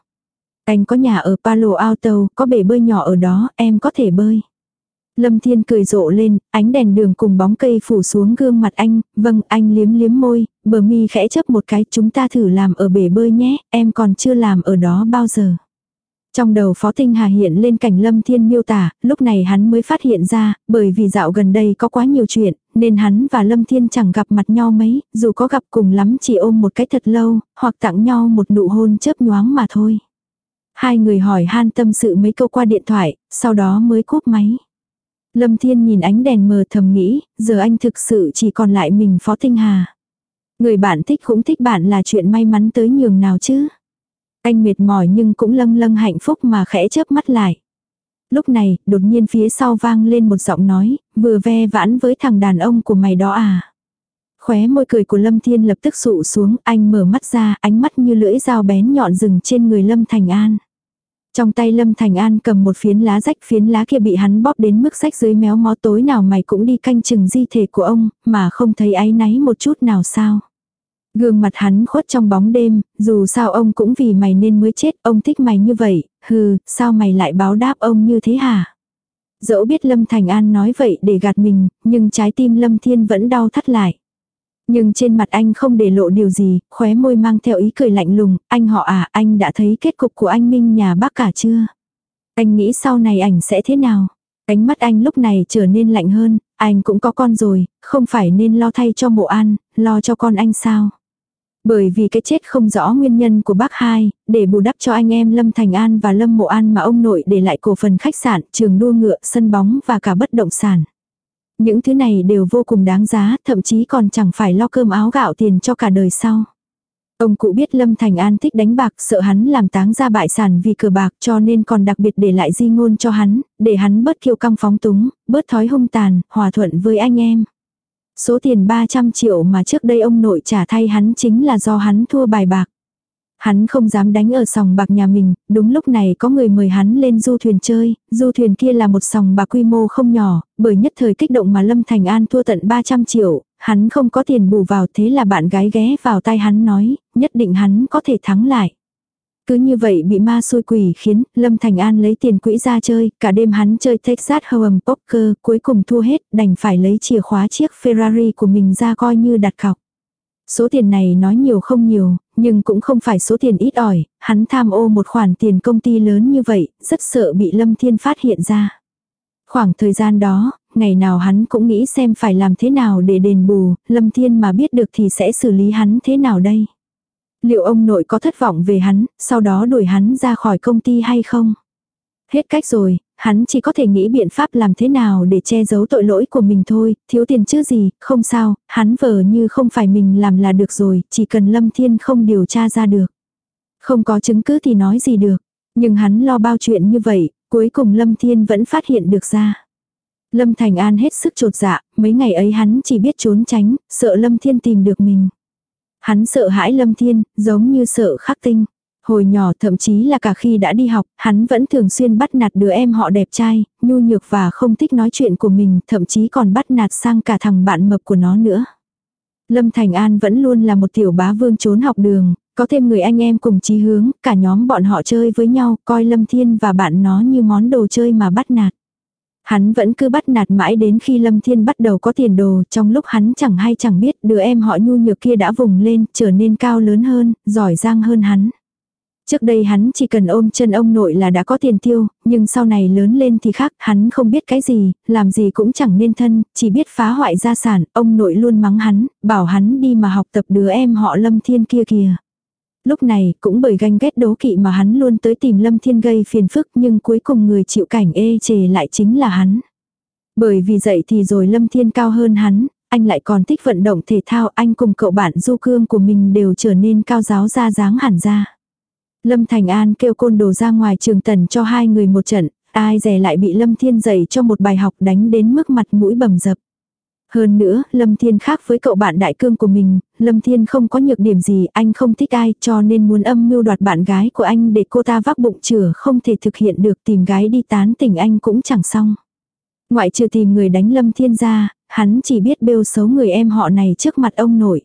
Anh có nhà ở Palo Alto, có bể bơi nhỏ ở đó, em có thể bơi. Lâm Thiên cười rộ lên, ánh đèn đường cùng bóng cây phủ xuống gương mặt anh, vâng anh liếm liếm môi, bờ mi khẽ chấp một cái chúng ta thử làm ở bể bơi nhé, em còn chưa làm ở đó bao giờ. Trong đầu Phó Tinh Hà hiện lên cảnh Lâm Thiên miêu tả, lúc này hắn mới phát hiện ra, bởi vì dạo gần đây có quá nhiều chuyện, nên hắn và Lâm Thiên chẳng gặp mặt nhau mấy, dù có gặp cùng lắm chỉ ôm một cái thật lâu, hoặc tặng nhau một nụ hôn chớp nhoáng mà thôi. Hai người hỏi han tâm sự mấy câu qua điện thoại, sau đó mới cúp máy. Lâm Thiên nhìn ánh đèn mờ thầm nghĩ, giờ anh thực sự chỉ còn lại mình Phó Tinh Hà. Người bạn thích cũng thích bạn là chuyện may mắn tới nhường nào chứ. Anh mệt mỏi nhưng cũng lâng lâng hạnh phúc mà khẽ chớp mắt lại. Lúc này, đột nhiên phía sau vang lên một giọng nói, vừa ve vãn với thằng đàn ông của mày đó à. Khóe môi cười của Lâm Thiên lập tức sụ xuống, anh mở mắt ra, ánh mắt như lưỡi dao bén nhọn rừng trên người Lâm Thành An. Trong tay Lâm Thành An cầm một phiến lá rách phiến lá kia bị hắn bóp đến mức rách dưới méo mó tối nào mày cũng đi canh chừng di thể của ông, mà không thấy áy náy một chút nào sao. Gương mặt hắn khuất trong bóng đêm, dù sao ông cũng vì mày nên mới chết, ông thích mày như vậy, hừ, sao mày lại báo đáp ông như thế hả? Dẫu biết Lâm Thành An nói vậy để gạt mình, nhưng trái tim Lâm Thiên vẫn đau thắt lại. Nhưng trên mặt anh không để lộ điều gì, khóe môi mang theo ý cười lạnh lùng, anh họ à, anh đã thấy kết cục của anh Minh nhà bác cả chưa? Anh nghĩ sau này ảnh sẽ thế nào? Ánh mắt anh lúc này trở nên lạnh hơn, anh cũng có con rồi, không phải nên lo thay cho mộ an, lo cho con anh sao? Bởi vì cái chết không rõ nguyên nhân của bác hai, để bù đắp cho anh em Lâm Thành An và Lâm Mộ An mà ông nội để lại cổ phần khách sạn, trường đua ngựa, sân bóng và cả bất động sản. Những thứ này đều vô cùng đáng giá, thậm chí còn chẳng phải lo cơm áo gạo tiền cho cả đời sau. Ông cụ biết Lâm Thành An thích đánh bạc, sợ hắn làm táng ra bại sản vì cờ bạc cho nên còn đặc biệt để lại di ngôn cho hắn, để hắn bớt kiêu căng phóng túng, bớt thói hung tàn, hòa thuận với anh em. Số tiền 300 triệu mà trước đây ông nội trả thay hắn chính là do hắn thua bài bạc. Hắn không dám đánh ở sòng bạc nhà mình, đúng lúc này có người mời hắn lên du thuyền chơi, du thuyền kia là một sòng bạc quy mô không nhỏ, bởi nhất thời kích động mà Lâm Thành An thua tận 300 triệu, hắn không có tiền bù vào thế là bạn gái ghé vào tay hắn nói, nhất định hắn có thể thắng lại. Cứ như vậy bị ma xôi quỷ khiến Lâm Thành An lấy tiền quỹ ra chơi, cả đêm hắn chơi Texas Hold'em Poker, cuối cùng thua hết, đành phải lấy chìa khóa chiếc Ferrari của mình ra coi như đặt cọc. Số tiền này nói nhiều không nhiều, nhưng cũng không phải số tiền ít ỏi, hắn tham ô một khoản tiền công ty lớn như vậy, rất sợ bị Lâm Thiên phát hiện ra. Khoảng thời gian đó, ngày nào hắn cũng nghĩ xem phải làm thế nào để đền bù, Lâm Thiên mà biết được thì sẽ xử lý hắn thế nào đây. Liệu ông nội có thất vọng về hắn, sau đó đuổi hắn ra khỏi công ty hay không? Hết cách rồi, hắn chỉ có thể nghĩ biện pháp làm thế nào để che giấu tội lỗi của mình thôi, thiếu tiền chứ gì, không sao, hắn vờ như không phải mình làm là được rồi, chỉ cần Lâm Thiên không điều tra ra được. Không có chứng cứ thì nói gì được, nhưng hắn lo bao chuyện như vậy, cuối cùng Lâm Thiên vẫn phát hiện được ra. Lâm Thành An hết sức trột dạ, mấy ngày ấy hắn chỉ biết trốn tránh, sợ Lâm Thiên tìm được mình. Hắn sợ hãi Lâm Thiên, giống như sợ khắc tinh. Hồi nhỏ thậm chí là cả khi đã đi học, hắn vẫn thường xuyên bắt nạt đứa em họ đẹp trai, nhu nhược và không thích nói chuyện của mình, thậm chí còn bắt nạt sang cả thằng bạn mập của nó nữa. Lâm Thành An vẫn luôn là một tiểu bá vương trốn học đường, có thêm người anh em cùng chí hướng, cả nhóm bọn họ chơi với nhau, coi Lâm Thiên và bạn nó như món đồ chơi mà bắt nạt. Hắn vẫn cứ bắt nạt mãi đến khi Lâm Thiên bắt đầu có tiền đồ, trong lúc hắn chẳng hay chẳng biết đứa em họ nhu nhược kia đã vùng lên, trở nên cao lớn hơn, giỏi giang hơn hắn. Trước đây hắn chỉ cần ôm chân ông nội là đã có tiền tiêu, nhưng sau này lớn lên thì khác, hắn không biết cái gì, làm gì cũng chẳng nên thân, chỉ biết phá hoại gia sản, ông nội luôn mắng hắn, bảo hắn đi mà học tập đứa em họ Lâm Thiên kia kìa. Lúc này, cũng bởi ganh ghét đố kỵ mà hắn luôn tới tìm Lâm Thiên gây phiền phức nhưng cuối cùng người chịu cảnh ê chề lại chính là hắn. Bởi vì dậy thì rồi Lâm Thiên cao hơn hắn, anh lại còn thích vận động thể thao, anh cùng cậu bạn du cương của mình đều trở nên cao giáo ra dáng hẳn ra. Lâm Thành An kêu côn đồ ra ngoài trường tần cho hai người một trận, ai rẻ lại bị Lâm Thiên dạy cho một bài học đánh đến mức mặt mũi bầm dập. Hơn nữa, Lâm Thiên khác với cậu bạn đại cương của mình, Lâm Thiên không có nhược điểm gì, anh không thích ai cho nên muốn âm mưu đoạt bạn gái của anh để cô ta vác bụng chửa không thể thực hiện được tìm gái đi tán tỉnh anh cũng chẳng xong. Ngoại trừ tìm người đánh Lâm Thiên ra, hắn chỉ biết bêu xấu người em họ này trước mặt ông nội.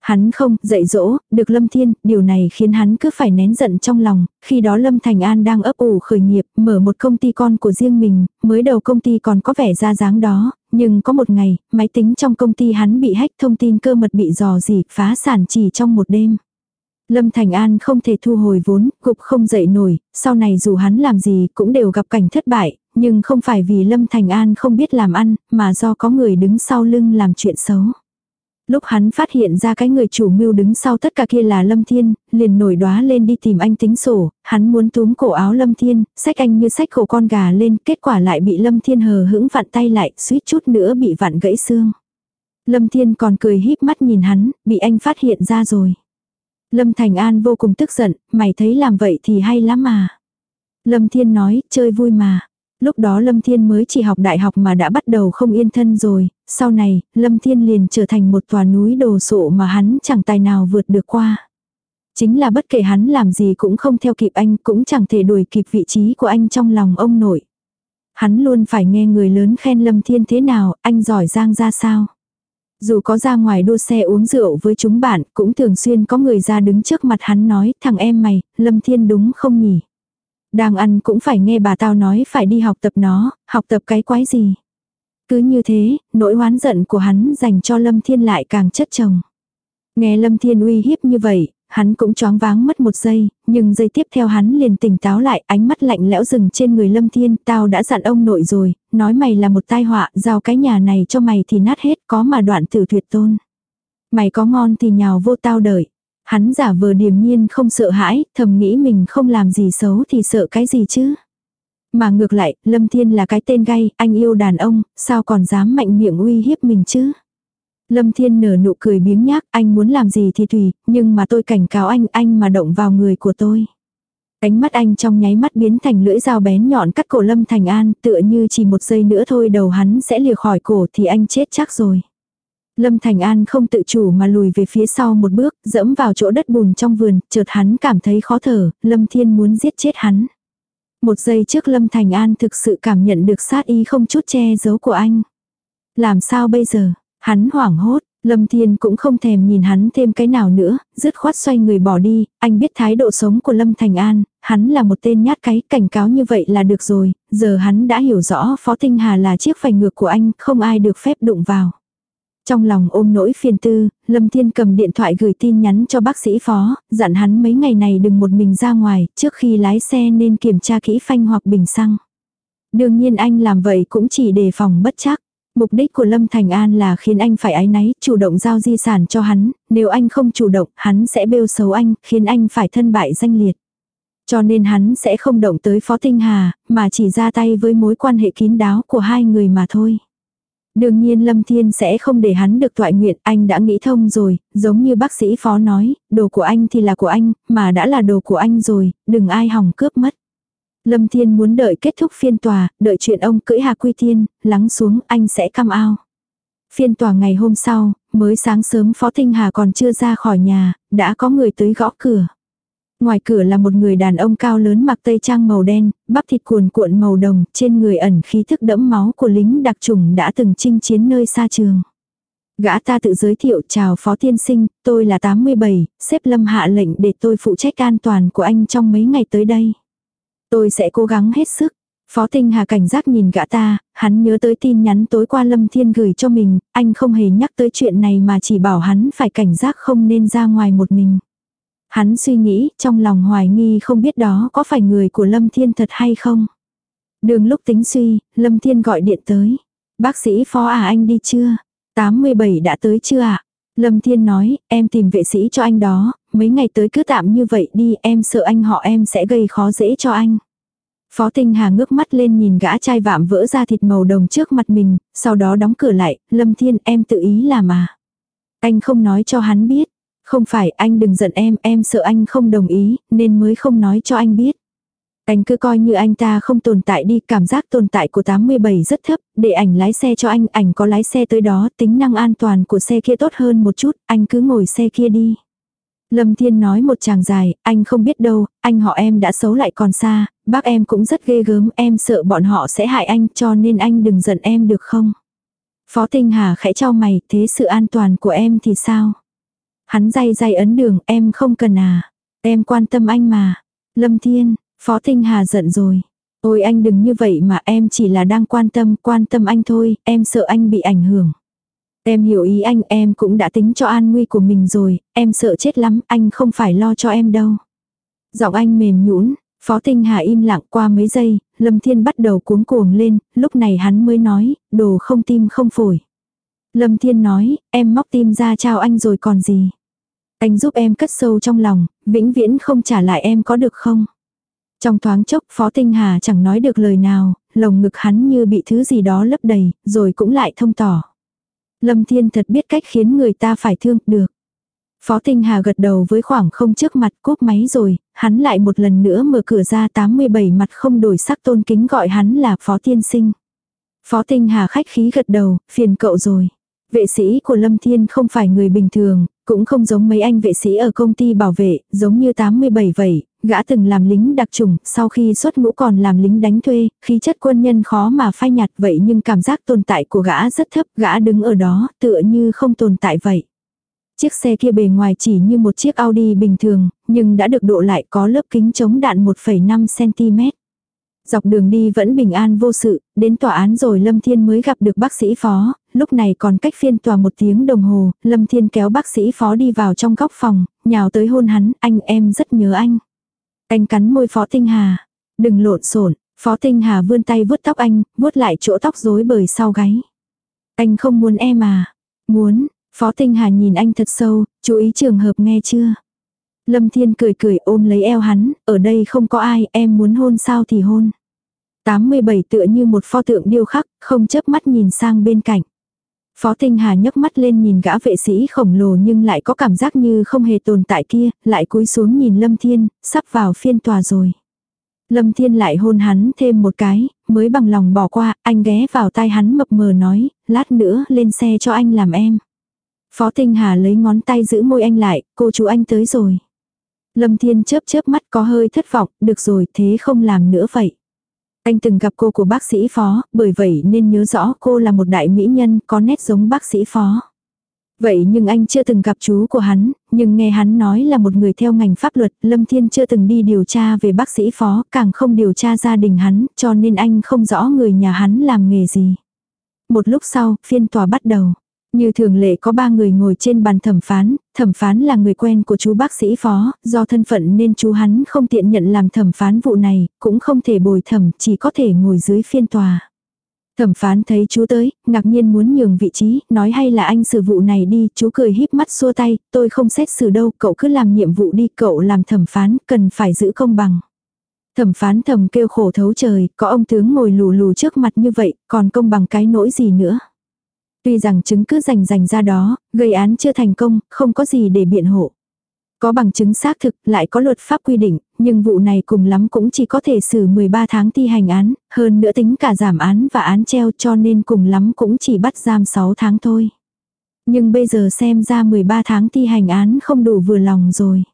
Hắn không dạy dỗ, được Lâm Thiên, điều này khiến hắn cứ phải nén giận trong lòng, khi đó Lâm Thành An đang ấp ủ khởi nghiệp, mở một công ty con của riêng mình, mới đầu công ty còn có vẻ ra dáng đó, nhưng có một ngày, máy tính trong công ty hắn bị hack thông tin cơ mật bị dò dỉ, phá sản chỉ trong một đêm. Lâm Thành An không thể thu hồi vốn, cục không dậy nổi, sau này dù hắn làm gì cũng đều gặp cảnh thất bại, nhưng không phải vì Lâm Thành An không biết làm ăn, mà do có người đứng sau lưng làm chuyện xấu. Lúc hắn phát hiện ra cái người chủ mưu đứng sau tất cả kia là Lâm Thiên, liền nổi đóa lên đi tìm anh tính sổ, hắn muốn túm cổ áo Lâm Thiên, sách anh như sách cổ con gà lên, kết quả lại bị Lâm Thiên hờ hững vặn tay lại, suýt chút nữa bị vặn gãy xương. Lâm Thiên còn cười híp mắt nhìn hắn, bị anh phát hiện ra rồi. Lâm Thành An vô cùng tức giận, mày thấy làm vậy thì hay lắm mà. Lâm Thiên nói, chơi vui mà. Lúc đó Lâm Thiên mới chỉ học đại học mà đã bắt đầu không yên thân rồi, sau này, Lâm Thiên liền trở thành một tòa núi đồ sộ mà hắn chẳng tài nào vượt được qua. Chính là bất kể hắn làm gì cũng không theo kịp anh, cũng chẳng thể đuổi kịp vị trí của anh trong lòng ông nội. Hắn luôn phải nghe người lớn khen Lâm Thiên thế nào, anh giỏi giang ra sao. Dù có ra ngoài đua xe uống rượu với chúng bạn, cũng thường xuyên có người ra đứng trước mặt hắn nói, thằng em mày, Lâm Thiên đúng không nhỉ? Đang ăn cũng phải nghe bà tao nói phải đi học tập nó, học tập cái quái gì. Cứ như thế, nỗi oán giận của hắn dành cho Lâm Thiên lại càng chất chồng. Nghe Lâm Thiên uy hiếp như vậy, hắn cũng choáng váng mất một giây, nhưng giây tiếp theo hắn liền tỉnh táo lại, ánh mắt lạnh lẽo dừng trên người Lâm Thiên, tao đã dặn ông nội rồi, nói mày là một tai họa, giao cái nhà này cho mày thì nát hết, có mà đoạn tử tuyệt tôn. Mày có ngon thì nhào vô tao đợi. Hắn giả vờ điềm nhiên không sợ hãi, thầm nghĩ mình không làm gì xấu thì sợ cái gì chứ. Mà ngược lại, Lâm Thiên là cái tên gay, anh yêu đàn ông, sao còn dám mạnh miệng uy hiếp mình chứ. Lâm Thiên nở nụ cười biếng nhác, anh muốn làm gì thì tùy, nhưng mà tôi cảnh cáo anh, anh mà động vào người của tôi. Ánh mắt anh trong nháy mắt biến thành lưỡi dao bén nhọn cắt cổ Lâm Thành An, tựa như chỉ một giây nữa thôi đầu hắn sẽ lìa khỏi cổ thì anh chết chắc rồi. Lâm Thành An không tự chủ mà lùi về phía sau một bước, dẫm vào chỗ đất bùn trong vườn, chợt hắn cảm thấy khó thở, Lâm Thiên muốn giết chết hắn. Một giây trước Lâm Thành An thực sự cảm nhận được sát ý không chút che giấu của anh. Làm sao bây giờ? Hắn hoảng hốt, Lâm Thiên cũng không thèm nhìn hắn thêm cái nào nữa, dứt khoát xoay người bỏ đi, anh biết thái độ sống của Lâm Thành An, hắn là một tên nhát cái, cảnh cáo như vậy là được rồi, giờ hắn đã hiểu rõ Phó Tinh Hà là chiếc phành ngược của anh, không ai được phép đụng vào. Trong lòng ôm nỗi phiền tư, Lâm Thiên cầm điện thoại gửi tin nhắn cho bác sĩ phó, dặn hắn mấy ngày này đừng một mình ra ngoài, trước khi lái xe nên kiểm tra kỹ phanh hoặc bình xăng. Đương nhiên anh làm vậy cũng chỉ đề phòng bất chắc. Mục đích của Lâm Thành An là khiến anh phải ái náy, chủ động giao di sản cho hắn, nếu anh không chủ động, hắn sẽ bêu xấu anh, khiến anh phải thân bại danh liệt. Cho nên hắn sẽ không động tới Phó Tinh Hà, mà chỉ ra tay với mối quan hệ kín đáo của hai người mà thôi. Đương nhiên Lâm Thiên sẽ không để hắn được thoại nguyện, anh đã nghĩ thông rồi, giống như bác sĩ phó nói, đồ của anh thì là của anh, mà đã là đồ của anh rồi, đừng ai hỏng cướp mất. Lâm Thiên muốn đợi kết thúc phiên tòa, đợi chuyện ông cưỡi Hà Quy Thiên, lắng xuống anh sẽ cam ao. Phiên tòa ngày hôm sau, mới sáng sớm Phó Tinh Hà còn chưa ra khỏi nhà, đã có người tới gõ cửa. Ngoài cửa là một người đàn ông cao lớn mặc tây trang màu đen, bắp thịt cuồn cuộn màu đồng, trên người ẩn khí thức đẫm máu của lính đặc trùng đã từng chinh chiến nơi xa trường. Gã ta tự giới thiệu chào phó tiên sinh, tôi là 87, xếp lâm hạ lệnh để tôi phụ trách an toàn của anh trong mấy ngày tới đây. Tôi sẽ cố gắng hết sức. Phó Tinh Hà cảnh giác nhìn gã ta, hắn nhớ tới tin nhắn tối qua Lâm Thiên gửi cho mình, anh không hề nhắc tới chuyện này mà chỉ bảo hắn phải cảnh giác không nên ra ngoài một mình. Hắn suy nghĩ, trong lòng hoài nghi không biết đó có phải người của Lâm Thiên thật hay không. Đường lúc tính suy, Lâm Thiên gọi điện tới. Bác sĩ phó à anh đi chưa? 87 đã tới chưa ạ? À? Lâm Thiên nói, em tìm vệ sĩ cho anh đó, mấy ngày tới cứ tạm như vậy đi, em sợ anh họ em sẽ gây khó dễ cho anh. Phó Tinh Hà ngước mắt lên nhìn gã trai vạm vỡ ra thịt màu đồng trước mặt mình, sau đó đóng cửa lại, Lâm Thiên em tự ý là mà. Anh không nói cho hắn biết, không phải anh đừng giận em, em sợ anh không đồng ý, nên mới không nói cho anh biết. Anh cứ coi như anh ta không tồn tại đi, cảm giác tồn tại của 87 rất thấp, để ảnh lái xe cho anh, ảnh có lái xe tới đó, tính năng an toàn của xe kia tốt hơn một chút, anh cứ ngồi xe kia đi. Lâm Thiên nói một chàng dài, anh không biết đâu, anh họ em đã xấu lại còn xa, bác em cũng rất ghê gớm, em sợ bọn họ sẽ hại anh cho nên anh đừng giận em được không? Phó Tinh Hà khẽ cho mày, thế sự an toàn của em thì sao? Hắn day day ấn đường, em không cần à. Em quan tâm anh mà. Lâm Thiên, Phó Tinh Hà giận rồi. Ôi anh đừng như vậy mà em chỉ là đang quan tâm, quan tâm anh thôi, em sợ anh bị ảnh hưởng. Em hiểu ý anh, em cũng đã tính cho an nguy của mình rồi, em sợ chết lắm, anh không phải lo cho em đâu. Giọng anh mềm nhũn, Phó Tinh Hà im lặng qua mấy giây, Lâm Thiên bắt đầu cuống cuồng lên, lúc này hắn mới nói, đồ không tim không phổi. Lâm Thiên nói, em móc tim ra trao anh rồi còn gì. Anh giúp em cất sâu trong lòng, vĩnh viễn không trả lại em có được không? Trong thoáng chốc Phó Tinh Hà chẳng nói được lời nào, lồng ngực hắn như bị thứ gì đó lấp đầy, rồi cũng lại thông tỏ. Lâm Thiên thật biết cách khiến người ta phải thương, được. Phó Tinh Hà gật đầu với khoảng không trước mặt cúp máy rồi, hắn lại một lần nữa mở cửa ra 87 mặt không đổi sắc tôn kính gọi hắn là Phó Tiên Sinh. Phó Tinh Hà khách khí gật đầu, phiền cậu rồi. Vệ sĩ của Lâm Thiên không phải người bình thường, cũng không giống mấy anh vệ sĩ ở công ty bảo vệ, giống như 87 vậy, gã từng làm lính đặc trùng, sau khi xuất ngũ còn làm lính đánh thuê, khí chất quân nhân khó mà phai nhạt vậy nhưng cảm giác tồn tại của gã rất thấp, gã đứng ở đó tựa như không tồn tại vậy. Chiếc xe kia bề ngoài chỉ như một chiếc Audi bình thường, nhưng đã được độ lại có lớp kính chống đạn 1,5cm. Dọc đường đi vẫn bình an vô sự, đến tòa án rồi Lâm Thiên mới gặp được bác sĩ phó, lúc này còn cách phiên tòa một tiếng đồng hồ, Lâm Thiên kéo bác sĩ phó đi vào trong góc phòng, nhào tới hôn hắn, anh em rất nhớ anh. Anh cắn môi phó tinh hà, đừng lộn xộn phó tinh hà vươn tay vuốt tóc anh, vuốt lại chỗ tóc rối bời sau gáy. Anh không muốn em à? Muốn, phó tinh hà nhìn anh thật sâu, chú ý trường hợp nghe chưa? Lâm Thiên cười cười ôm lấy eo hắn, ở đây không có ai, em muốn hôn sao thì hôn. 87 tựa như một pho tượng điêu khắc, không chớp mắt nhìn sang bên cạnh. Phó Tinh Hà nhấc mắt lên nhìn gã vệ sĩ khổng lồ nhưng lại có cảm giác như không hề tồn tại kia, lại cúi xuống nhìn Lâm Thiên, sắp vào phiên tòa rồi. Lâm Thiên lại hôn hắn thêm một cái, mới bằng lòng bỏ qua, anh ghé vào tai hắn mập mờ nói, lát nữa lên xe cho anh làm em. Phó Tinh Hà lấy ngón tay giữ môi anh lại, cô chú anh tới rồi. Lâm Thiên chớp chớp mắt có hơi thất vọng, được rồi thế không làm nữa vậy. Anh từng gặp cô của bác sĩ phó, bởi vậy nên nhớ rõ cô là một đại mỹ nhân có nét giống bác sĩ phó. Vậy nhưng anh chưa từng gặp chú của hắn, nhưng nghe hắn nói là một người theo ngành pháp luật, Lâm Thiên chưa từng đi điều tra về bác sĩ phó, càng không điều tra gia đình hắn, cho nên anh không rõ người nhà hắn làm nghề gì. Một lúc sau, phiên tòa bắt đầu. Như thường lệ có ba người ngồi trên bàn thẩm phán, thẩm phán là người quen của chú bác sĩ phó, do thân phận nên chú hắn không tiện nhận làm thẩm phán vụ này, cũng không thể bồi thẩm, chỉ có thể ngồi dưới phiên tòa. Thẩm phán thấy chú tới, ngạc nhiên muốn nhường vị trí, nói hay là anh xử vụ này đi, chú cười híp mắt xua tay, tôi không xét xử đâu, cậu cứ làm nhiệm vụ đi, cậu làm thẩm phán, cần phải giữ công bằng. Thẩm phán thầm kêu khổ thấu trời, có ông tướng ngồi lù lù trước mặt như vậy, còn công bằng cái nỗi gì nữa. Tuy rằng chứng cứ rành rành ra đó, gây án chưa thành công, không có gì để biện hộ. Có bằng chứng xác thực, lại có luật pháp quy định, nhưng vụ này cùng lắm cũng chỉ có thể xử 13 tháng thi hành án, hơn nữa tính cả giảm án và án treo cho nên cùng lắm cũng chỉ bắt giam 6 tháng thôi. Nhưng bây giờ xem ra 13 tháng thi hành án không đủ vừa lòng rồi.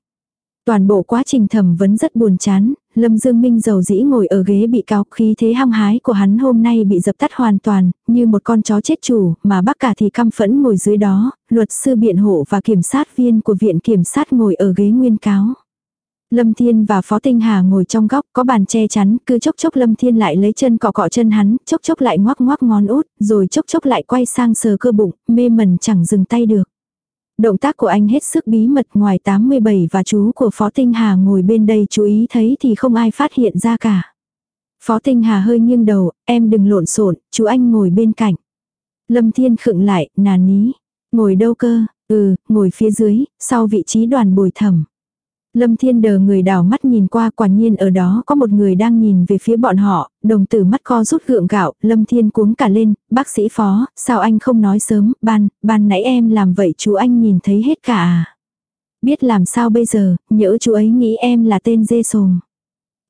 Toàn bộ quá trình thẩm vấn rất buồn chán, Lâm Dương Minh giàu dĩ ngồi ở ghế bị cáo khí thế hăng hái của hắn hôm nay bị dập tắt hoàn toàn, như một con chó chết chủ, mà bác cả thì căm phẫn ngồi dưới đó, luật sư biện hộ và kiểm sát viên của viện kiểm sát ngồi ở ghế nguyên cáo. Lâm Thiên và Phó Tinh Hà ngồi trong góc có bàn che chắn, cứ chốc chốc Lâm Thiên lại lấy chân cọ cọ chân hắn, chốc chốc lại ngoắc ngoắc ngón út, rồi chốc chốc lại quay sang sờ cơ bụng, mê mẩn chẳng dừng tay được. Động tác của anh hết sức bí mật ngoài 87 và chú của Phó Tinh Hà ngồi bên đây chú ý thấy thì không ai phát hiện ra cả. Phó Tinh Hà hơi nghiêng đầu, em đừng lộn xộn, chú anh ngồi bên cạnh. Lâm Thiên khựng lại, nà ní. Ngồi đâu cơ? Ừ, ngồi phía dưới, sau vị trí đoàn bồi thẩm. Lâm Thiên đờ người đảo mắt nhìn qua quả nhiên ở đó có một người đang nhìn về phía bọn họ, đồng tử mắt co rút gượng gạo, Lâm Thiên cuống cả lên, bác sĩ phó, sao anh không nói sớm, ban, ban nãy em làm vậy chú anh nhìn thấy hết cả à. Biết làm sao bây giờ, nhỡ chú ấy nghĩ em là tên dê sồm.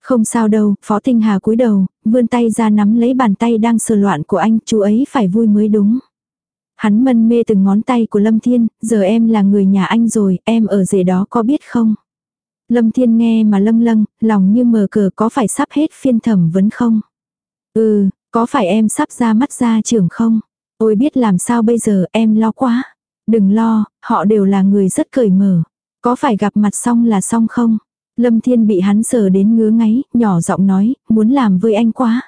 Không sao đâu, phó tinh hà cúi đầu, vươn tay ra nắm lấy bàn tay đang sờ loạn của anh, chú ấy phải vui mới đúng. Hắn mân mê từng ngón tay của Lâm Thiên, giờ em là người nhà anh rồi, em ở rể đó có biết không? Lâm Thiên nghe mà lâng lâng, lòng như mờ cờ có phải sắp hết phiên thẩm vấn không? Ừ, có phải em sắp ra mắt ra trưởng không? Ôi biết làm sao bây giờ em lo quá. Đừng lo, họ đều là người rất cởi mở. Có phải gặp mặt xong là xong không? Lâm Thiên bị hắn sờ đến ngứa ngáy, nhỏ giọng nói, muốn làm với anh quá.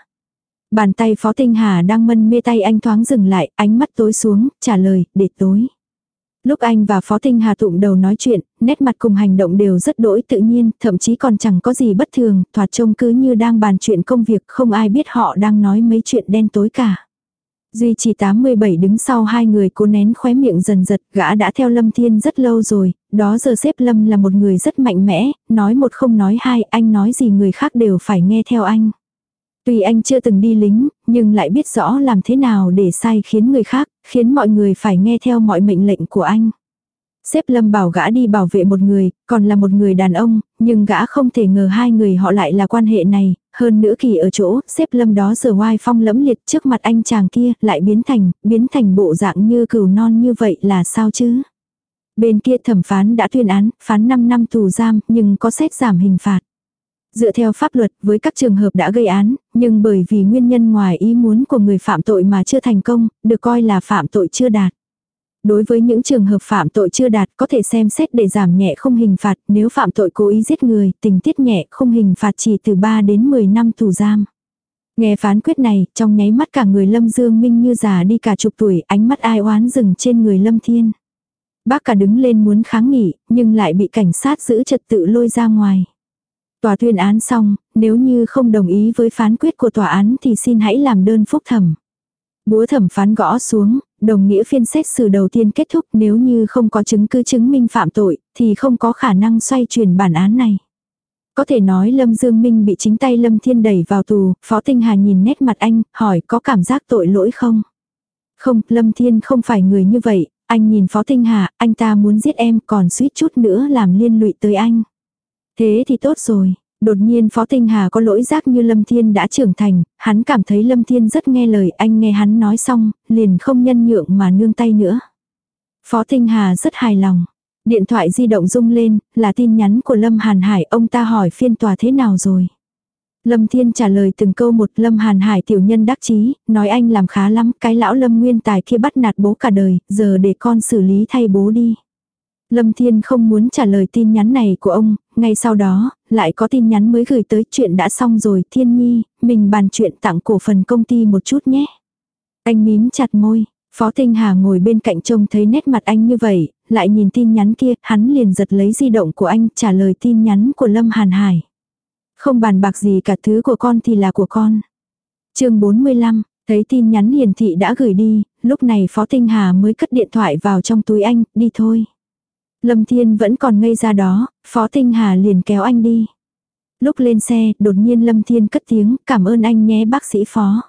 Bàn tay Phó Tinh Hà đang mân mê tay anh thoáng dừng lại, ánh mắt tối xuống, trả lời, để tối. Lúc anh và Phó Tinh Hà tụng đầu nói chuyện, nét mặt cùng hành động đều rất đỗi tự nhiên, thậm chí còn chẳng có gì bất thường, thoạt trông cứ như đang bàn chuyện công việc, không ai biết họ đang nói mấy chuyện đen tối cả. Duy chỉ 87 đứng sau hai người cố nén khóe miệng dần giật, gã đã theo Lâm Thiên rất lâu rồi, đó giờ xếp Lâm là một người rất mạnh mẽ, nói một không nói hai, anh nói gì người khác đều phải nghe theo anh. Tuy anh chưa từng đi lính, nhưng lại biết rõ làm thế nào để sai khiến người khác, khiến mọi người phải nghe theo mọi mệnh lệnh của anh. Xếp Lâm bảo gã đi bảo vệ một người, còn là một người đàn ông, nhưng gã không thể ngờ hai người họ lại là quan hệ này, hơn nữa kỳ ở chỗ, xếp Lâm đó giờ oai phong lẫm liệt trước mặt anh chàng kia, lại biến thành, biến thành bộ dạng như cừu non như vậy là sao chứ? Bên kia thẩm phán đã tuyên án, phán 5 năm tù giam, nhưng có xét giảm hình phạt. Dựa theo pháp luật với các trường hợp đã gây án, nhưng bởi vì nguyên nhân ngoài ý muốn của người phạm tội mà chưa thành công, được coi là phạm tội chưa đạt. Đối với những trường hợp phạm tội chưa đạt có thể xem xét để giảm nhẹ không hình phạt, nếu phạm tội cố ý giết người, tình tiết nhẹ không hình phạt chỉ từ 3 đến 10 năm tù giam. Nghe phán quyết này, trong nháy mắt cả người Lâm Dương Minh như già đi cả chục tuổi, ánh mắt ai oán dừng trên người Lâm Thiên. Bác cả đứng lên muốn kháng nghị, nhưng lại bị cảnh sát giữ trật tự lôi ra ngoài. Tòa tuyên án xong, nếu như không đồng ý với phán quyết của tòa án thì xin hãy làm đơn phúc thẩm. Búa thẩm phán gõ xuống, đồng nghĩa phiên xét xử đầu tiên kết thúc nếu như không có chứng cứ chứng minh phạm tội, thì không có khả năng xoay chuyển bản án này. Có thể nói Lâm Dương Minh bị chính tay Lâm Thiên đẩy vào tù, Phó Tinh Hà nhìn nét mặt anh, hỏi có cảm giác tội lỗi không? Không, Lâm Thiên không phải người như vậy, anh nhìn Phó Tinh Hà, anh ta muốn giết em còn suýt chút nữa làm liên lụy tới anh. Thế thì tốt rồi. Đột nhiên Phó Tinh Hà có lỗi giác như Lâm Thiên đã trưởng thành, hắn cảm thấy Lâm Thiên rất nghe lời anh nghe hắn nói xong, liền không nhân nhượng mà nương tay nữa. Phó Tinh Hà rất hài lòng. Điện thoại di động rung lên, là tin nhắn của Lâm Hàn Hải, ông ta hỏi phiên tòa thế nào rồi. Lâm Thiên trả lời từng câu một Lâm Hàn Hải tiểu nhân đắc chí, nói anh làm khá lắm, cái lão Lâm Nguyên Tài kia bắt nạt bố cả đời, giờ để con xử lý thay bố đi. Lâm Thiên không muốn trả lời tin nhắn này của ông, ngay sau đó, lại có tin nhắn mới gửi tới chuyện đã xong rồi, Thiên Nhi, mình bàn chuyện tặng cổ phần công ty một chút nhé. Anh mím chặt môi, Phó Tinh Hà ngồi bên cạnh trông thấy nét mặt anh như vậy, lại nhìn tin nhắn kia, hắn liền giật lấy di động của anh trả lời tin nhắn của Lâm Hàn Hải. Không bàn bạc gì cả thứ của con thì là của con. chương 45, thấy tin nhắn hiển thị đã gửi đi, lúc này Phó Tinh Hà mới cất điện thoại vào trong túi anh, đi thôi. Lâm Thiên vẫn còn ngây ra đó, Phó Tinh Hà liền kéo anh đi. Lúc lên xe, đột nhiên Lâm Thiên cất tiếng, cảm ơn anh nhé bác sĩ Phó.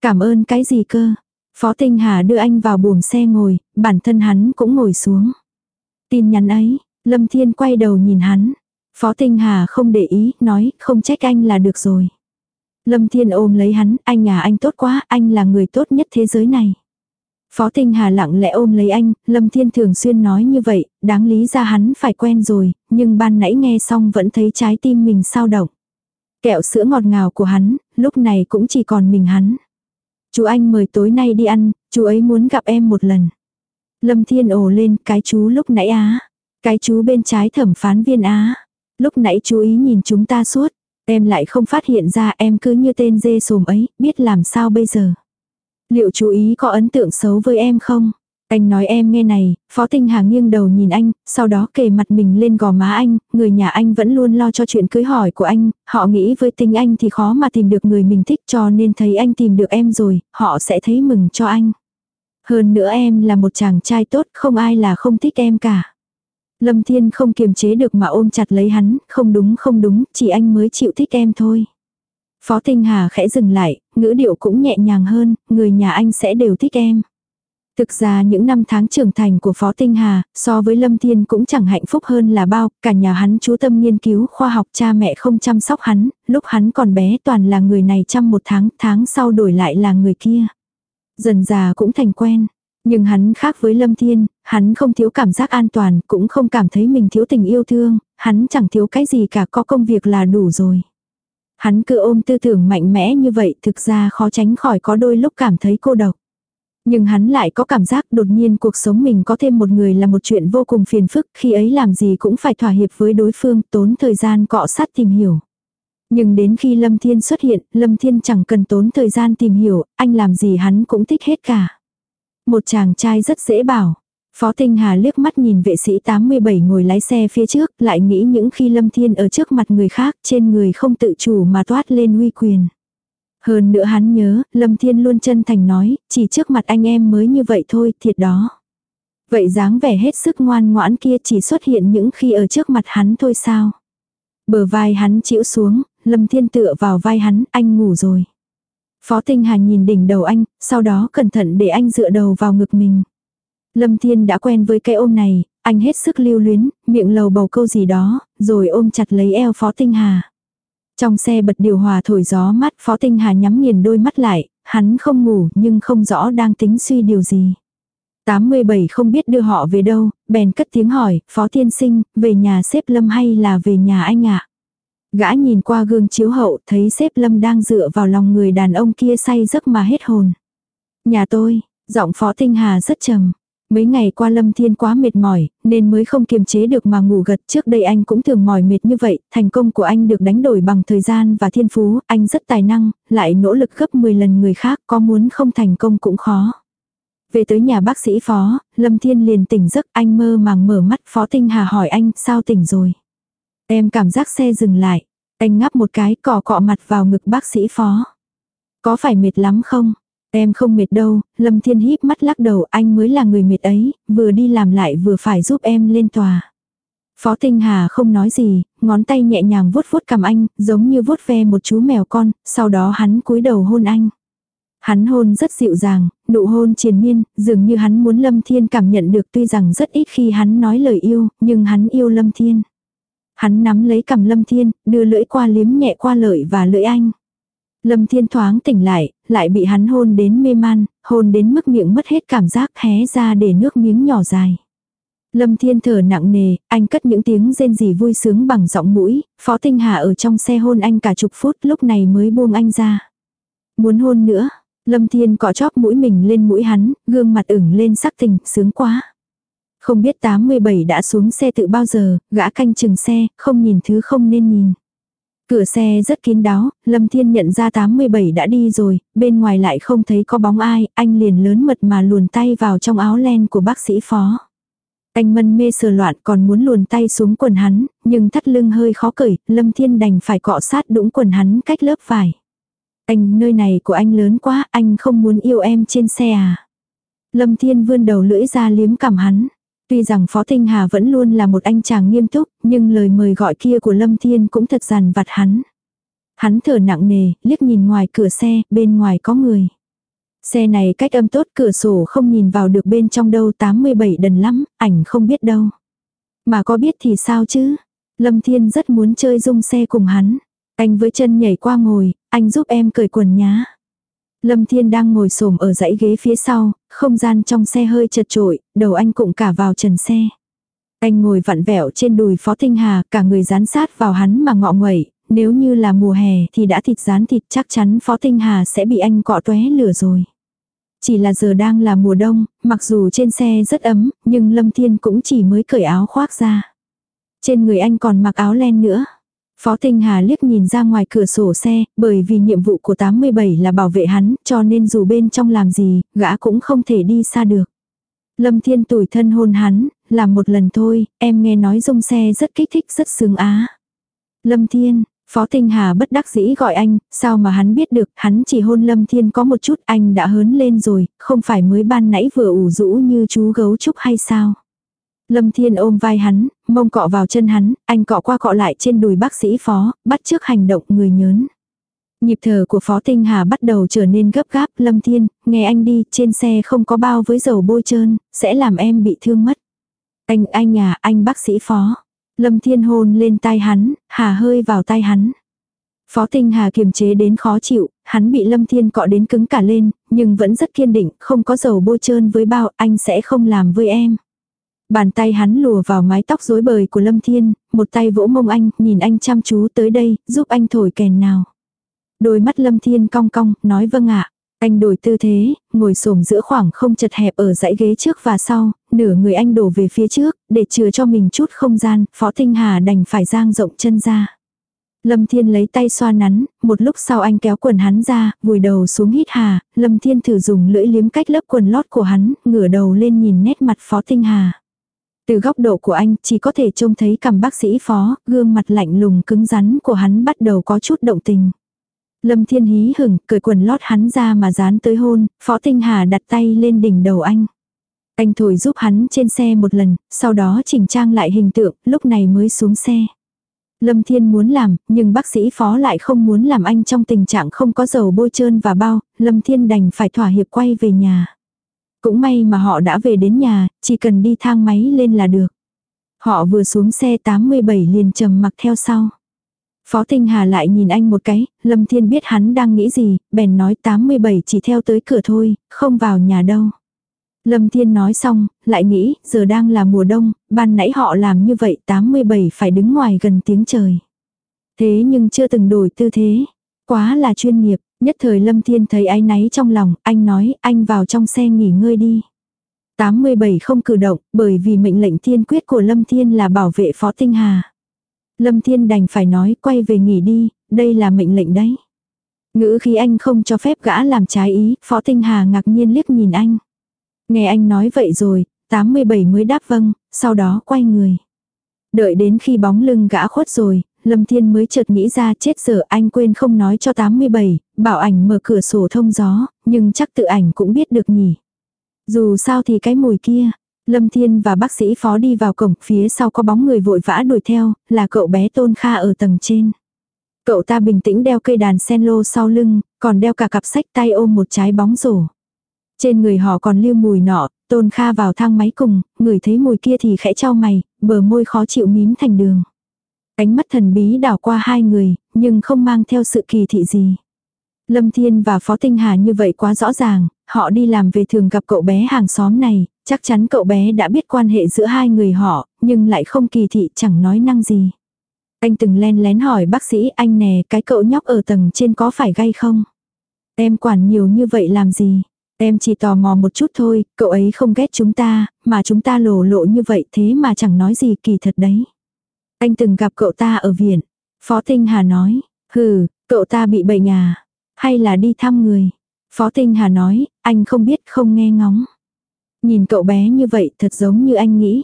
Cảm ơn cái gì cơ? Phó Tinh Hà đưa anh vào buồng xe ngồi, bản thân hắn cũng ngồi xuống. Tin nhắn ấy, Lâm Thiên quay đầu nhìn hắn. Phó Tinh Hà không để ý, nói, không trách anh là được rồi. Lâm Thiên ôm lấy hắn, anh à anh tốt quá, anh là người tốt nhất thế giới này. Phó Tinh Hà lặng lẽ ôm lấy anh, Lâm Thiên thường xuyên nói như vậy, đáng lý ra hắn phải quen rồi, nhưng ban nãy nghe xong vẫn thấy trái tim mình sao động. Kẹo sữa ngọt ngào của hắn, lúc này cũng chỉ còn mình hắn. Chú anh mời tối nay đi ăn, chú ấy muốn gặp em một lần. Lâm Thiên ồ lên, cái chú lúc nãy á. Cái chú bên trái thẩm phán viên á. Lúc nãy chú ý nhìn chúng ta suốt. Em lại không phát hiện ra em cứ như tên dê sồm ấy, biết làm sao bây giờ. Liệu chú ý có ấn tượng xấu với em không? Anh nói em nghe này, Phó Tinh Hà nghiêng đầu nhìn anh, sau đó kề mặt mình lên gò má anh, người nhà anh vẫn luôn lo cho chuyện cưới hỏi của anh, họ nghĩ với tính anh thì khó mà tìm được người mình thích cho nên thấy anh tìm được em rồi, họ sẽ thấy mừng cho anh. Hơn nữa em là một chàng trai tốt, không ai là không thích em cả. Lâm Thiên không kiềm chế được mà ôm chặt lấy hắn, không đúng không đúng, chỉ anh mới chịu thích em thôi. Phó Tinh Hà khẽ dừng lại, ngữ điệu cũng nhẹ nhàng hơn, người nhà anh sẽ đều thích em. Thực ra những năm tháng trưởng thành của Phó Tinh Hà, so với Lâm Thiên cũng chẳng hạnh phúc hơn là bao, cả nhà hắn chú tâm nghiên cứu khoa học cha mẹ không chăm sóc hắn, lúc hắn còn bé toàn là người này chăm một tháng, tháng sau đổi lại là người kia. Dần già cũng thành quen. Nhưng hắn khác với Lâm Thiên, hắn không thiếu cảm giác an toàn, cũng không cảm thấy mình thiếu tình yêu thương, hắn chẳng thiếu cái gì cả có công việc là đủ rồi. Hắn cứ ôm tư tưởng mạnh mẽ như vậy thực ra khó tránh khỏi có đôi lúc cảm thấy cô độc. Nhưng hắn lại có cảm giác đột nhiên cuộc sống mình có thêm một người là một chuyện vô cùng phiền phức, khi ấy làm gì cũng phải thỏa hiệp với đối phương, tốn thời gian cọ sát tìm hiểu. Nhưng đến khi Lâm Thiên xuất hiện, Lâm Thiên chẳng cần tốn thời gian tìm hiểu, anh làm gì hắn cũng thích hết cả. Một chàng trai rất dễ bảo. Phó Tinh Hà liếc mắt nhìn vệ sĩ 87 ngồi lái xe phía trước, lại nghĩ những khi Lâm Thiên ở trước mặt người khác, trên người không tự chủ mà toát lên uy quyền. Hơn nữa hắn nhớ, Lâm Thiên luôn chân thành nói, chỉ trước mặt anh em mới như vậy thôi, thiệt đó. Vậy dáng vẻ hết sức ngoan ngoãn kia chỉ xuất hiện những khi ở trước mặt hắn thôi sao? Bờ vai hắn chịu xuống, Lâm Thiên tựa vào vai hắn, anh ngủ rồi. Phó Tinh Hà nhìn đỉnh đầu anh, sau đó cẩn thận để anh dựa đầu vào ngực mình. Lâm Thiên đã quen với cái ôm này, anh hết sức lưu luyến, miệng lầu bầu câu gì đó, rồi ôm chặt lấy eo Phó Tinh Hà. Trong xe bật điều hòa thổi gió mắt Phó Tinh Hà nhắm nghiền đôi mắt lại, hắn không ngủ nhưng không rõ đang tính suy điều gì. 87 không biết đưa họ về đâu, bèn cất tiếng hỏi, Phó Tiên Sinh, về nhà xếp Lâm hay là về nhà anh ạ? Gã nhìn qua gương chiếu hậu thấy xếp Lâm đang dựa vào lòng người đàn ông kia say giấc mà hết hồn. Nhà tôi, giọng Phó Tinh Hà rất trầm. Mấy ngày qua Lâm Thiên quá mệt mỏi, nên mới không kiềm chế được mà ngủ gật. Trước đây anh cũng thường mỏi mệt như vậy, thành công của anh được đánh đổi bằng thời gian và thiên phú, anh rất tài năng, lại nỗ lực gấp 10 lần người khác, có muốn không thành công cũng khó. Về tới nhà bác sĩ phó, Lâm Thiên liền tỉnh giấc, anh mơ màng mở mắt, phó tinh hà hỏi anh, sao tỉnh rồi? Em cảm giác xe dừng lại, anh ngắp một cái cỏ cọ mặt vào ngực bác sĩ phó. Có phải mệt lắm không? Em không mệt đâu, Lâm Thiên híp mắt lắc đầu anh mới là người mệt ấy, vừa đi làm lại vừa phải giúp em lên tòa. Phó Tinh Hà không nói gì, ngón tay nhẹ nhàng vuốt vuốt cầm anh, giống như vuốt ve một chú mèo con, sau đó hắn cúi đầu hôn anh. Hắn hôn rất dịu dàng, nụ hôn triền miên, dường như hắn muốn Lâm Thiên cảm nhận được tuy rằng rất ít khi hắn nói lời yêu, nhưng hắn yêu Lâm Thiên. Hắn nắm lấy cầm Lâm Thiên, đưa lưỡi qua liếm nhẹ qua lợi và lưỡi anh. Lâm Thiên thoáng tỉnh lại, lại bị hắn hôn đến mê man, hôn đến mức miệng mất hết cảm giác hé ra để nước miếng nhỏ dài. Lâm Thiên thở nặng nề, anh cất những tiếng rên rỉ vui sướng bằng giọng mũi, Phó Tinh Hà ở trong xe hôn anh cả chục phút lúc này mới buông anh ra. Muốn hôn nữa, Lâm Thiên cọ chóp mũi mình lên mũi hắn, gương mặt ửng lên sắc tình, sướng quá. Không biết 87 đã xuống xe tự bao giờ, gã canh chừng xe, không nhìn thứ không nên nhìn. Cửa xe rất kín đáo, Lâm Thiên nhận ra 87 đã đi rồi, bên ngoài lại không thấy có bóng ai, anh liền lớn mật mà luồn tay vào trong áo len của bác sĩ phó. Anh mân mê sờ loạn còn muốn luồn tay xuống quần hắn, nhưng thắt lưng hơi khó cởi, Lâm Thiên đành phải cọ sát đũng quần hắn cách lớp vải. Anh, nơi này của anh lớn quá, anh không muốn yêu em trên xe à. Lâm Thiên vươn đầu lưỡi ra liếm cằm hắn. Tuy rằng Phó Tinh Hà vẫn luôn là một anh chàng nghiêm túc, nhưng lời mời gọi kia của Lâm Thiên cũng thật dằn vặt hắn. Hắn thở nặng nề, liếc nhìn ngoài cửa xe, bên ngoài có người. Xe này cách âm tốt cửa sổ không nhìn vào được bên trong đâu 87 đần lắm, ảnh không biết đâu. Mà có biết thì sao chứ? Lâm Thiên rất muốn chơi dung xe cùng hắn. Anh với chân nhảy qua ngồi, anh giúp em cởi quần nhá. Lâm Thiên đang ngồi xổm ở dãy ghế phía sau, không gian trong xe hơi chật trội, đầu anh cũng cả vào trần xe. Anh ngồi vặn vẹo trên đùi Phó Thanh Hà, cả người dán sát vào hắn mà ngọ nguậy, nếu như là mùa hè thì đã thịt rán thịt chắc chắn Phó Thanh Hà sẽ bị anh cọ tóe lửa rồi. Chỉ là giờ đang là mùa đông, mặc dù trên xe rất ấm, nhưng Lâm Thiên cũng chỉ mới cởi áo khoác ra. Trên người anh còn mặc áo len nữa. Phó Tinh Hà liếc nhìn ra ngoài cửa sổ xe, bởi vì nhiệm vụ của 87 là bảo vệ hắn, cho nên dù bên trong làm gì, gã cũng không thể đi xa được. Lâm Thiên tủi thân hôn hắn, làm một lần thôi, em nghe nói dung xe rất kích thích rất sướng á. Lâm Thiên, Phó Tinh Hà bất đắc dĩ gọi anh, sao mà hắn biết được, hắn chỉ hôn Lâm Thiên có một chút anh đã hớn lên rồi, không phải mới ban nãy vừa ủ rũ như chú gấu trúc hay sao. Lâm Thiên ôm vai hắn, mông cọ vào chân hắn, anh cọ qua cọ lại trên đùi bác sĩ phó, bắt trước hành động người nhớn. Nhịp thở của Phó Tinh Hà bắt đầu trở nên gấp gáp, Lâm Thiên, nghe anh đi, trên xe không có bao với dầu bôi trơn, sẽ làm em bị thương mất. Anh, anh à, anh bác sĩ Phó. Lâm Thiên hôn lên tai hắn, hà hơi vào tai hắn. Phó Tinh Hà kiềm chế đến khó chịu, hắn bị Lâm Thiên cọ đến cứng cả lên, nhưng vẫn rất kiên định, không có dầu bôi trơn với bao, anh sẽ không làm với em. Bàn tay hắn lùa vào mái tóc rối bời của Lâm Thiên, một tay vỗ mông anh, nhìn anh chăm chú tới đây, giúp anh thổi kèn nào. Đôi mắt Lâm Thiên cong cong, nói vâng ạ. Anh đổi tư thế, ngồi xổm giữa khoảng không chật hẹp ở dãy ghế trước và sau, nửa người anh đổ về phía trước, để chừa cho mình chút không gian, Phó Tinh Hà đành phải giang rộng chân ra. Lâm Thiên lấy tay xoa nắn, một lúc sau anh kéo quần hắn ra, vùi đầu xuống hít hà, Lâm Thiên thử dùng lưỡi liếm cách lớp quần lót của hắn, ngửa đầu lên nhìn nét mặt Phó Tinh Hà. Từ góc độ của anh, chỉ có thể trông thấy cầm bác sĩ phó, gương mặt lạnh lùng cứng rắn của hắn bắt đầu có chút động tình. Lâm Thiên hí hửng, cởi quần lót hắn ra mà dán tới hôn, Phó Tinh Hà đặt tay lên đỉnh đầu anh. Anh thổi giúp hắn trên xe một lần, sau đó chỉnh trang lại hình tượng, lúc này mới xuống xe. Lâm Thiên muốn làm, nhưng bác sĩ phó lại không muốn làm anh trong tình trạng không có dầu bôi trơn và bao, Lâm Thiên đành phải thỏa hiệp quay về nhà. Cũng may mà họ đã về đến nhà, chỉ cần đi thang máy lên là được. Họ vừa xuống xe 87 liền trầm mặc theo sau. Phó Tinh Hà lại nhìn anh một cái, Lâm Thiên biết hắn đang nghĩ gì, bèn nói 87 chỉ theo tới cửa thôi, không vào nhà đâu. Lâm Thiên nói xong, lại nghĩ, giờ đang là mùa đông, ban nãy họ làm như vậy 87 phải đứng ngoài gần tiếng trời. Thế nhưng chưa từng đổi tư thế, quá là chuyên nghiệp, nhất thời Lâm Thiên thấy ái náy trong lòng, anh nói, anh vào trong xe nghỉ ngơi đi. 87 không cử động, bởi vì mệnh lệnh thiên quyết của Lâm Thiên là bảo vệ Phó Tinh Hà. Lâm Thiên đành phải nói quay về nghỉ đi, đây là mệnh lệnh đấy. Ngữ khi anh không cho phép gã làm trái ý, Phó Tinh Hà ngạc nhiên liếc nhìn anh. Nghe anh nói vậy rồi, 87 mới đáp vâng, sau đó quay người. Đợi đến khi bóng lưng gã khuất rồi, Lâm Thiên mới chợt nghĩ ra chết giờ anh quên không nói cho 87, bảo ảnh mở cửa sổ thông gió, nhưng chắc tự ảnh cũng biết được nhỉ. Dù sao thì cái mùi kia, Lâm Thiên và bác sĩ phó đi vào cổng, phía sau có bóng người vội vã đuổi theo, là cậu bé Tôn Kha ở tầng trên. Cậu ta bình tĩnh đeo cây đàn sen lô sau lưng, còn đeo cả cặp sách tay ôm một trái bóng rổ. Trên người họ còn lưu mùi nọ, Tôn Kha vào thang máy cùng, người thấy mùi kia thì khẽ trao mày, bờ môi khó chịu mím thành đường. Ánh mắt thần bí đảo qua hai người, nhưng không mang theo sự kỳ thị gì. Lâm Thiên và Phó Tinh Hà như vậy quá rõ ràng, họ đi làm về thường gặp cậu bé hàng xóm này, Chắc chắn cậu bé đã biết quan hệ giữa hai người họ, nhưng lại không kỳ thị chẳng nói năng gì. Anh từng len lén hỏi bác sĩ anh nè cái cậu nhóc ở tầng trên có phải gay không? Em quản nhiều như vậy làm gì? Em chỉ tò mò một chút thôi, cậu ấy không ghét chúng ta, mà chúng ta lổ lộ như vậy thế mà chẳng nói gì kỳ thật đấy. Anh từng gặp cậu ta ở viện. Phó Tinh Hà nói, hừ, cậu ta bị bệnh à? Hay là đi thăm người? Phó Tinh Hà nói, anh không biết không nghe ngóng. Nhìn cậu bé như vậy thật giống như anh nghĩ.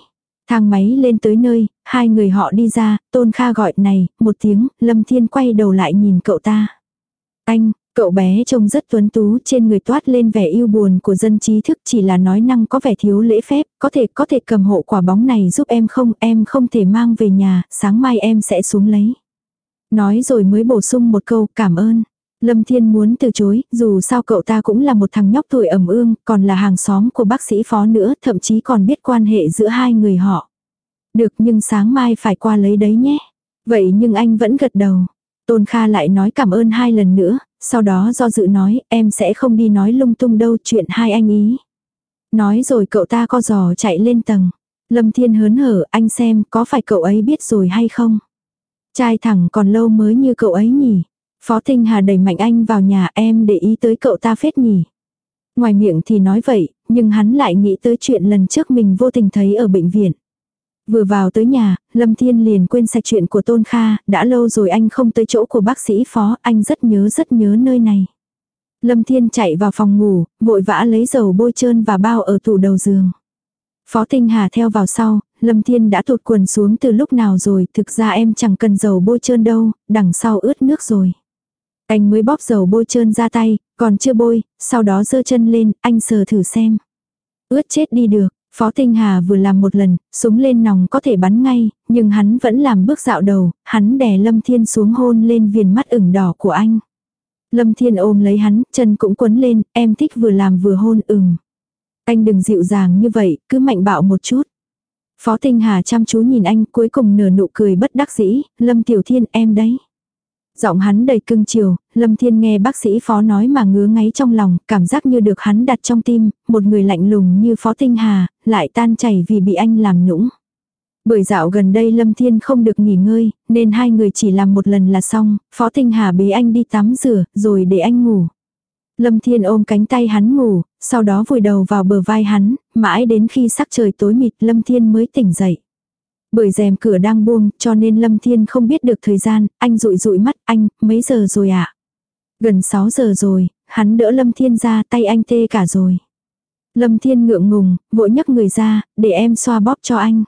Thang máy lên tới nơi, hai người họ đi ra, Tôn Kha gọi này, một tiếng, Lâm Thiên quay đầu lại nhìn cậu ta. Anh, cậu bé trông rất tuấn tú trên người toát lên vẻ yêu buồn của dân trí thức chỉ là nói năng có vẻ thiếu lễ phép, có thể có thể cầm hộ quả bóng này giúp em không, em không thể mang về nhà, sáng mai em sẽ xuống lấy. Nói rồi mới bổ sung một câu cảm ơn. Lâm Thiên muốn từ chối, dù sao cậu ta cũng là một thằng nhóc tuổi ẩm ương, còn là hàng xóm của bác sĩ phó nữa, thậm chí còn biết quan hệ giữa hai người họ. Được nhưng sáng mai phải qua lấy đấy nhé. Vậy nhưng anh vẫn gật đầu. Tôn Kha lại nói cảm ơn hai lần nữa, sau đó do dự nói em sẽ không đi nói lung tung đâu chuyện hai anh ý. Nói rồi cậu ta co giò chạy lên tầng. Lâm Thiên hớn hở anh xem có phải cậu ấy biết rồi hay không. Trai thẳng còn lâu mới như cậu ấy nhỉ. Phó Thinh Hà đẩy mạnh anh vào nhà em để ý tới cậu ta phết nhỉ. Ngoài miệng thì nói vậy, nhưng hắn lại nghĩ tới chuyện lần trước mình vô tình thấy ở bệnh viện. Vừa vào tới nhà, Lâm Thiên liền quên sạch chuyện của Tôn Kha, đã lâu rồi anh không tới chỗ của bác sĩ phó, anh rất nhớ rất nhớ nơi này. Lâm Thiên chạy vào phòng ngủ, vội vã lấy dầu bôi trơn và bao ở tủ đầu giường. Phó Tinh Hà theo vào sau, Lâm Thiên đã tụt quần xuống từ lúc nào rồi, thực ra em chẳng cần dầu bôi trơn đâu, đằng sau ướt nước rồi. Anh mới bóp dầu bôi trơn ra tay, còn chưa bôi, sau đó giơ chân lên, anh sờ thử xem. Ướt chết đi được, Phó Tinh Hà vừa làm một lần, súng lên nòng có thể bắn ngay, nhưng hắn vẫn làm bước dạo đầu, hắn đè Lâm Thiên xuống hôn lên viền mắt ửng đỏ của anh. Lâm Thiên ôm lấy hắn, chân cũng quấn lên, em thích vừa làm vừa hôn ửng. Anh đừng dịu dàng như vậy, cứ mạnh bạo một chút. Phó Tinh Hà chăm chú nhìn anh cuối cùng nở nụ cười bất đắc dĩ, Lâm Tiểu Thiên em đấy. Giọng hắn đầy cưng chiều, Lâm Thiên nghe bác sĩ phó nói mà ngứa ngáy trong lòng, cảm giác như được hắn đặt trong tim, một người lạnh lùng như phó tinh hà, lại tan chảy vì bị anh làm nũng. Bởi dạo gần đây Lâm Thiên không được nghỉ ngơi, nên hai người chỉ làm một lần là xong, phó tinh hà bế anh đi tắm rửa, rồi để anh ngủ. Lâm Thiên ôm cánh tay hắn ngủ, sau đó vùi đầu vào bờ vai hắn, mãi đến khi sắc trời tối mịt Lâm Thiên mới tỉnh dậy. Bởi rèm cửa đang buông, cho nên Lâm Thiên không biết được thời gian, anh rụi rụi mắt, anh, mấy giờ rồi ạ? À? Gần 6 giờ rồi, hắn đỡ Lâm Thiên ra, tay anh tê cả rồi. Lâm Thiên ngượng ngùng, vội nhấc người ra, để em xoa bóp cho anh.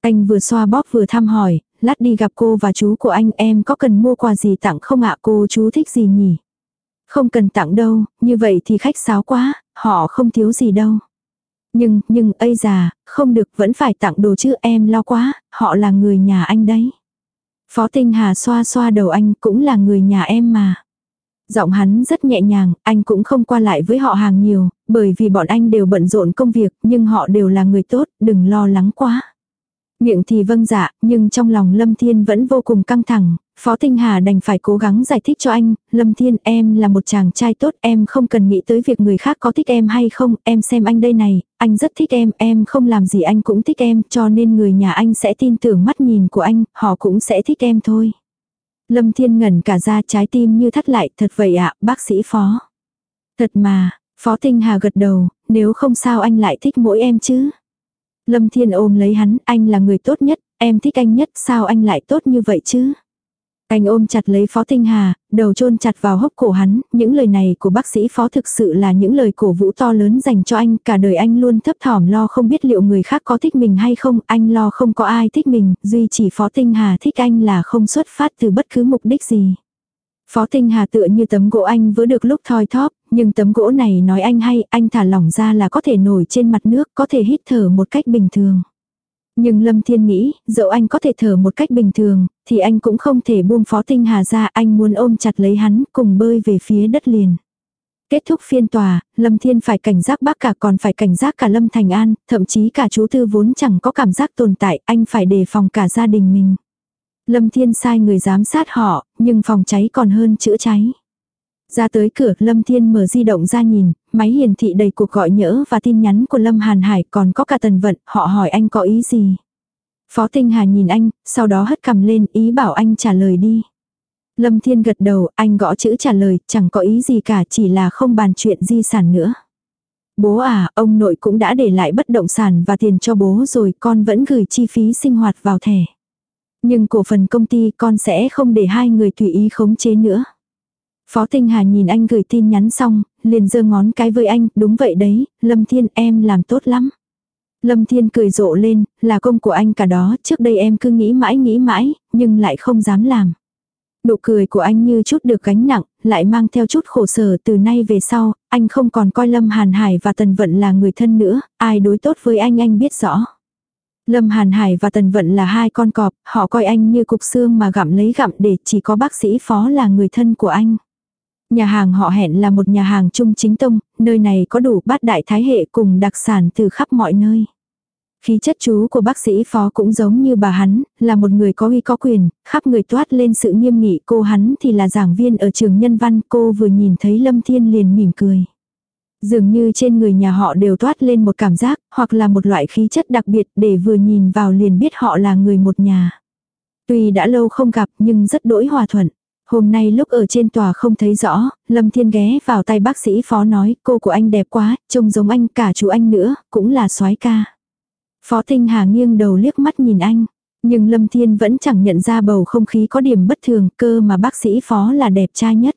Anh vừa xoa bóp vừa thăm hỏi, lát đi gặp cô và chú của anh em có cần mua quà gì tặng không ạ cô chú thích gì nhỉ? Không cần tặng đâu, như vậy thì khách sáo quá, họ không thiếu gì đâu. Nhưng, nhưng, ây già, không được vẫn phải tặng đồ chứ em lo quá, họ là người nhà anh đấy. Phó Tinh Hà xoa xoa đầu anh cũng là người nhà em mà. Giọng hắn rất nhẹ nhàng, anh cũng không qua lại với họ hàng nhiều, bởi vì bọn anh đều bận rộn công việc, nhưng họ đều là người tốt, đừng lo lắng quá. Miệng thì vâng dạ, nhưng trong lòng Lâm Thiên vẫn vô cùng căng thẳng, Phó Tinh Hà đành phải cố gắng giải thích cho anh, Lâm Thiên em là một chàng trai tốt, em không cần nghĩ tới việc người khác có thích em hay không, em xem anh đây này, anh rất thích em, em không làm gì anh cũng thích em, cho nên người nhà anh sẽ tin tưởng mắt nhìn của anh, họ cũng sẽ thích em thôi. Lâm Thiên ngẩn cả ra trái tim như thắt lại, thật vậy ạ, bác sĩ Phó. Thật mà, Phó Tinh Hà gật đầu, nếu không sao anh lại thích mỗi em chứ. Lâm Thiên ôm lấy hắn, anh là người tốt nhất, em thích anh nhất, sao anh lại tốt như vậy chứ? Anh ôm chặt lấy Phó Tinh Hà, đầu chôn chặt vào hốc cổ hắn, những lời này của bác sĩ Phó thực sự là những lời cổ vũ to lớn dành cho anh, cả đời anh luôn thấp thỏm lo không biết liệu người khác có thích mình hay không, anh lo không có ai thích mình, duy chỉ Phó Tinh Hà thích anh là không xuất phát từ bất cứ mục đích gì. Phó Tinh Hà tựa như tấm gỗ anh vỡ được lúc thoi thóp, nhưng tấm gỗ này nói anh hay, anh thả lỏng ra là có thể nổi trên mặt nước, có thể hít thở một cách bình thường. Nhưng Lâm Thiên nghĩ, dẫu anh có thể thở một cách bình thường, thì anh cũng không thể buông Phó Tinh Hà ra, anh muốn ôm chặt lấy hắn, cùng bơi về phía đất liền. Kết thúc phiên tòa, Lâm Thiên phải cảnh giác bác cả còn phải cảnh giác cả Lâm Thành An, thậm chí cả chú Tư vốn chẳng có cảm giác tồn tại, anh phải đề phòng cả gia đình mình. Lâm Thiên sai người giám sát họ, nhưng phòng cháy còn hơn chữa cháy. Ra tới cửa, Lâm Thiên mở di động ra nhìn, máy hiển thị đầy cuộc gọi nhỡ và tin nhắn của Lâm Hàn Hải còn có cả tần vận, họ hỏi anh có ý gì. Phó Tinh Hà nhìn anh, sau đó hất cầm lên ý bảo anh trả lời đi. Lâm Thiên gật đầu, anh gõ chữ trả lời, chẳng có ý gì cả chỉ là không bàn chuyện di sản nữa. Bố à, ông nội cũng đã để lại bất động sản và tiền cho bố rồi con vẫn gửi chi phí sinh hoạt vào thẻ. Nhưng cổ phần công ty con sẽ không để hai người tùy ý khống chế nữa. Phó Tinh Hà nhìn anh gửi tin nhắn xong, liền giơ ngón cái với anh, đúng vậy đấy, Lâm Thiên em làm tốt lắm. Lâm Thiên cười rộ lên, là công của anh cả đó, trước đây em cứ nghĩ mãi nghĩ mãi, nhưng lại không dám làm. Nụ cười của anh như chút được gánh nặng, lại mang theo chút khổ sở từ nay về sau, anh không còn coi Lâm Hàn Hải và Tần Vận là người thân nữa, ai đối tốt với anh anh biết rõ. Lâm Hàn Hải và Tần Vận là hai con cọp, họ coi anh như cục xương mà gặm lấy gặm để chỉ có bác sĩ phó là người thân của anh. Nhà hàng họ hẹn là một nhà hàng trung chính tông, nơi này có đủ bát đại thái hệ cùng đặc sản từ khắp mọi nơi. Khí chất chú của bác sĩ phó cũng giống như bà hắn, là một người có uy có quyền, khắp người toát lên sự nghiêm nghị cô hắn thì là giảng viên ở trường nhân văn cô vừa nhìn thấy Lâm Thiên liền mỉm cười. Dường như trên người nhà họ đều toát lên một cảm giác, hoặc là một loại khí chất đặc biệt để vừa nhìn vào liền biết họ là người một nhà. Tuy đã lâu không gặp nhưng rất đỗi hòa thuận. Hôm nay lúc ở trên tòa không thấy rõ, Lâm Thiên ghé vào tay bác sĩ phó nói cô của anh đẹp quá, trông giống anh cả chú anh nữa, cũng là soái ca. Phó Tinh Hà nghiêng đầu liếc mắt nhìn anh. Nhưng Lâm Thiên vẫn chẳng nhận ra bầu không khí có điểm bất thường cơ mà bác sĩ phó là đẹp trai nhất.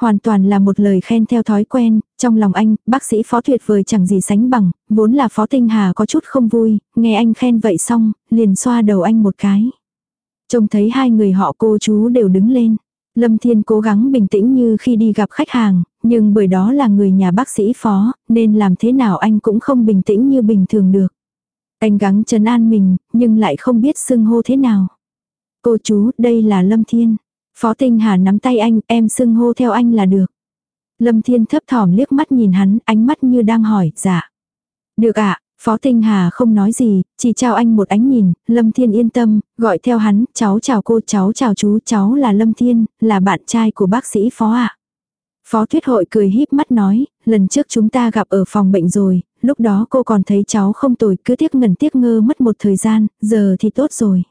Hoàn toàn là một lời khen theo thói quen, trong lòng anh, bác sĩ phó tuyệt vời chẳng gì sánh bằng, vốn là phó tinh hà có chút không vui, nghe anh khen vậy xong, liền xoa đầu anh một cái. Trông thấy hai người họ cô chú đều đứng lên. Lâm Thiên cố gắng bình tĩnh như khi đi gặp khách hàng, nhưng bởi đó là người nhà bác sĩ phó, nên làm thế nào anh cũng không bình tĩnh như bình thường được. Anh gắng trấn an mình, nhưng lại không biết xưng hô thế nào. Cô chú, đây là Lâm Thiên. Phó Tinh Hà nắm tay anh, em xưng hô theo anh là được. Lâm Thiên thấp thỏm liếc mắt nhìn hắn, ánh mắt như đang hỏi, dạ. Được ạ, Phó Tinh Hà không nói gì, chỉ chào anh một ánh nhìn, Lâm Thiên yên tâm, gọi theo hắn, cháu chào cô, cháu chào chú, cháu là Lâm Thiên, là bạn trai của bác sĩ Phó ạ. Phó Thuyết Hội cười híp mắt nói, lần trước chúng ta gặp ở phòng bệnh rồi, lúc đó cô còn thấy cháu không tồi, cứ tiếc ngần tiếc ngơ mất một thời gian, giờ thì tốt rồi.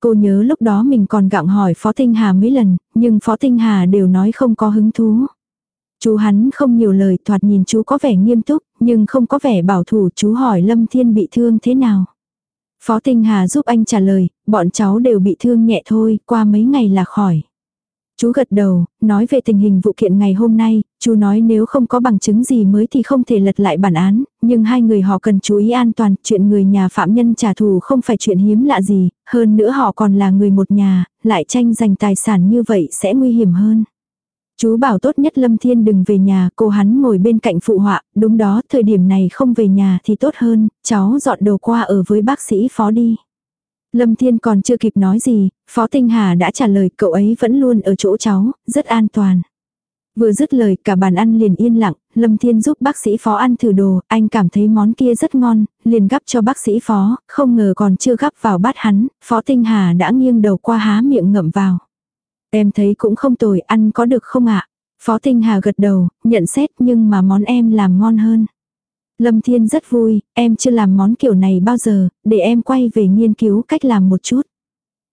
Cô nhớ lúc đó mình còn gặng hỏi Phó Tinh Hà mấy lần, nhưng Phó Tinh Hà đều nói không có hứng thú. Chú hắn không nhiều lời thoạt nhìn chú có vẻ nghiêm túc, nhưng không có vẻ bảo thủ chú hỏi Lâm Thiên bị thương thế nào. Phó Tinh Hà giúp anh trả lời, bọn cháu đều bị thương nhẹ thôi, qua mấy ngày là khỏi. Chú gật đầu, nói về tình hình vụ kiện ngày hôm nay, chú nói nếu không có bằng chứng gì mới thì không thể lật lại bản án, nhưng hai người họ cần chú ý an toàn, chuyện người nhà phạm nhân trả thù không phải chuyện hiếm lạ gì, hơn nữa họ còn là người một nhà, lại tranh giành tài sản như vậy sẽ nguy hiểm hơn. Chú bảo tốt nhất Lâm Thiên đừng về nhà, cô hắn ngồi bên cạnh phụ họa, đúng đó, thời điểm này không về nhà thì tốt hơn, cháu dọn đồ qua ở với bác sĩ phó đi. Lâm Thiên còn chưa kịp nói gì, Phó Tinh Hà đã trả lời cậu ấy vẫn luôn ở chỗ cháu, rất an toàn. Vừa dứt lời cả bàn ăn liền yên lặng, Lâm Thiên giúp bác sĩ phó ăn thử đồ, anh cảm thấy món kia rất ngon, liền gắp cho bác sĩ phó, không ngờ còn chưa gắp vào bát hắn, phó Tinh Hà đã nghiêng đầu qua há miệng ngậm vào. Em thấy cũng không tồi, ăn có được không ạ? Phó Tinh Hà gật đầu, nhận xét nhưng mà món em làm ngon hơn. Lâm Thiên rất vui, em chưa làm món kiểu này bao giờ, để em quay về nghiên cứu cách làm một chút.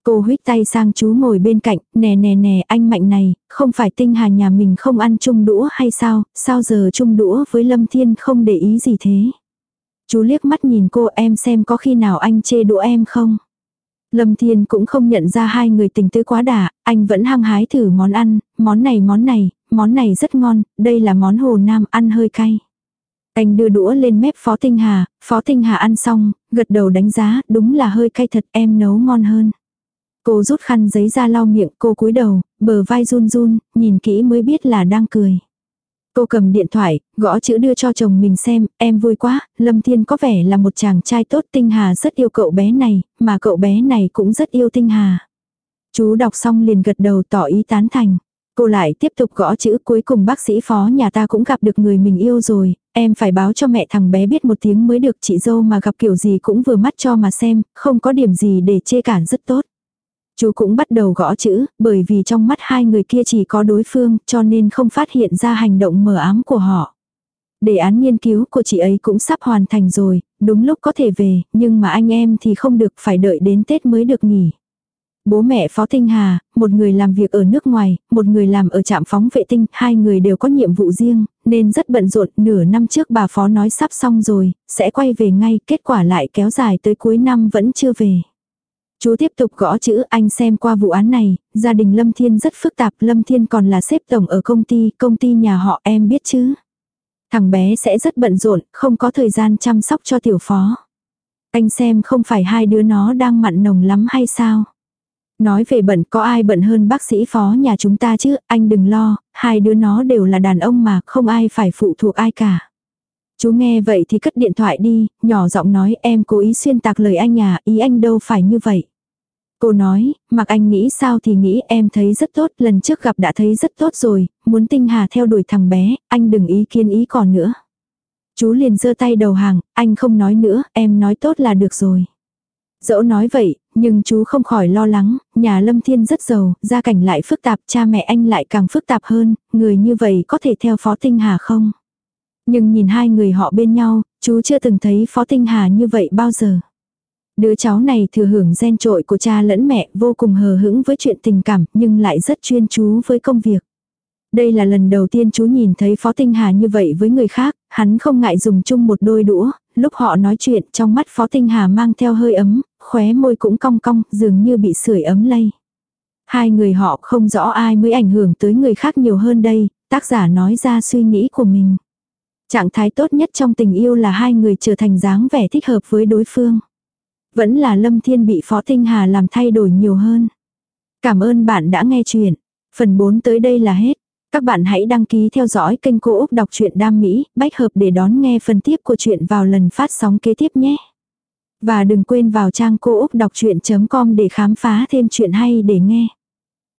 Cô huyết tay sang chú ngồi bên cạnh, nè nè nè anh mạnh này, không phải tinh hà nhà mình không ăn chung đũa hay sao, sao giờ chung đũa với Lâm Thiên không để ý gì thế. Chú liếc mắt nhìn cô em xem có khi nào anh chê đũa em không. Lâm Thiên cũng không nhận ra hai người tình tứ quá đà, anh vẫn hăng hái thử món ăn, món này món này, món này rất ngon, đây là món hồ nam ăn hơi cay. Anh đưa đũa lên mép Phó Tinh Hà, Phó Tinh Hà ăn xong, gật đầu đánh giá, đúng là hơi cay thật em nấu ngon hơn. Cô rút khăn giấy ra lau miệng, cô cúi đầu, bờ vai run run, nhìn kỹ mới biết là đang cười. Cô cầm điện thoại, gõ chữ đưa cho chồng mình xem, em vui quá, Lâm Thiên có vẻ là một chàng trai tốt Tinh Hà rất yêu cậu bé này, mà cậu bé này cũng rất yêu Tinh Hà. Chú đọc xong liền gật đầu tỏ ý tán thành. Cô lại tiếp tục gõ chữ cuối cùng bác sĩ phó nhà ta cũng gặp được người mình yêu rồi, em phải báo cho mẹ thằng bé biết một tiếng mới được chị dâu mà gặp kiểu gì cũng vừa mắt cho mà xem, không có điểm gì để chê cản rất tốt. Chú cũng bắt đầu gõ chữ, bởi vì trong mắt hai người kia chỉ có đối phương, cho nên không phát hiện ra hành động mờ ám của họ. Đề án nghiên cứu của chị ấy cũng sắp hoàn thành rồi, đúng lúc có thể về, nhưng mà anh em thì không được phải đợi đến Tết mới được nghỉ. Bố mẹ Phó Tinh Hà, một người làm việc ở nước ngoài, một người làm ở trạm phóng vệ tinh, hai người đều có nhiệm vụ riêng, nên rất bận rộn. Nửa năm trước bà Phó nói sắp xong rồi, sẽ quay về ngay, kết quả lại kéo dài tới cuối năm vẫn chưa về. Chú tiếp tục gõ chữ anh xem qua vụ án này, gia đình Lâm Thiên rất phức tạp, Lâm Thiên còn là xếp tổng ở công ty, công ty nhà họ em biết chứ. Thằng bé sẽ rất bận rộn, không có thời gian chăm sóc cho tiểu phó. Anh xem không phải hai đứa nó đang mặn nồng lắm hay sao? Nói về bận có ai bận hơn bác sĩ phó nhà chúng ta chứ, anh đừng lo, hai đứa nó đều là đàn ông mà, không ai phải phụ thuộc ai cả. Chú nghe vậy thì cất điện thoại đi, nhỏ giọng nói em cố ý xuyên tạc lời anh à, ý anh đâu phải như vậy. Cô nói, mặc anh nghĩ sao thì nghĩ em thấy rất tốt, lần trước gặp đã thấy rất tốt rồi, muốn tinh hà theo đuổi thằng bé, anh đừng ý kiến ý còn nữa. Chú liền giơ tay đầu hàng, anh không nói nữa, em nói tốt là được rồi. Dẫu nói vậy, nhưng chú không khỏi lo lắng, nhà Lâm Thiên rất giàu, gia cảnh lại phức tạp, cha mẹ anh lại càng phức tạp hơn, người như vậy có thể theo Phó Tinh Hà không? Nhưng nhìn hai người họ bên nhau, chú chưa từng thấy Phó Tinh Hà như vậy bao giờ. Đứa cháu này thừa hưởng gen trội của cha lẫn mẹ vô cùng hờ hững với chuyện tình cảm nhưng lại rất chuyên chú với công việc. Đây là lần đầu tiên chú nhìn thấy Phó Tinh Hà như vậy với người khác, hắn không ngại dùng chung một đôi đũa, lúc họ nói chuyện trong mắt Phó Tinh Hà mang theo hơi ấm, khóe môi cũng cong cong, dường như bị sưởi ấm lây. Hai người họ không rõ ai mới ảnh hưởng tới người khác nhiều hơn đây, tác giả nói ra suy nghĩ của mình. Trạng thái tốt nhất trong tình yêu là hai người trở thành dáng vẻ thích hợp với đối phương. Vẫn là Lâm Thiên bị Phó Tinh Hà làm thay đổi nhiều hơn. Cảm ơn bạn đã nghe chuyện. Phần 4 tới đây là hết. Các bạn hãy đăng ký theo dõi kênh Cô Úc Đọc truyện Đam Mỹ, bách hợp để đón nghe phần tiếp của chuyện vào lần phát sóng kế tiếp nhé. Và đừng quên vào trang cô úc đọc chuyện.com để khám phá thêm chuyện hay để nghe.